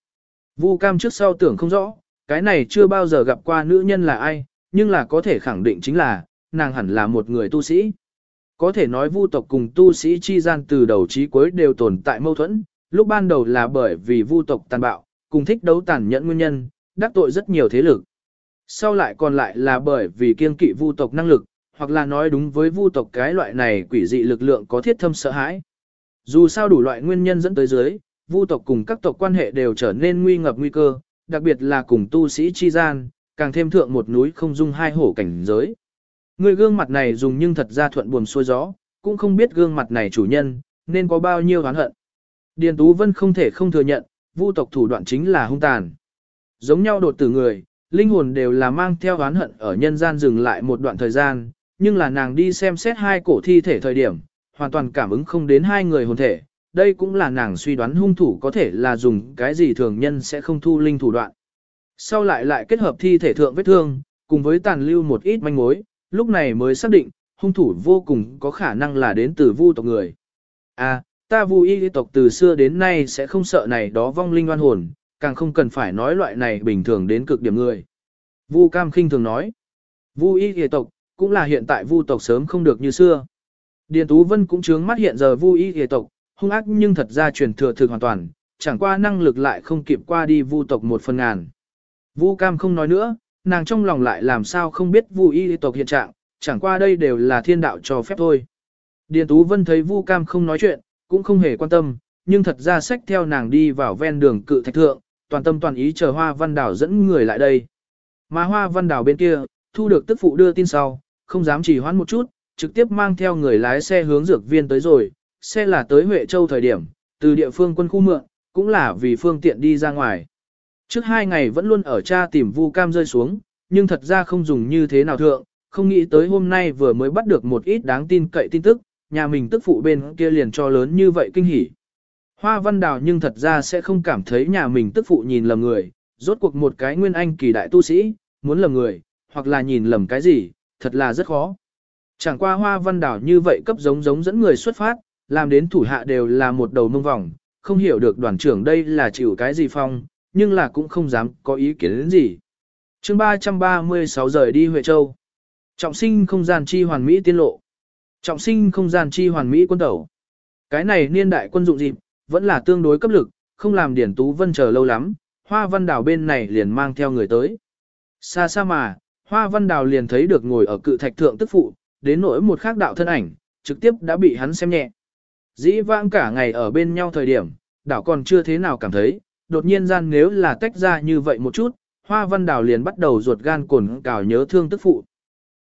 Vu Cam trước sau tưởng không rõ, cái này chưa bao giờ gặp qua nữ nhân là ai, nhưng là có thể khẳng định chính là, nàng hẳn là một người tu sĩ. Có thể nói vu tộc cùng tu sĩ chi gian từ đầu chí cuối đều tồn tại mâu thuẫn, lúc ban đầu là bởi vì vu tộc tàn bạo, cùng thích đấu tàn nhẫn nguyên nhân, đắc tội rất nhiều thế lực. Sau lại còn lại là bởi vì kiên kỵ vu tộc năng lực, hoặc là nói đúng với vu tộc cái loại này quỷ dị lực lượng có thiết thâm sợ hãi. Dù sao đủ loại nguyên nhân dẫn tới dưới, vu tộc cùng các tộc quan hệ đều trở nên nguy ngập nguy cơ, đặc biệt là cùng tu sĩ chi gian, càng thêm thượng một núi không dung hai hổ cảnh giới. Người gương mặt này dùng nhưng thật ra thuận buồm xuôi gió, cũng không biết gương mặt này chủ nhân, nên có bao nhiêu oán hận. Điền Tú Vân không thể không thừa nhận, vu tộc thủ đoạn chính là hung tàn. Giống nhau đột tử người, linh hồn đều là mang theo oán hận ở nhân gian dừng lại một đoạn thời gian, nhưng là nàng đi xem xét hai cổ thi thể thời điểm, hoàn toàn cảm ứng không đến hai người hồn thể, đây cũng là nàng suy đoán hung thủ có thể là dùng cái gì thường nhân sẽ không thu linh thủ đoạn. Sau lại lại kết hợp thi thể thượng vết thương, cùng với tàn lưu một ít manh mối, lúc này mới xác định, hung thủ vô cùng có khả năng là đến từ vu tộc người. À, ta vu y tộc từ xưa đến nay sẽ không sợ này đó vong linh oan hồn, càng không cần phải nói loại này bình thường đến cực điểm người. Vu Cam khinh thường nói, vu y tộc, cũng là hiện tại vu tộc sớm không được như xưa. Điền Tú Vân cũng chướng mắt hiện giờ vu y tộc, hung ác nhưng thật ra truyền thừa thực hoàn toàn, chẳng qua năng lực lại không kịp qua đi vu tộc một phần ngàn. Vu Cam không nói nữa, nàng trong lòng lại làm sao không biết vu y tộc hiện trạng, chẳng qua đây đều là thiên đạo cho phép thôi. Điền Tú Vân thấy Vu Cam không nói chuyện, cũng không hề quan tâm, nhưng thật ra sách theo nàng đi vào ven đường cự thạch thượng, toàn tâm toàn ý chờ Hoa Văn đảo dẫn người lại đây. Mà Hoa Văn đảo bên kia, thu được tức phụ đưa tin sau, không dám chỉ hoãn một chút, trực tiếp mang theo người lái xe hướng dược viên tới rồi, xe là tới Huệ Châu thời điểm, từ địa phương quân khu mượn, cũng là vì phương tiện đi ra ngoài. Trước hai ngày vẫn luôn ở cha tìm vu cam rơi xuống, nhưng thật ra không dùng như thế nào thượng, không nghĩ tới hôm nay vừa mới bắt được một ít đáng tin cậy tin tức, nhà mình tức phụ bên kia liền cho lớn như vậy kinh hỉ. Hoa văn đào nhưng thật ra sẽ không cảm thấy nhà mình tức phụ nhìn lầm người, rốt cuộc một cái nguyên anh kỳ đại tu sĩ, muốn lầm người, hoặc là nhìn lầm cái gì, thật là rất khó. Chẳng qua hoa văn đảo như vậy cấp giống giống dẫn người xuất phát, làm đến thủ hạ đều là một đầu mông vòng, không hiểu được đoàn trưởng đây là chịu cái gì phong, nhưng là cũng không dám có ý kiến đến gì. chương 336 rời đi Huệ Châu. Trọng sinh không gian chi hoàn mỹ tiên lộ. Trọng sinh không gian chi hoàn mỹ quân tẩu. Cái này niên đại quân dụng dịp, vẫn là tương đối cấp lực, không làm Điển Tú Vân chờ lâu lắm, Hoa Văn Đào bên này liền mang theo người tới. Xa xa mà, Hoa Văn Đào liền thấy được ngồi ở cự thạch thượng tức phụ, đến nỗi một khác đạo thân ảnh, trực tiếp đã bị hắn xem nhẹ. Dĩ vãng cả ngày ở bên nhau thời điểm, đảo còn chưa thế nào cảm thấy, đột nhiên gian nếu là tách ra như vậy một chút, Hoa Văn đảo liền bắt đầu ruột gan cồn cào nhớ thương tức phụ.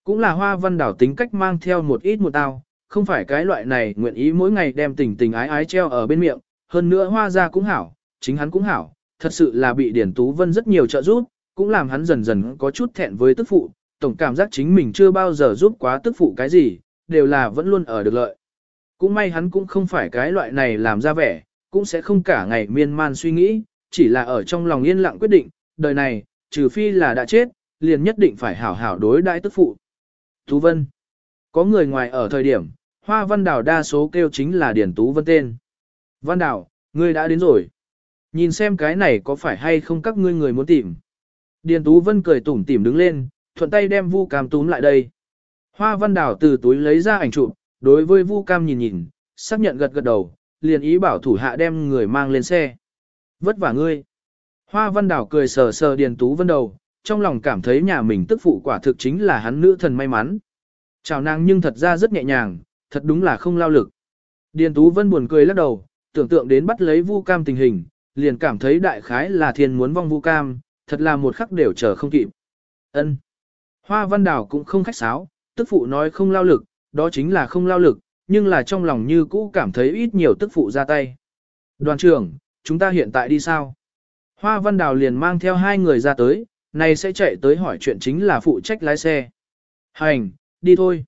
Cũng là Hoa Văn đảo tính cách mang theo một ít một tao, không phải cái loại này nguyện ý mỗi ngày đem tình tình ái ái treo ở bên miệng, hơn nữa Hoa ra cũng hảo, chính hắn cũng hảo, thật sự là bị Điển Tú Vân rất nhiều trợ giúp, cũng làm hắn dần dần có chút thẹn với tức phụ, tổng cảm giác chính mình chưa bao giờ giúp quá tức phụ cái gì, đều là vẫn luôn ở được lợi. Cũng may hắn cũng không phải cái loại này làm ra vẻ, cũng sẽ không cả ngày miên man suy nghĩ, chỉ là ở trong lòng yên lặng quyết định, đời này, trừ phi là đã chết, liền nhất định phải hảo hảo đối đãi tức phụ. Tú Vân Có người ngoài ở thời điểm, Hoa Văn Đào đa số kêu chính là Điển Tú Vân tên. Văn Đào, ngươi đã đến rồi. Nhìn xem cái này có phải hay không các ngươi người muốn tìm. Điền Tú Vân cười tủm tỉm đứng lên, thuận tay đem Vu Cam túm lại đây. Hoa Văn Đào từ túi lấy ra ảnh chụp, đối với Vu Cam nhìn nhìn, xác nhận gật gật đầu, liền ý bảo thủ hạ đem người mang lên xe. Vất vả ngươi. Hoa Văn Đào cười sờ sờ Điền Tú Vân đầu, trong lòng cảm thấy nhà mình tức phụ quả thực chính là hắn nữ thần may mắn. Chào nàng nhưng thật ra rất nhẹ nhàng, thật đúng là không lao lực. Điền Tú Vân buồn cười lắc đầu, tưởng tượng đến bắt lấy Vu Cam tình hình, liền cảm thấy đại khái là thiên muốn vong Vu Cam, thật là một khắc đều chờ không kịp. Ân. Hoa Văn Đào cũng không khách sáo, tức phụ nói không lao lực, đó chính là không lao lực, nhưng là trong lòng như cũ cảm thấy ít nhiều tức phụ ra tay. Đoàn trưởng, chúng ta hiện tại đi sao? Hoa Văn Đào liền mang theo hai người ra tới, này sẽ chạy tới hỏi chuyện chính là phụ trách lái xe. Hành, đi thôi.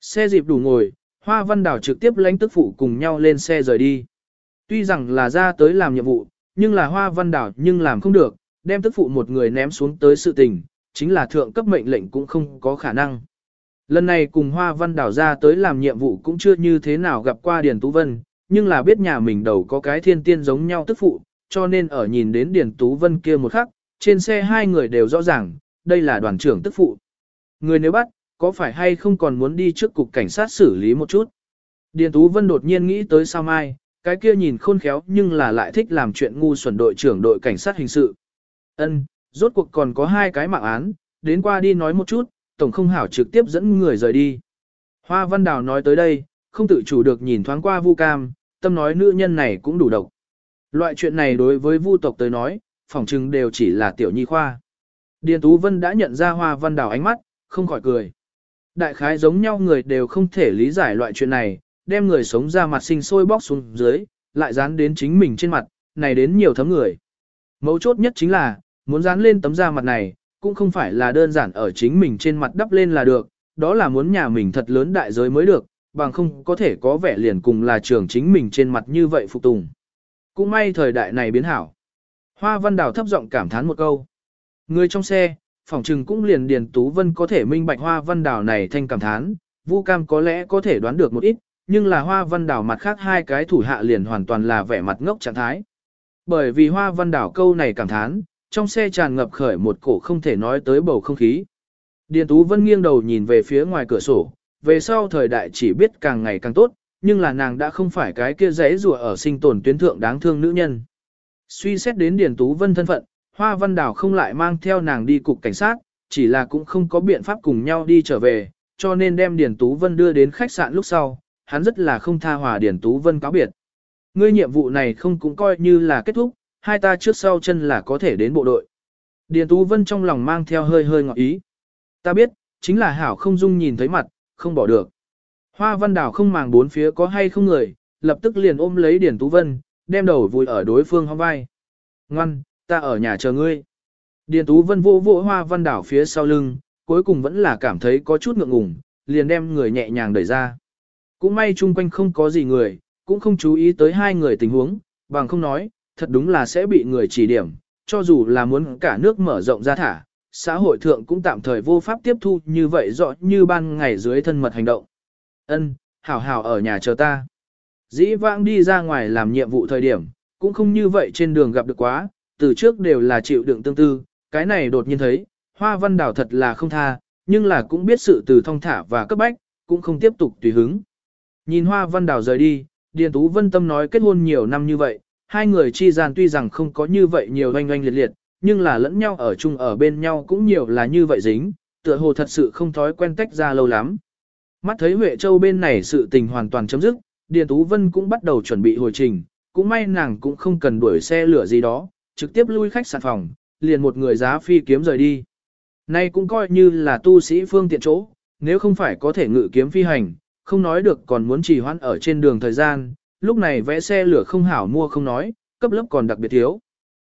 Xe dịp đủ ngồi, Hoa Văn Đào trực tiếp lãnh tức phụ cùng nhau lên xe rời đi. Tuy rằng là ra tới làm nhiệm vụ, nhưng là Hoa Văn Đào nhưng làm không được, đem tức phụ một người ném xuống tới sự tình, chính là thượng cấp mệnh lệnh cũng không có khả năng. Lần này cùng Hoa Văn Đảo ra tới làm nhiệm vụ cũng chưa như thế nào gặp qua Điền Tú Vân, nhưng là biết nhà mình đầu có cái thiên tiên giống nhau tức phụ, cho nên ở nhìn đến Điền Tú Vân kia một khắc, trên xe hai người đều rõ ràng, đây là đoàn trưởng tức phụ. Người nếu bắt, có phải hay không còn muốn đi trước cục cảnh sát xử lý một chút? Điền Tú Vân đột nhiên nghĩ tới sao mai, cái kia nhìn khôn khéo nhưng là lại thích làm chuyện ngu xuẩn đội trưởng đội cảnh sát hình sự. Ân, rốt cuộc còn có hai cái mạng án, đến qua đi nói một chút, tổng không hảo trực tiếp dẫn người rời đi. Hoa Văn Đào nói tới đây, không tự chủ được nhìn thoáng qua Vu Cam, tâm nói nữ nhân này cũng đủ độc. Loại chuyện này đối với Vu tộc tới nói, phỏng chừng đều chỉ là tiểu nhi khoa. Điền Tú Vân đã nhận ra Hoa Văn Đào ánh mắt, không khỏi cười. Đại khái giống nhau người đều không thể lý giải loại chuyện này, đem người sống ra mặt sinh sôi bóc xuống dưới, lại dán đến chính mình trên mặt, này đến nhiều thấm người. Mấu chốt nhất chính là, muốn dán lên tấm da mặt này, cũng không phải là đơn giản ở chính mình trên mặt đắp lên là được, đó là muốn nhà mình thật lớn đại giới mới được, bằng không có thể có vẻ liền cùng là trường chính mình trên mặt như vậy phục tùng. Cũng may thời đại này biến hảo. Hoa Văn Đào thấp giọng cảm thán một câu. Người trong xe, phỏng trừng cũng liền Điền Tú Vân có thể minh bạch Hoa Văn Đào này thanh cảm thán, Vu Cam có lẽ có thể đoán được một ít, nhưng là Hoa Văn Đào mặt khác hai cái thủ hạ liền hoàn toàn là vẻ mặt ngốc trạng thái. Bởi vì Hoa Văn Đào câu này cảm thán, trong xe tràn ngập khởi một cổ không thể nói tới bầu không khí. Điền Tú Vân nghiêng đầu nhìn về phía ngoài cửa sổ, về sau thời đại chỉ biết càng ngày càng tốt, nhưng là nàng đã không phải cái kia rẽ rùa ở sinh tồn tuyến thượng đáng thương nữ nhân. Suy xét đến Điền Tú Vân thân phận, Hoa Văn Đào không lại mang theo nàng đi cục cảnh sát, chỉ là cũng không có biện pháp cùng nhau đi trở về, cho nên đem Điền Tú Vân đưa đến khách sạn lúc sau, hắn rất là không tha hòa Điền Tú Vân cáo biệt. Ngươi nhiệm vụ này không cũng coi như là kết thúc, Hai ta trước sau chân là có thể đến bộ đội. Điền Tú Vân trong lòng mang theo hơi hơi ngọt ý. Ta biết, chính là Hảo không dung nhìn thấy mặt, không bỏ được. Hoa Văn Đào không màng bốn phía có hay không người, lập tức liền ôm lấy Điền Tú Vân, đem đầu vùi ở đối phương hông vai. Ngoan, ta ở nhà chờ ngươi. Điền Tú Vân vô vỗ Hoa Văn đảo phía sau lưng, cuối cùng vẫn là cảm thấy có chút ngượng ngùng, liền đem người nhẹ nhàng đẩy ra. Cũng may chung quanh không có gì người, cũng không chú ý tới hai người tình huống, bằng không nói, thật đúng là sẽ bị người chỉ điểm, cho dù là muốn cả nước mở rộng ra thả, xã hội thượng cũng tạm thời vô pháp tiếp thu như vậy rõ như ban ngày dưới thân mật hành động. Ân, hảo hảo ở nhà chờ ta. Dĩ vãng đi ra ngoài làm nhiệm vụ thời điểm, cũng không như vậy trên đường gặp được quá, từ trước đều là chịu đựng tương tư, cái này đột nhiên thấy, hoa văn đảo thật là không tha, nhưng là cũng biết sự từ thông thả và cấp bách, cũng không tiếp tục tùy hứng. Nhìn hoa văn đảo rời đi, Điền Tú Vân Tâm nói kết hôn nhiều năm như vậy, hai người chi gian tuy rằng không có như vậy nhiều oanh oanh liệt liệt, nhưng là lẫn nhau ở chung ở bên nhau cũng nhiều là như vậy dính, tựa hồ thật sự không thói quen tách ra lâu lắm. Mắt thấy Huệ Châu bên này sự tình hoàn toàn chấm dứt, Điền Tú Vân cũng bắt đầu chuẩn bị hồi trình, cũng may nàng cũng không cần đuổi xe lửa gì đó, trực tiếp lui khách sạn phòng, liền một người giá phi kiếm rời đi. Nay cũng coi như là tu sĩ phương tiện chỗ, nếu không phải có thể ngự kiếm phi hành, không nói được còn muốn trì hoãn ở trên đường thời gian, lúc này vẽ xe lửa không hảo mua không nói, cấp lớp còn đặc biệt thiếu.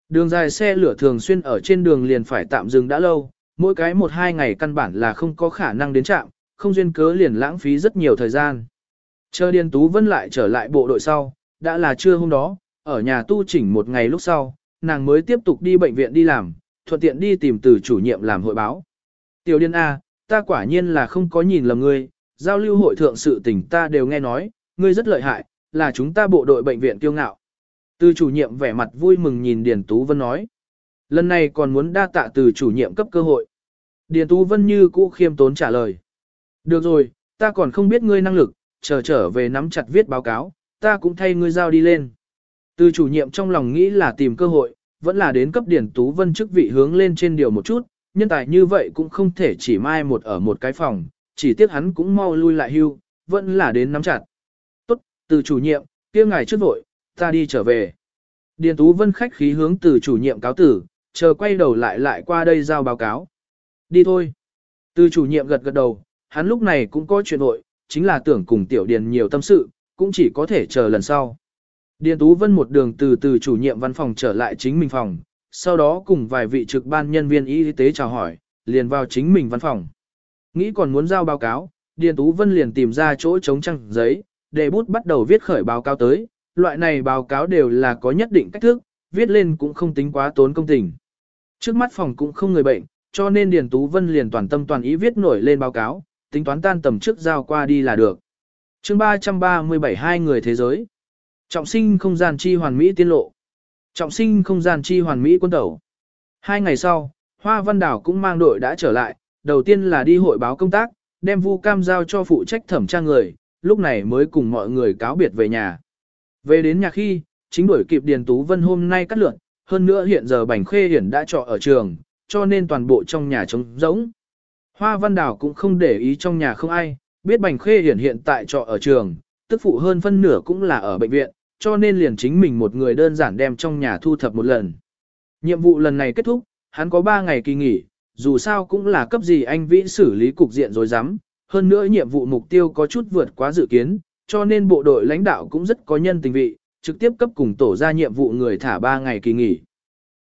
Đường dài xe lửa thường xuyên ở trên đường liền phải tạm dừng đã lâu, mỗi cái một hai ngày căn bản là không có khả năng đến trạm, không duyên cớ liền lãng phí rất nhiều thời gian. Chờ Điền Tú Vân lại trở lại bộ đội sau, đã là trưa hôm đó, ở nhà tu chỉnh một ngày lúc sau, nàng mới tiếp tục đi bệnh viện đi làm, thuận tiện đi tìm từ chủ nhiệm làm hội báo. Tiểu Điên A, à, ta quả nhiên là không có nhìn lầm ngươi, giao lưu hội thượng sự tình ta đều nghe nói, ngươi rất lợi hại, là chúng ta bộ đội bệnh viện kiêu ngạo. Từ chủ nhiệm vẻ mặt vui mừng nhìn Điền Tú Vân nói. Lần này còn muốn đa tạ từ chủ nhiệm cấp cơ hội. Điền Tú Vân như cũ khiêm tốn trả lời. Được rồi, ta còn không biết ngươi năng lực, chờ trở về nắm chặt viết báo cáo, ta cũng thay ngươi giao đi lên. Từ chủ nhiệm trong lòng nghĩ là tìm cơ hội, vẫn là đến cấp Điền Tú Vân chức vị hướng lên trên điều một chút, nhân tài như vậy cũng không thể chỉ mai một ở một cái phòng, chỉ tiếc hắn cũng mau lui lại hưu, vẫn là đến nắm chặt. Từ chủ nhiệm, kia ngài trước vội, ta đi trở về. Điền Tú Vân khách khí hướng từ chủ nhiệm cáo tử, chờ quay đầu lại lại qua đây giao báo cáo. Đi thôi. Từ chủ nhiệm gật gật đầu, hắn lúc này cũng có chuyện nội, chính là tưởng cùng Tiểu Điền nhiều tâm sự, cũng chỉ có thể chờ lần sau. Điền Tú Vân một đường từ từ chủ nhiệm văn phòng trở lại chính mình phòng, sau đó cùng vài vị trực ban nhân viên y tế chào hỏi, liền vào chính mình văn phòng. Nghĩ còn muốn giao báo cáo, Điền Tú Vân liền tìm ra chỗ trống trăng giấy, để bút bắt đầu viết khởi báo cáo tới, loại này báo cáo đều là có nhất định cách thức, viết lên cũng không tính quá tốn công tình. Trước mắt phòng cũng không người bệnh, cho nên Điền Tú Vân liền toàn tâm toàn ý viết nổi lên báo cáo, tính toán tan tầm trước giao qua đi là được. chương 337 hai người thế giới. Trọng sinh không gian chi hoàn mỹ tiên lộ. Trọng sinh không gian chi hoàn mỹ quân tẩu. Hai ngày sau, Hoa Văn Đảo cũng mang đội đã trở lại, đầu tiên là đi hội báo công tác, đem Vu Cam giao cho phụ trách thẩm tra người, lúc này mới cùng mọi người cáo biệt về nhà. Về đến nhà khi, chính đuổi kịp Điền Tú Vân hôm nay cắt lượn, hơn nữa hiện giờ Bành Khê Hiển đã trọ ở trường, cho nên toàn bộ trong nhà trống rỗng. Hoa Văn Đào cũng không để ý trong nhà không ai, biết Bành Khê Hiển hiện tại trọ ở trường, tức phụ hơn phân nửa cũng là ở bệnh viện, cho nên liền chính mình một người đơn giản đem trong nhà thu thập một lần. Nhiệm vụ lần này kết thúc, hắn có 3 ngày kỳ nghỉ, dù sao cũng là cấp gì anh vĩ xử lý cục diện rồi dám, hơn nữa nhiệm vụ mục tiêu có chút vượt quá dự kiến, cho nên bộ đội lãnh đạo cũng rất có nhân tình vị, trực tiếp cấp cùng tổ ra nhiệm vụ người thả 3 ngày kỳ nghỉ.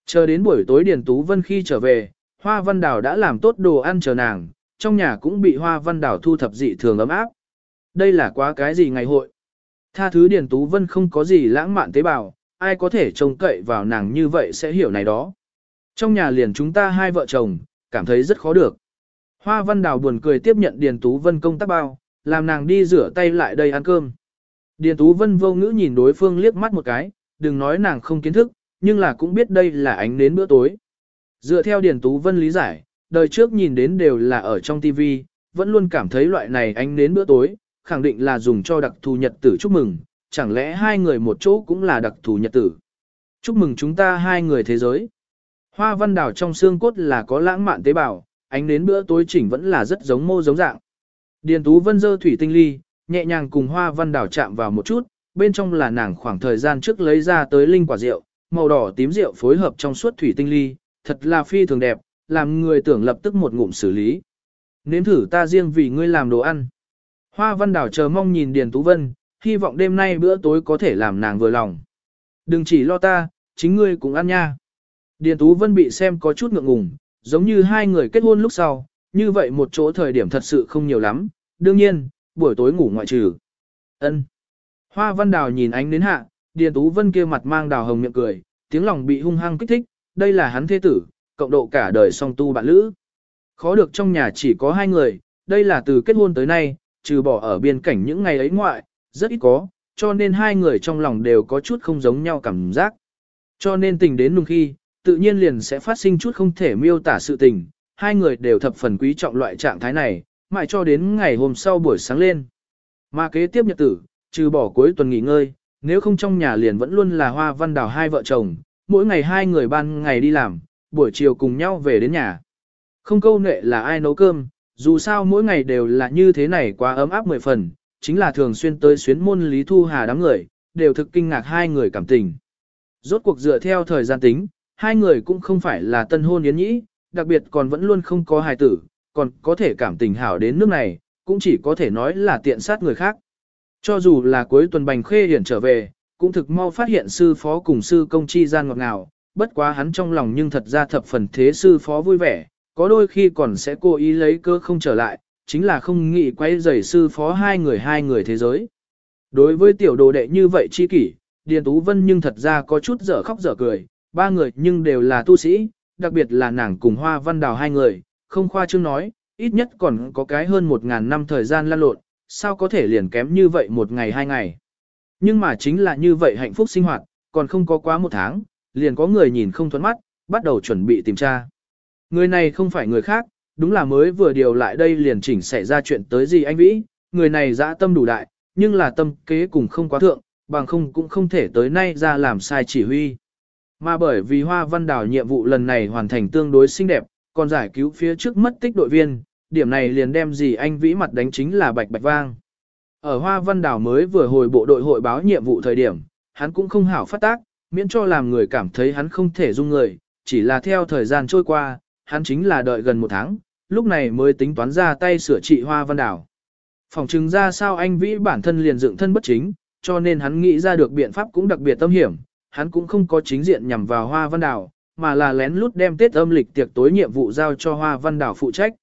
Chờ đến buổi tối Điền Tú Vân khi trở về, Hoa Văn Đào đã làm tốt đồ ăn chờ nàng, trong nhà cũng bị Hoa Văn Đào thu thập dị thường ấm áp. Đây là quá cái gì ngày hội? Tha thứ Điền Tú Vân không có gì lãng mạn tế bào, ai có thể trông cậy vào nàng như vậy sẽ hiểu này đó. Trong nhà liền chúng ta hai vợ chồng, cảm thấy rất khó được. Hoa Văn Đào buồn cười tiếp nhận Điền Tú Vân công tác bao, làm nàng đi rửa tay lại đây ăn cơm. Điền Tú Vân vô ngữ nhìn đối phương liếc mắt một cái, đừng nói nàng không kiến thức, nhưng là cũng biết đây là ánh đến bữa tối. Dựa theo Điền Tú Vân lý giải, đời trước nhìn đến đều là ở trong TV, vẫn luôn cảm thấy loại này ánh đến bữa tối, khẳng định là dùng cho đặc thù nhật tử chúc mừng, chẳng lẽ hai người một chỗ cũng là đặc thù nhật tử. Chúc mừng chúng ta hai người thế giới. Hoa văn đảo trong xương cốt là có lãng mạn tế bào, ánh đến bữa tối chỉnh vẫn là rất giống mô giống dạng. Điền Tú Vân dơ thủy tinh ly, nhẹ nhàng cùng hoa văn đảo chạm vào một chút, bên trong là nàng khoảng thời gian trước lấy ra tới linh quả rượu, màu đỏ tím rượu phối hợp trong suốt thủy tinh ly, thật là phi thường đẹp, làm người tưởng lập tức một ngụm xử lý. Nếm thử ta riêng vì ngươi làm đồ ăn. Hoa Văn Đảo chờ mong nhìn Điền Tú Vân, hy vọng đêm nay bữa tối có thể làm nàng vừa lòng. Đừng chỉ lo ta, chính ngươi cũng ăn nha. Điền Tú Vân bị xem có chút ngượng ngùng, giống như hai người kết hôn lúc sau, như vậy một chỗ thời điểm thật sự không nhiều lắm, đương nhiên, buổi tối ngủ ngoại trừ. Ân. Hoa Văn Đào nhìn ánh đến hạ, Điền Tú Vân kia mặt mang đào hồng miệng cười, tiếng lòng bị hung hăng kích thích, đây là hắn thế tử, cộng độ cả đời song tu bạn lữ. Khó được trong nhà chỉ có hai người, đây là từ kết hôn tới nay, trừ bỏ ở biên cảnh những ngày ấy ngoại, rất ít có, cho nên hai người trong lòng đều có chút không giống nhau cảm giác. Cho nên tình đến nung khi, tự nhiên liền sẽ phát sinh chút không thể miêu tả sự tình, hai người đều thập phần quý trọng loại trạng thái này, mãi cho đến ngày hôm sau buổi sáng lên. Mà kế tiếp nhật tử, trừ bỏ cuối tuần nghỉ ngơi, nếu không trong nhà liền vẫn luôn là hoa văn đào hai vợ chồng, mỗi ngày hai người ban ngày đi làm, buổi chiều cùng nhau về đến nhà. Không câu nệ là ai nấu cơm, dù sao mỗi ngày đều là như thế này quá ấm áp mười phần, chính là thường xuyên tới xuyến môn Lý Thu Hà đám người, đều thực kinh ngạc hai người cảm tình. Rốt cuộc dựa theo thời gian tính, hai người cũng không phải là tân hôn yến nhĩ, đặc biệt còn vẫn luôn không có hài tử, còn có thể cảm tình hảo đến nước này, cũng chỉ có thể nói là tiện sát người khác. Cho dù là cuối tuần bành khê hiển trở về, cũng thực mau phát hiện sư phó cùng sư công chi gian ngọt ngào, bất quá hắn trong lòng nhưng thật ra thập phần thế sư phó vui vẻ, có đôi khi còn sẽ cố ý lấy cơ không trở lại, chính là không nghĩ quay rầy sư phó hai người hai người thế giới. Đối với tiểu đồ đệ như vậy chi kỷ, Điền Tú Vân nhưng thật ra có chút dở khóc dở cười, ba người nhưng đều là tu sĩ, đặc biệt là nàng cùng Hoa Văn Đào hai người, không khoa trương nói, ít nhất còn có cái hơn một ngàn năm thời gian lan lộn, sao có thể liền kém như vậy một ngày hai ngày. Nhưng mà chính là như vậy hạnh phúc sinh hoạt, còn không có quá một tháng, liền có người nhìn không thuẫn mắt, bắt đầu chuẩn bị tìm tra. Người này không phải người khác, đúng là mới vừa điều lại đây liền chỉnh xảy ra chuyện tới gì anh Vĩ, người này dã tâm đủ đại, nhưng là tâm kế cùng không quá thượng, bằng không cũng không thể tới nay ra làm sai chỉ huy. Mà bởi vì Hoa Văn Đào nhiệm vụ lần này hoàn thành tương đối xinh đẹp, còn giải cứu phía trước mất tích đội viên, điểm này liền đem gì anh Vĩ mặt đánh chính là bạch bạch vang. Ở Hoa Văn Đào mới vừa hồi bộ đội hội báo nhiệm vụ thời điểm, hắn cũng không hảo phát tác, miễn cho làm người cảm thấy hắn không thể dung người, chỉ là theo thời gian trôi qua, hắn chính là đợi gần một tháng, lúc này mới tính toán ra tay sửa trị Hoa Văn Đào. Phòng chứng ra sao anh Vĩ bản thân liền dựng thân bất chính, cho nên hắn nghĩ ra được biện pháp cũng đặc biệt tâm hiểm, hắn cũng không có chính diện nhằm vào Hoa Văn Đào, mà là lén lút đem Tết âm lịch tiệc tối nhiệm vụ giao cho Hoa Văn Đào phụ trách.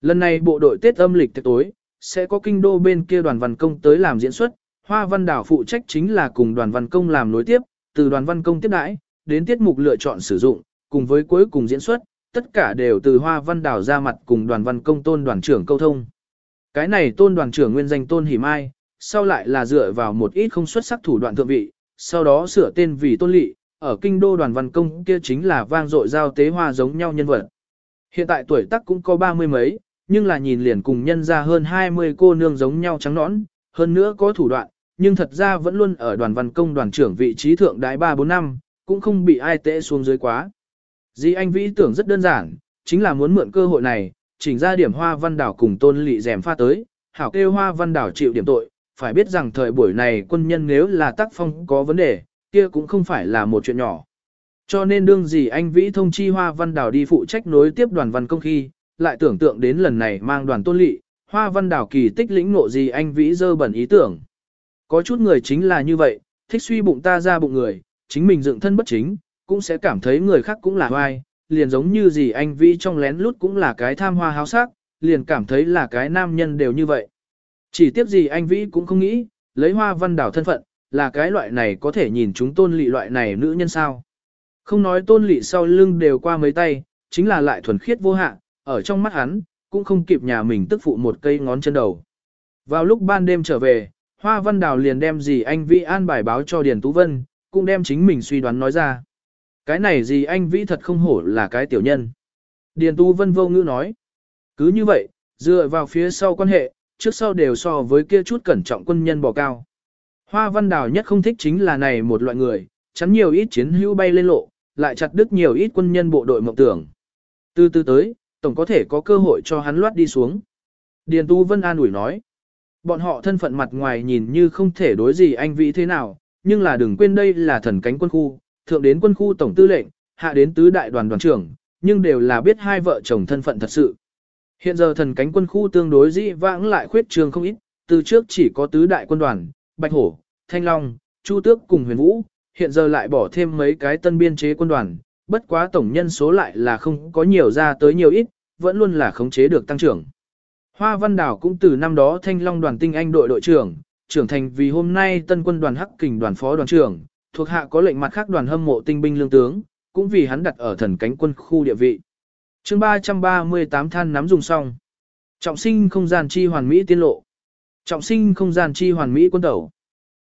Lần này bộ đội Tết âm lịch tiệc tối, sẽ có kinh đô bên kia đoàn văn công tới làm diễn xuất, Hoa Văn Đào phụ trách chính là cùng đoàn văn công làm nối tiếp, từ đoàn văn công tiếp đãi, đến tiết mục lựa chọn sử dụng, cùng với cuối cùng diễn xuất, tất cả đều từ Hoa Văn Đào ra mặt cùng đoàn văn công tôn đoàn trưởng câu thông. Cái này tôn đoàn trưởng nguyên danh tôn hỉ mai, sau lại là dựa vào một ít không xuất sắc thủ đoạn thượng vị, sau đó sửa tên vì tôn lị, ở kinh đô đoàn văn công kia chính là vang dội giao tế hoa giống nhau nhân vật. Hiện tại tuổi tác cũng có ba mươi mấy, nhưng là nhìn liền cùng nhân ra hơn 20 cô nương giống nhau trắng nõn, hơn nữa có thủ đoạn, nhưng thật ra vẫn luôn ở đoàn văn công đoàn trưởng vị trí thượng đại 3-4 năm, cũng không bị ai tệ xuống dưới quá. Di Anh Vĩ tưởng rất đơn giản, chính là muốn mượn cơ hội này, chỉnh ra điểm hoa văn đảo cùng tôn lị rèm pha tới, hảo kêu hoa văn đảo chịu điểm tội, phải biết rằng thời buổi này quân nhân nếu là tác phong có vấn đề, kia cũng không phải là một chuyện nhỏ. Cho nên đương gì anh Vĩ thông chi hoa văn đảo đi phụ trách nối tiếp đoàn văn công khi, lại tưởng tượng đến lần này mang đoàn tôn lị, hoa văn đảo kỳ tích lĩnh nộ gì anh Vĩ dơ bẩn ý tưởng. Có chút người chính là như vậy, thích suy bụng ta ra bụng người, chính mình dựng thân bất chính, cũng sẽ cảm thấy người khác cũng là hoai, liền giống như gì anh Vĩ trong lén lút cũng là cái tham hoa háo sắc, liền cảm thấy là cái nam nhân đều như vậy. Chỉ tiếp gì anh Vĩ cũng không nghĩ, lấy hoa văn đảo thân phận, là cái loại này có thể nhìn chúng tôn lị loại này nữ nhân sao. Không nói tôn lị sau lưng đều qua mấy tay, chính là lại thuần khiết vô hạn, ở trong mắt hắn, cũng không kịp nhà mình tức phụ một cây ngón chân đầu. Vào lúc ban đêm trở về, Hoa Văn Đào liền đem gì anh Vĩ an bài báo cho Điền Tú Vân, cũng đem chính mình suy đoán nói ra. Cái này gì anh Vĩ thật không hổ là cái tiểu nhân. Điền Tú Vân vô ngữ nói. Cứ như vậy, dựa vào phía sau quan hệ, trước sau đều so với kia chút cẩn trọng quân nhân bò cao. Hoa Văn Đào nhất không thích chính là này một loại người, chắn nhiều ít chiến hữu bay lên lộ, lại chặt đứt nhiều ít quân nhân bộ đội mộng tưởng. Từ từ tới, tổng có thể có cơ hội cho hắn loát đi xuống. Điền Tu Vân an ủi nói, bọn họ thân phận mặt ngoài nhìn như không thể đối gì anh vĩ thế nào, nhưng là đừng quên đây là thần cánh quân khu, thượng đến quân khu tổng tư lệnh, hạ đến tứ đại đoàn đoàn trưởng, nhưng đều là biết hai vợ chồng thân phận thật sự. Hiện giờ thần cánh quân khu tương đối dĩ vãng lại khuyết trường không ít, từ trước chỉ có tứ đại quân đoàn, Bạch Hổ, Thanh Long, Chu Tước cùng Huyền Vũ, hiện giờ lại bỏ thêm mấy cái tân biên chế quân đoàn, bất quá tổng nhân số lại là không có nhiều ra tới nhiều ít, vẫn luôn là khống chế được tăng trưởng. Hoa Văn Đảo cũng từ năm đó Thanh Long đoàn tinh anh đội đội trưởng, trưởng thành vì hôm nay tân quân đoàn Hắc Kình đoàn phó đoàn trưởng, thuộc hạ có lệnh mặt khác đoàn hâm mộ tinh binh lương tướng, cũng vì hắn đặt ở thần cánh quân khu địa vị chương 338 than nắm dùng xong. Trọng sinh không gian chi hoàn mỹ tiên lộ. Trọng sinh không gian chi hoàn mỹ quân tẩu.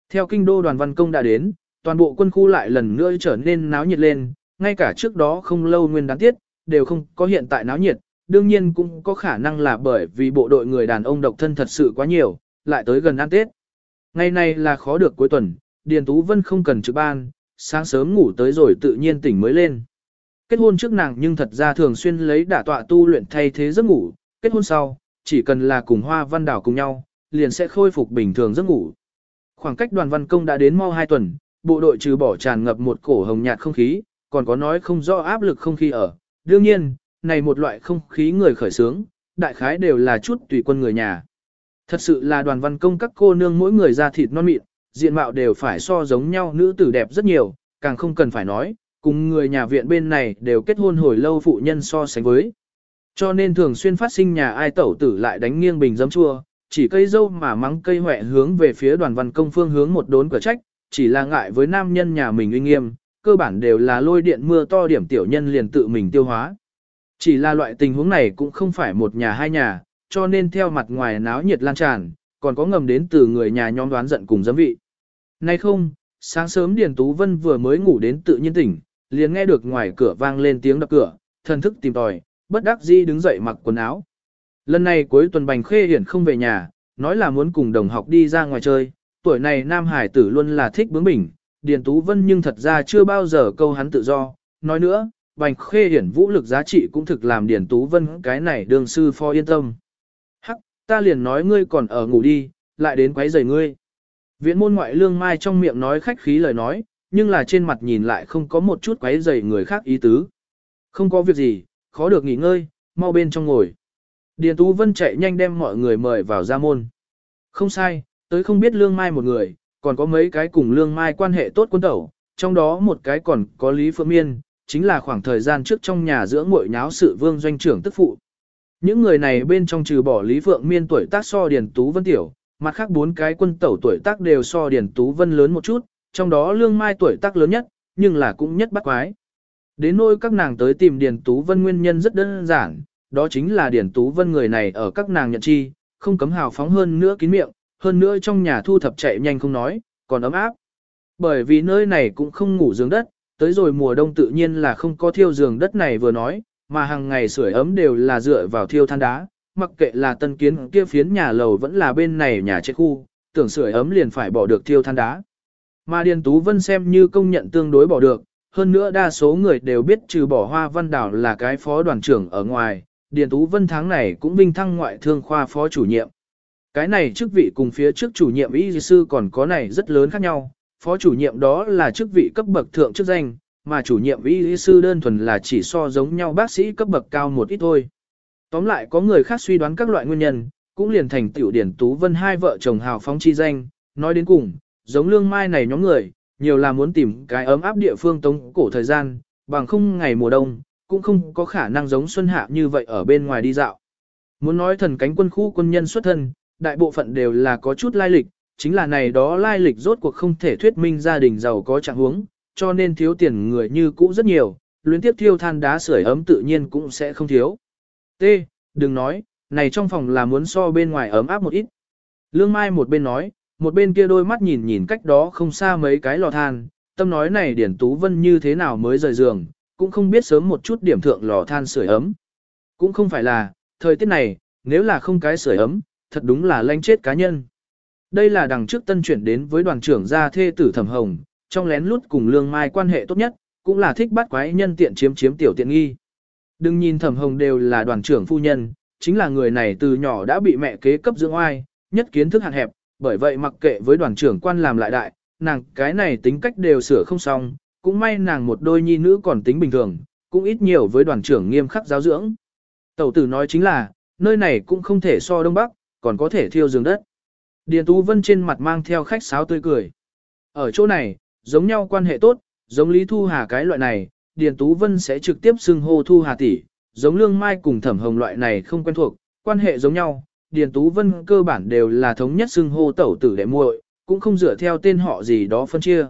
Theo kinh đô đoàn văn công đã đến, toàn bộ quân khu lại lần nữa trở nên náo nhiệt lên, ngay cả trước đó không lâu nguyên đáng tiết, đều không có hiện tại náo nhiệt, đương nhiên cũng có khả năng là bởi vì bộ đội người đàn ông độc thân thật sự quá nhiều, lại tới gần ăn Tết. Ngày này là khó được cuối tuần, Điền Tú Vân không cần trực ban, sáng sớm ngủ tới rồi tự nhiên tỉnh mới lên. Kết hôn trước nàng nhưng thật ra thường xuyên lấy đả tọa tu luyện thay thế giấc ngủ, kết hôn sau, chỉ cần là cùng Hoa Văn Đảo cùng nhau, liền sẽ khôi phục bình thường giấc ngủ. Khoảng cách đoàn văn công đã đến mau 2 tuần, bộ đội trừ bỏ tràn ngập một cổ hồng nhạt không khí, còn có nói không rõ áp lực không khí ở. Đương nhiên, này một loại không khí người khởi sướng, đại khái đều là chút tùy quân người nhà. Thật sự là đoàn văn công các cô nương mỗi người da thịt non mịn, diện mạo đều phải so giống nhau nữ tử đẹp rất nhiều, càng không cần phải nói, cùng người nhà viện bên này đều kết hôn hồi lâu phụ nhân so sánh với. Cho nên thường xuyên phát sinh nhà ai tẩu tử lại đánh nghiêng bình giấm chua, chỉ cây dâu mà mắng cây huệ hướng về phía đoàn văn công phương hướng một đốn cửa trách, chỉ là ngại với nam nhân nhà mình uy nghiêm, cơ bản đều là lôi điện mưa to điểm tiểu nhân liền tự mình tiêu hóa. Chỉ là loại tình huống này cũng không phải một nhà hai nhà, cho nên theo mặt ngoài náo nhiệt lan tràn, còn có ngầm đến từ người nhà nhóm đoán giận cùng giấm vị. Nay không, sáng sớm Điền Tú Vân vừa mới ngủ đến tự nhiên tỉnh, liền nghe được ngoài cửa vang lên tiếng đập cửa, thần thức tìm tòi, bất đắc dĩ đứng dậy mặc quần áo. Lần này cuối tuần Bành Khê Hiển không về nhà, nói là muốn cùng đồng học đi ra ngoài chơi, tuổi này Nam Hải tử luôn là thích bướng bỉnh, Điền Tú Vân nhưng thật ra chưa bao giờ câu hắn tự do, nói nữa, Bành Khê Hiển vũ lực giá trị cũng thực làm Điền Tú Vân cái này đường sư phó yên tâm. Hắc, ta liền nói ngươi còn ở ngủ đi, lại đến quấy rầy ngươi. Viện môn ngoại lương mai trong miệng nói khách khí lời nói, nhưng là trên mặt nhìn lại không có một chút quấy rầy người khác ý tứ. Không có việc gì, khó được nghỉ ngơi, mau bên trong ngồi. Điền Tú Vân chạy nhanh đem mọi người mời vào ra môn. Không sai, tới không biết lương mai một người, còn có mấy cái cùng lương mai quan hệ tốt quân tẩu, trong đó một cái còn có Lý Phượng Miên, chính là khoảng thời gian trước trong nhà dưỡng muội nháo sự vương doanh trưởng tức phụ. Những người này bên trong trừ bỏ Lý Phượng Miên tuổi tác so Điền Tú Vân tiểu, mặt khác bốn cái quân tẩu tuổi tác đều so Điền Tú Vân lớn một chút, trong đó Lương Mai tuổi tác lớn nhất, nhưng là cũng nhất bắt quái. Đến nỗi các nàng tới tìm Điền Tú Vân nguyên nhân rất đơn giản, đó chính là Điền Tú Vân người này ở các nàng nhận chi, không cấm hào phóng hơn nữa kín miệng, hơn nữa trong nhà thu thập chạy nhanh không nói, còn ấm áp. Bởi vì nơi này cũng không ngủ giường đất, tới rồi mùa đông tự nhiên là không có thiêu giường đất này vừa nói, mà hàng ngày sưởi ấm đều là dựa vào thiêu than đá, mặc kệ là tân kiến kia phiến nhà lầu vẫn là bên này nhà chết khu, tưởng sưởi ấm liền phải bỏ được thiêu than đá. Mà Điền Tú Vân xem như công nhận tương đối bỏ được, hơn nữa đa số người đều biết trừ bỏ hoa văn đảo là cái phó đoàn trưởng ở ngoài, Điền Tú Vân tháng này cũng vinh thăng ngoại thương khoa phó chủ nhiệm. Cái này chức vị cùng phía trước chủ nhiệm y sư còn có này rất lớn khác nhau, phó chủ nhiệm đó là chức vị cấp bậc thượng chức danh, mà chủ nhiệm y sư đơn thuần là chỉ so giống nhau bác sĩ cấp bậc cao một ít thôi. Tóm lại có người khác suy đoán các loại nguyên nhân, cũng liền thành tiểu điển tú vân hai vợ chồng hào phóng chi danh, nói đến cùng, giống lương mai này nhóm người, nhiều là muốn tìm cái ấm áp địa phương tống cổ thời gian, bằng không ngày mùa đông, cũng không có khả năng giống xuân hạ như vậy ở bên ngoài đi dạo. Muốn nói thần cánh quân khu quân nhân xuất thân, đại bộ phận đều là có chút lai lịch, chính là này đó lai lịch rốt cuộc không thể thuyết minh gia đình giàu có trạng huống, cho nên thiếu tiền người như cũ rất nhiều, luyến tiếp thiêu than đá sưởi ấm tự nhiên cũng sẽ không thiếu. T. Đừng nói, này trong phòng là muốn so bên ngoài ấm áp một ít. Lương Mai một bên nói, một bên kia đôi mắt nhìn nhìn cách đó không xa mấy cái lò than, tâm nói này Điển Tú Vân như thế nào mới rời giường, cũng không biết sớm một chút điểm thượng lò than sưởi ấm. Cũng không phải là, thời tiết này, nếu là không cái sưởi ấm, thật đúng là lanh chết cá nhân. Đây là đằng trước tân chuyển đến với đoàn trưởng gia thê tử Thẩm Hồng, trong lén lút cùng Lương Mai quan hệ tốt nhất, cũng là thích bắt quái nhân tiện chiếm chiếm tiểu tiện nghi. Đừng nhìn Thẩm Hồng đều là đoàn trưởng phu nhân, chính là người này từ nhỏ đã bị mẹ kế cấp dưỡng oai, nhất kiến thức hạn hẹp, bởi vậy mặc kệ với đoàn trưởng quan làm lại đại, nàng cái này tính cách đều sửa không xong, cũng may nàng một đôi nhi nữ còn tính bình thường, cũng ít nhiều với đoàn trưởng nghiêm khắc giáo dưỡng. Tẩu tử nói chính là, nơi này cũng không thể so đông bắc, còn có thể thiêu giường đất. Điền Tú Vân trên mặt mang theo khách sáo tươi cười. Ở chỗ này, giống nhau quan hệ tốt, giống Lý Thu Hà cái loại này, Điền Tú Vân sẽ trực tiếp xưng hô Thu Hà tỷ, giống Lương Mai cùng Thẩm Hồng loại này không quen thuộc, quan hệ giống nhau, Điền Tú Vân cơ bản đều là thống nhất xưng hô tẩu tử đệ muội, cũng không dựa theo tên họ gì đó phân chia.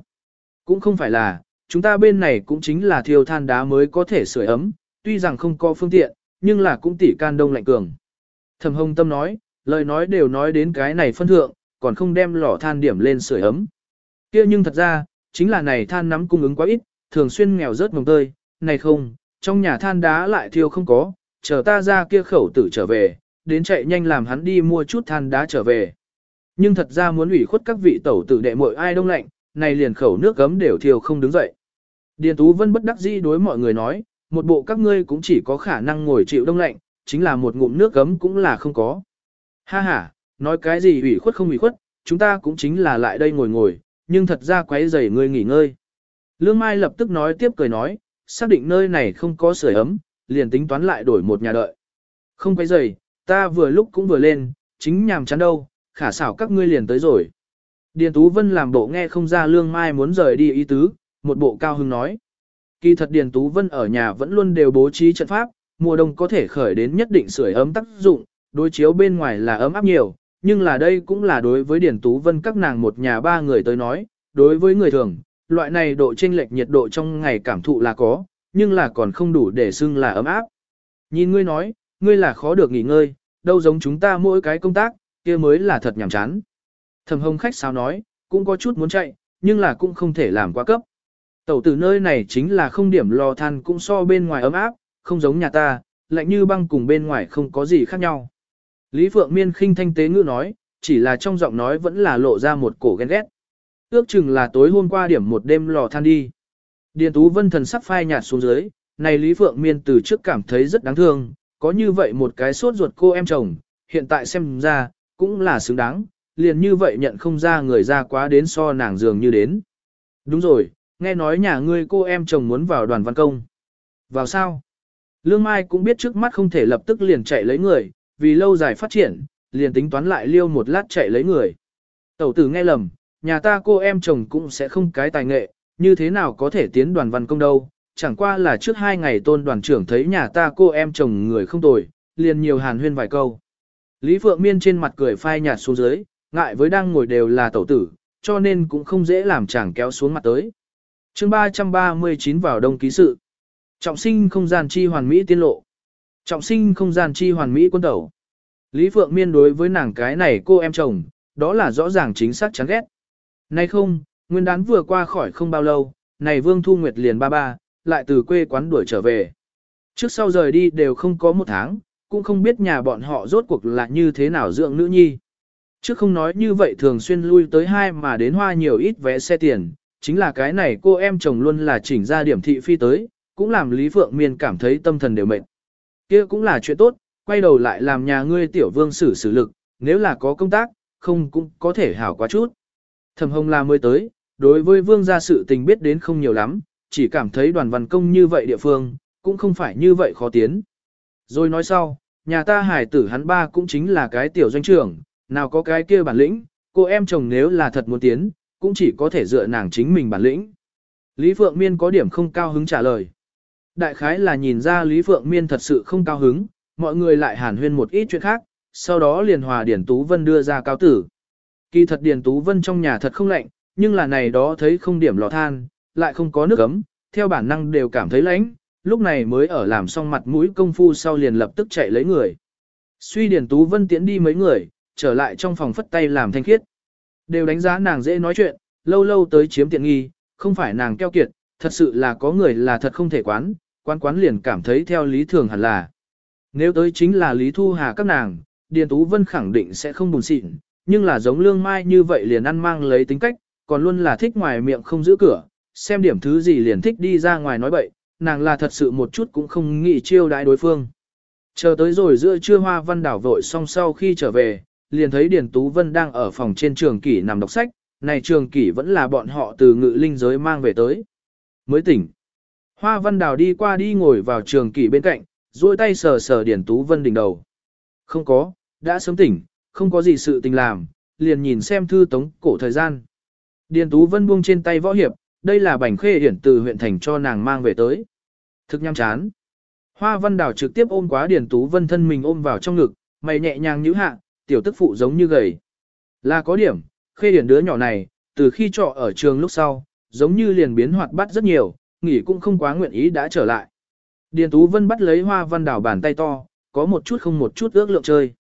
Cũng không phải là, chúng ta bên này cũng chính là thiêu than đá mới có thể sưởi ấm, tuy rằng không có phương tiện, nhưng là cũng tỉ can đông lạnh cường. Thẩm Hồng Tâm nói, lời nói đều nói đến cái này phân thượng, còn không đem lò than điểm lên sưởi ấm. kia nhưng thật ra, chính là này than nắm cung ứng quá ít, thường xuyên nghèo rớt mồng tơi, này không, trong nhà than đá lại thiêu không có, chờ ta ra kia khẩu tử trở về, đến chạy nhanh làm hắn đi mua chút than đá trở về. Nhưng thật ra muốn ủy khuất các vị tẩu tử đệ muội ai đông lạnh, này liền khẩu nước gấm đều thiêu không đứng dậy. Điền Tú Vân bất đắc dĩ đối mọi người nói, một bộ các ngươi cũng chỉ có khả năng ngồi chịu đông lạnh, chính là một ngụm nước gấm cũng là không có. Ha ha, nói cái gì ủy khuất không ủy khuất, chúng ta cũng chính là lại đây ngồi ngồi, nhưng thật ra quấy rầy ngươi nghỉ ngơi. Lương Mai lập tức nói tiếp cười nói, xác định nơi này không có sưởi ấm, liền tính toán lại đổi một nhà đợi. Không quấy rầy, ta vừa lúc cũng vừa lên, chính nhàm chán đâu, khả xảo các ngươi liền tới rồi. Điền Tú Vân làm bộ nghe không ra Lương Mai muốn rời đi ý tứ, một bộ cao hưng nói. Kỳ thật Điền Tú Vân ở nhà vẫn luôn đều bố trí trận pháp, mùa đông có thể khởi đến nhất định sưởi ấm tác dụng, đối chiếu bên ngoài là ấm áp nhiều, nhưng là đây cũng là đối với Điền Tú Vân các nàng một nhà ba người tới nói, đối với người thường, loại này độ chênh lệch nhiệt độ trong ngày cảm thụ là có, nhưng là còn không đủ để xưng là ấm áp. Nhìn ngươi nói, ngươi là khó được nghỉ ngơi, đâu giống chúng ta mỗi cái công tác, kia mới là thật nhàm chán. Thẩm hồng khách sao nói, cũng có chút muốn chạy, nhưng là cũng không thể làm quá cấp. Tẩu tử nơi này chính là không điểm lò than cũng so bên ngoài ấm áp, không giống nhà ta, lạnh như băng cùng bên ngoài không có gì khác nhau. Lý Phượng Miên khinh thanh tế ngữ nói, chỉ là trong giọng nói vẫn là lộ ra một cổ ghen ghét. Ước chừng là tối hôm qua điểm một đêm lò than đi. Điền Tú Vân thần sắc phai nhạt xuống dưới, này Lý Phượng Miên từ trước cảm thấy rất đáng thương, có như vậy một cái sốt ruột cô em chồng, hiện tại xem ra, cũng là xứng đáng, liền như vậy nhận không ra người ra quá đến so nàng dường như đến. Đúng rồi, nghe nói nhà ngươi cô em chồng muốn vào đoàn văn công. Vào sao? Lương Mai cũng biết trước mắt không thể lập tức liền chạy lấy người, vì lâu dài phát triển, liền tính toán lại liêu một lát chạy lấy người. Tẩu tử nghe lầm, nhà ta cô em chồng cũng sẽ không cái tài nghệ, như thế nào có thể tiến đoàn văn công đâu, chẳng qua là trước hai ngày tôn đoàn trưởng thấy nhà ta cô em chồng người không tồi, liền nhiều hàn huyên vài câu. Lý Phượng Miên trên mặt cười phai nhạt xuống dưới, ngại với đang ngồi đều là tẩu tử, cho nên cũng không dễ làm chàng kéo xuống mặt tới. chương 339 vào đông ký sự. Trọng sinh không gian chi hoàn mỹ tiên lộ. Trọng sinh không gian chi hoàn mỹ quân tẩu. Lý Phượng Miên đối với nàng cái này cô em chồng, đó là rõ ràng chính xác chán ghét. Nay không, nguyên đán vừa qua khỏi không bao lâu, này Vương Thu Nguyệt liền ba ba, lại từ quê quán đuổi trở về. Trước sau rời đi đều không có một tháng, cũng không biết nhà bọn họ rốt cuộc là như thế nào dưỡng nữ nhi. Trước không nói như vậy thường xuyên lui tới hai mà đến hoa nhiều ít vé xe tiền, chính là cái này cô em chồng luôn là chỉnh ra điểm thị phi tới, cũng làm Lý Phượng Miên cảm thấy tâm thần đều mệt. kia cũng là chuyện tốt, quay đầu lại làm nhà ngươi tiểu vương xử xử lực, nếu là có công tác, không cũng có thể hảo quá chút. Thẩm hồng là mới tới, đối với vương gia sự tình biết đến không nhiều lắm, chỉ cảm thấy đoàn văn công như vậy địa phương, cũng không phải như vậy khó tiến. Rồi nói sau, nhà ta hải tử hắn ba cũng chính là cái tiểu doanh trưởng, nào có cái kia bản lĩnh, cô em chồng nếu là thật muốn tiến, cũng chỉ có thể dựa nàng chính mình bản lĩnh. Lý Phượng Miên có điểm không cao hứng trả lời. Đại khái là nhìn ra Lý Phượng Miên thật sự không cao hứng, mọi người lại hàn huyên một ít chuyện khác, sau đó liền hòa Điển Tú Vân đưa ra cao tử. Kỳ thật điển Tú Vân trong nhà thật không lạnh, nhưng là này đó thấy không điểm lò than, lại không có nước ấm, theo bản năng đều cảm thấy lạnh, lúc này mới ở làm xong mặt mũi công phu sau liền lập tức chạy lấy người. Suy Điền Tú Vân tiễn đi mấy người, trở lại trong phòng phất tay làm thanh khiết. Đều đánh giá nàng dễ nói chuyện, lâu lâu tới chiếm tiện nghi, không phải nàng keo kiệt, thật sự là có người là thật không thể quán, quán quán liền cảm thấy theo lý thường hẳn là. Nếu tới chính là Lý Thu Hà các nàng, Điền Tú Vân khẳng định sẽ không buồn xịn, nhưng là giống lương mai như vậy liền ăn mang lấy tính cách, còn luôn là thích ngoài miệng không giữ cửa, xem điểm thứ gì liền thích đi ra ngoài nói bậy, nàng là thật sự một chút cũng không nghĩ chiêu đãi đối phương. Chờ tới rồi giữa trưa hoa văn đảo vội xong sau khi trở về, liền thấy Điền Tú Vân đang ở phòng trên trường kỷ nằm đọc sách, này trường kỷ vẫn là bọn họ từ ngự linh giới mang về tới. Mới tỉnh. Hoa Văn Đào đi qua đi ngồi vào trường kỷ bên cạnh, duỗi tay sờ sờ Điền Tú Vân đỉnh đầu. Không có, đã sớm tỉnh, không có gì sự tình làm, liền nhìn xem thư tống cổ thời gian. Điền Tú Vân buông trên tay võ hiệp, đây là bành khê hiển từ huyện thành cho nàng mang về tới. Thực nhăm chán. Hoa Văn Đào trực tiếp ôm quá Điền Tú Vân thân mình ôm vào trong ngực, mày nhẹ nhàng nhíu hạ, tiểu tức phụ giống như gầy. Là có điểm, khê hiển đứa nhỏ này, từ khi trọ ở trường lúc sau, giống như liền biến hoạt bát rất nhiều, nghỉ cũng không quá nguyện ý đã trở lại. Điền Tú Vân bắt lấy Hoa Văn Đào bàn tay to, có một chút không một chút ước lượng chơi.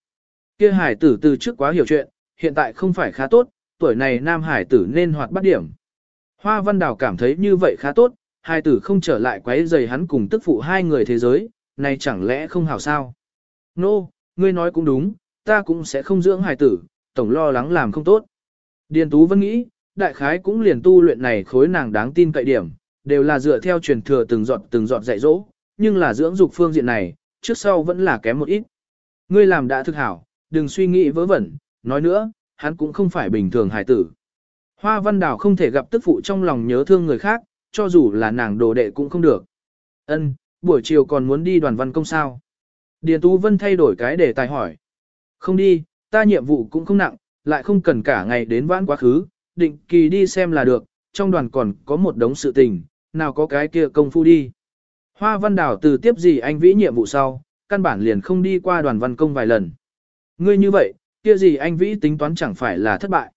Kia hải tử từ trước quá hiểu chuyện, hiện tại không phải khá tốt, tuổi này nam hải tử nên hoạt bắt điểm. Hoa Văn Đào cảm thấy như vậy khá tốt, hải tử không trở lại quấy rầy hắn cùng tức phụ hai người thế giới, này chẳng lẽ không hảo sao? Nô, no, ngươi nói cũng đúng, ta cũng sẽ không dưỡng hải tử, tổng lo lắng làm không tốt. Điền Tú vẫn nghĩ, đại khái cũng liền tu luyện này khối nàng đáng tin cậy điểm, đều là dựa theo truyền thừa từng giọt từng giọt dạy dỗ, nhưng là dưỡng dục phương diện này, trước sau vẫn là kém một ít. Ngươi làm đã thực hảo, đừng suy nghĩ vớ vẩn, nói nữa, hắn cũng không phải bình thường hài tử. Hoa văn đảo không thể gặp tức phụ trong lòng nhớ thương người khác, cho dù là nàng đồ đệ cũng không được. Ân, buổi chiều còn muốn đi đoàn văn công sao? Điền Tú Vân thay đổi cái để tài hỏi. Không đi, ta nhiệm vụ cũng không nặng, lại không cần cả ngày đến vãn quá khứ, định kỳ đi xem là được, trong đoàn còn có một đống sự tình, nào có cái kia công phu đi. Hoa văn đảo từ tiếp gì anh vĩ nhiệm vụ sau, căn bản liền không đi qua đoàn văn công vài lần. Ngươi như vậy, kia gì anh vĩ tính toán chẳng phải là thất bại.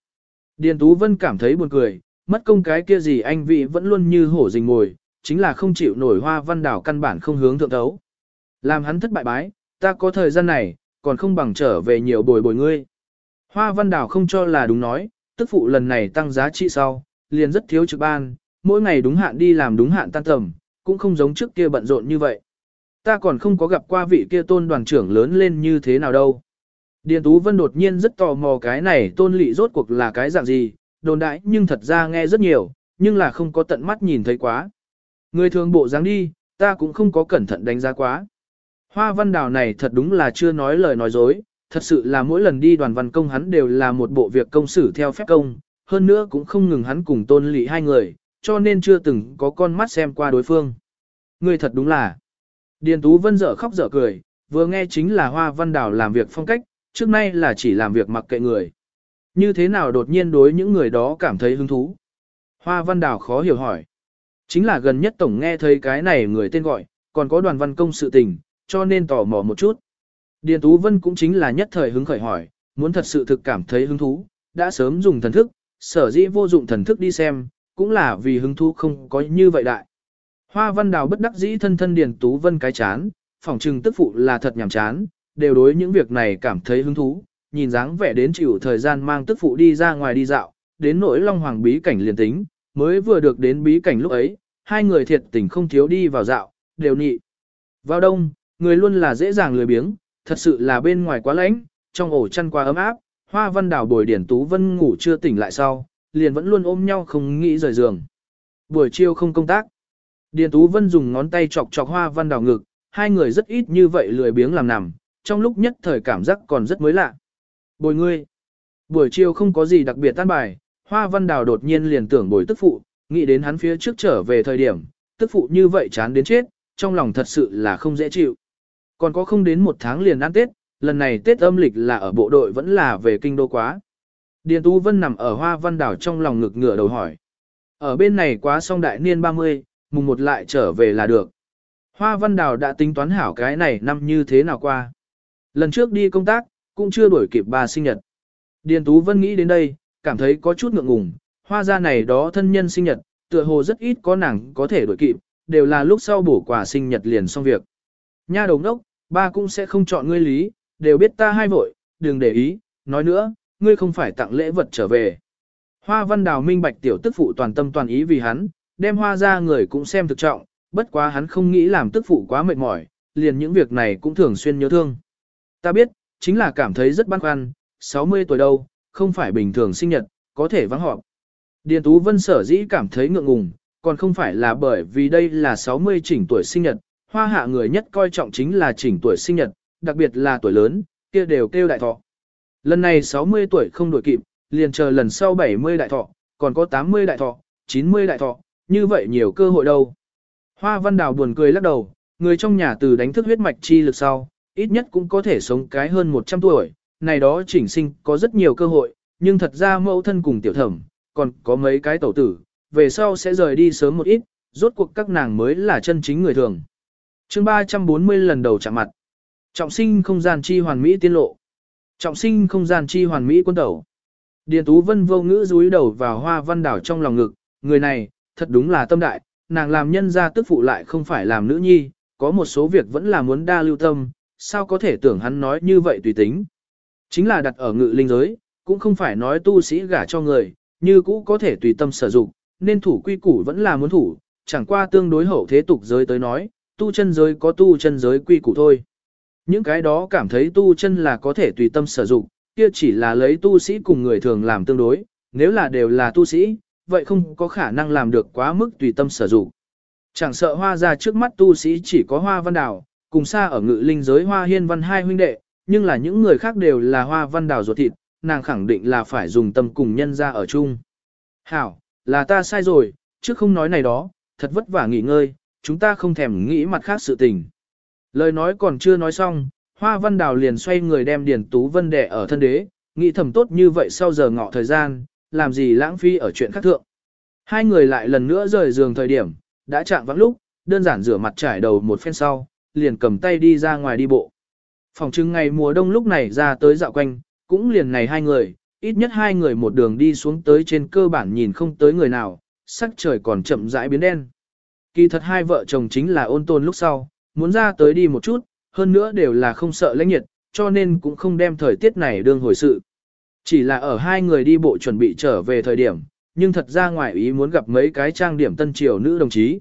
Điền Tú Vân cảm thấy buồn cười, mất công cái kia gì anh vị vẫn luôn như hổ rình ngồi, chính là không chịu nổi hoa văn đảo căn bản không hướng thượng thấu. Làm hắn thất bại bái, ta có thời gian này, còn không bằng trở về nhiều bồi bồi ngươi. Hoa văn đảo không cho là đúng nói, tức phụ lần này tăng giá trị sau, liền rất thiếu trực ban, mỗi ngày đúng hạn đi làm đúng hạn tan tầm, cũng không giống trước kia bận rộn như vậy. Ta còn không có gặp qua vị kia tôn đoàn trưởng lớn lên như thế nào đâu. Điền Tú Vân đột nhiên rất tò mò cái này tôn lị rốt cuộc là cái dạng gì, đồn đại nhưng thật ra nghe rất nhiều, nhưng là không có tận mắt nhìn thấy quá. Người thường bộ dáng đi, ta cũng không có cẩn thận đánh giá quá. Hoa văn đào này thật đúng là chưa nói lời nói dối, thật sự là mỗi lần đi đoàn văn công hắn đều là một bộ việc công xử theo phép công, hơn nữa cũng không ngừng hắn cùng tôn lị hai người, cho nên chưa từng có con mắt xem qua đối phương. Người thật đúng là. Điền Tú Vân dở khóc dở cười, vừa nghe chính là Hoa Văn Đào làm việc phong cách, trước nay là chỉ làm việc mặc kệ người. Như thế nào đột nhiên đối những người đó cảm thấy hứng thú? Hoa Văn Đào khó hiểu hỏi. Chính là gần nhất tổng nghe thấy cái này người tên gọi, còn có đoàn văn công sự tình, cho nên tò mò một chút. Điền Tú Vân cũng chính là nhất thời hứng khởi hỏi, muốn thật sự thực cảm thấy hứng thú, đã sớm dùng thần thức, sở dĩ vô dụng thần thức đi xem, cũng là vì hứng thú không có như vậy đại. Hoa Văn Đào bất đắc dĩ thân thân Điền Tú Vân cái chán, phỏng trừng tức phụ là thật nhàm chán, đều đối những việc này cảm thấy hứng thú, nhìn dáng vẻ đến chịu thời gian mang tức phụ đi ra ngoài đi dạo, đến nỗi Long Hoàng bí cảnh liền tính, mới vừa được đến bí cảnh lúc ấy, hai người thiệt tình không thiếu đi vào dạo, đều nhị. Vào đông, người luôn là dễ dàng lười biếng, thật sự là bên ngoài quá lạnh, trong ổ chăn quá ấm áp, Hoa Văn Đào bồi Điển Tú Vân ngủ chưa tỉnh lại sau, liền vẫn luôn ôm nhau không nghĩ rời giường. Buổi chiều không công tác. Điền Tú Vân dùng ngón tay chọc chọc Hoa Văn Đào ngực, hai người rất ít như vậy lười biếng làm nằm, trong lúc nhất thời cảm giác còn rất mới lạ. Bồi ngươi. Buổi chiều không có gì đặc biệt tan bài, Hoa Văn Đào đột nhiên liền tưởng bồi tức phụ, nghĩ đến hắn phía trước trở về thời điểm, tức phụ như vậy chán đến chết, trong lòng thật sự là không dễ chịu. Còn có không đến một tháng liền ăn Tết, lần này Tết âm lịch là ở bộ đội vẫn là về kinh đô quá. Điền Tú Vân nằm ở Hoa Văn Đảo trong lòng ngực ngửa đầu hỏi. Ở bên này quá xong đại niên 30, mùng một lại trở về là được. Hoa Văn Đào đã tính toán hảo cái này năm như thế nào qua. Lần trước đi công tác, cũng chưa đuổi kịp bà sinh nhật. Điền Tú Vân nghĩ đến đây, cảm thấy có chút ngượng ngùng, hoa ra này đó thân nhân sinh nhật, tựa hồ rất ít có nàng có thể đuổi kịp, đều là lúc sau bổ quả sinh nhật liền xong việc. Nha đồng đốc, ba cũng sẽ không chọn ngươi lý, đều biết ta hai vội, đừng để ý, nói nữa, ngươi không phải tặng lễ vật trở về. Hoa văn đào minh bạch tiểu tức phụ toàn tâm toàn ý vì hắn, đem hoa ra người cũng xem thực trọng, bất quá hắn không nghĩ làm tức phụ quá mệt mỏi, liền những việc này cũng thường xuyên nhớ thương. Ta biết, chính là cảm thấy rất băn khoăn, 60 tuổi đâu, không phải bình thường sinh nhật, có thể vắng họp. Điền Tú Vân sở dĩ cảm thấy ngượng ngùng, còn không phải là bởi vì đây là 60 chỉnh tuổi sinh nhật, hoa hạ người nhất coi trọng chính là chỉnh tuổi sinh nhật, đặc biệt là tuổi lớn, kia đều kêu đại thọ. Lần này 60 tuổi không đổi kịp, liền chờ lần sau 70 đại thọ, còn có 80 đại thọ, 90 đại thọ, như vậy nhiều cơ hội đâu. Hoa Văn Đào buồn cười lắc đầu, người trong nhà từ đánh thức huyết mạch chi lực sau, ít nhất cũng có thể sống cái hơn 100 tuổi, này đó chỉnh sinh có rất nhiều cơ hội, nhưng thật ra mẫu thân cùng tiểu thẩm, còn có mấy cái tẩu tử, về sau sẽ rời đi sớm một ít, rốt cuộc các nàng mới là chân chính người thường. chương 340 lần đầu chạm mặt. Trọng sinh không gian chi hoàn mỹ tiên lộ. Trọng sinh không gian chi hoàn mỹ quân tẩu. Điền Tú Vân vô ngữ dúi đầu vào hoa văn đảo trong lòng ngực, người này, thật đúng là tâm đại, nàng làm nhân ra tức phụ lại không phải làm nữ nhi, có một số việc vẫn là muốn đa lưu tâm, sao có thể tưởng hắn nói như vậy tùy tính. Chính là đặt ở ngự linh giới, cũng không phải nói tu sĩ gả cho người, như cũ có thể tùy tâm sử dụng, nên thủ quy củ vẫn là muốn thủ, chẳng qua tương đối hậu thế tục giới tới nói, tu chân giới có tu chân giới quy củ thôi. Những cái đó cảm thấy tu chân là có thể tùy tâm sử dụng, kia chỉ là lấy tu sĩ cùng người thường làm tương đối, nếu là đều là tu sĩ, vậy không có khả năng làm được quá mức tùy tâm sử dụng. Chẳng sợ hoa ra trước mắt tu sĩ chỉ có hoa văn đào, cùng xa ở ngự linh giới hoa hiên văn hai huynh đệ, nhưng là những người khác đều là hoa văn đào ruột thịt, nàng khẳng định là phải dùng tâm cùng nhân ra ở chung. Hảo, là ta sai rồi, trước không nói này đó, thật vất vả nghỉ ngơi, chúng ta không thèm nghĩ mặt khác sự tình. Lời nói còn chưa nói xong, Hoa Văn Đào liền xoay người đem Điền Tú Vân đẻ ở thân đế, nghĩ thầm tốt như vậy sau giờ ngọ thời gian, làm gì lãng phí ở chuyện khác thượng. Hai người lại lần nữa rời giường thời điểm, đã chạm vắng lúc, đơn giản rửa mặt trải đầu một phen sau, liền cầm tay đi ra ngoài đi bộ. Phòng trưng ngày mùa đông lúc này ra tới dạo quanh, cũng liền này hai người, ít nhất hai người một đường đi xuống tới trên cơ bản nhìn không tới người nào, sắc trời còn chậm rãi biến đen. Kỳ thật hai vợ chồng chính là ôn tôn lúc sau, muốn ra tới đi một chút, hơn nữa đều là không sợ lãnh nhiệt, cho nên cũng không đem thời tiết này đương hồi sự. Chỉ là ở hai người đi bộ chuẩn bị trở về thời điểm, nhưng thật ra ngoài ý muốn gặp mấy cái trang điểm tân triều nữ đồng chí.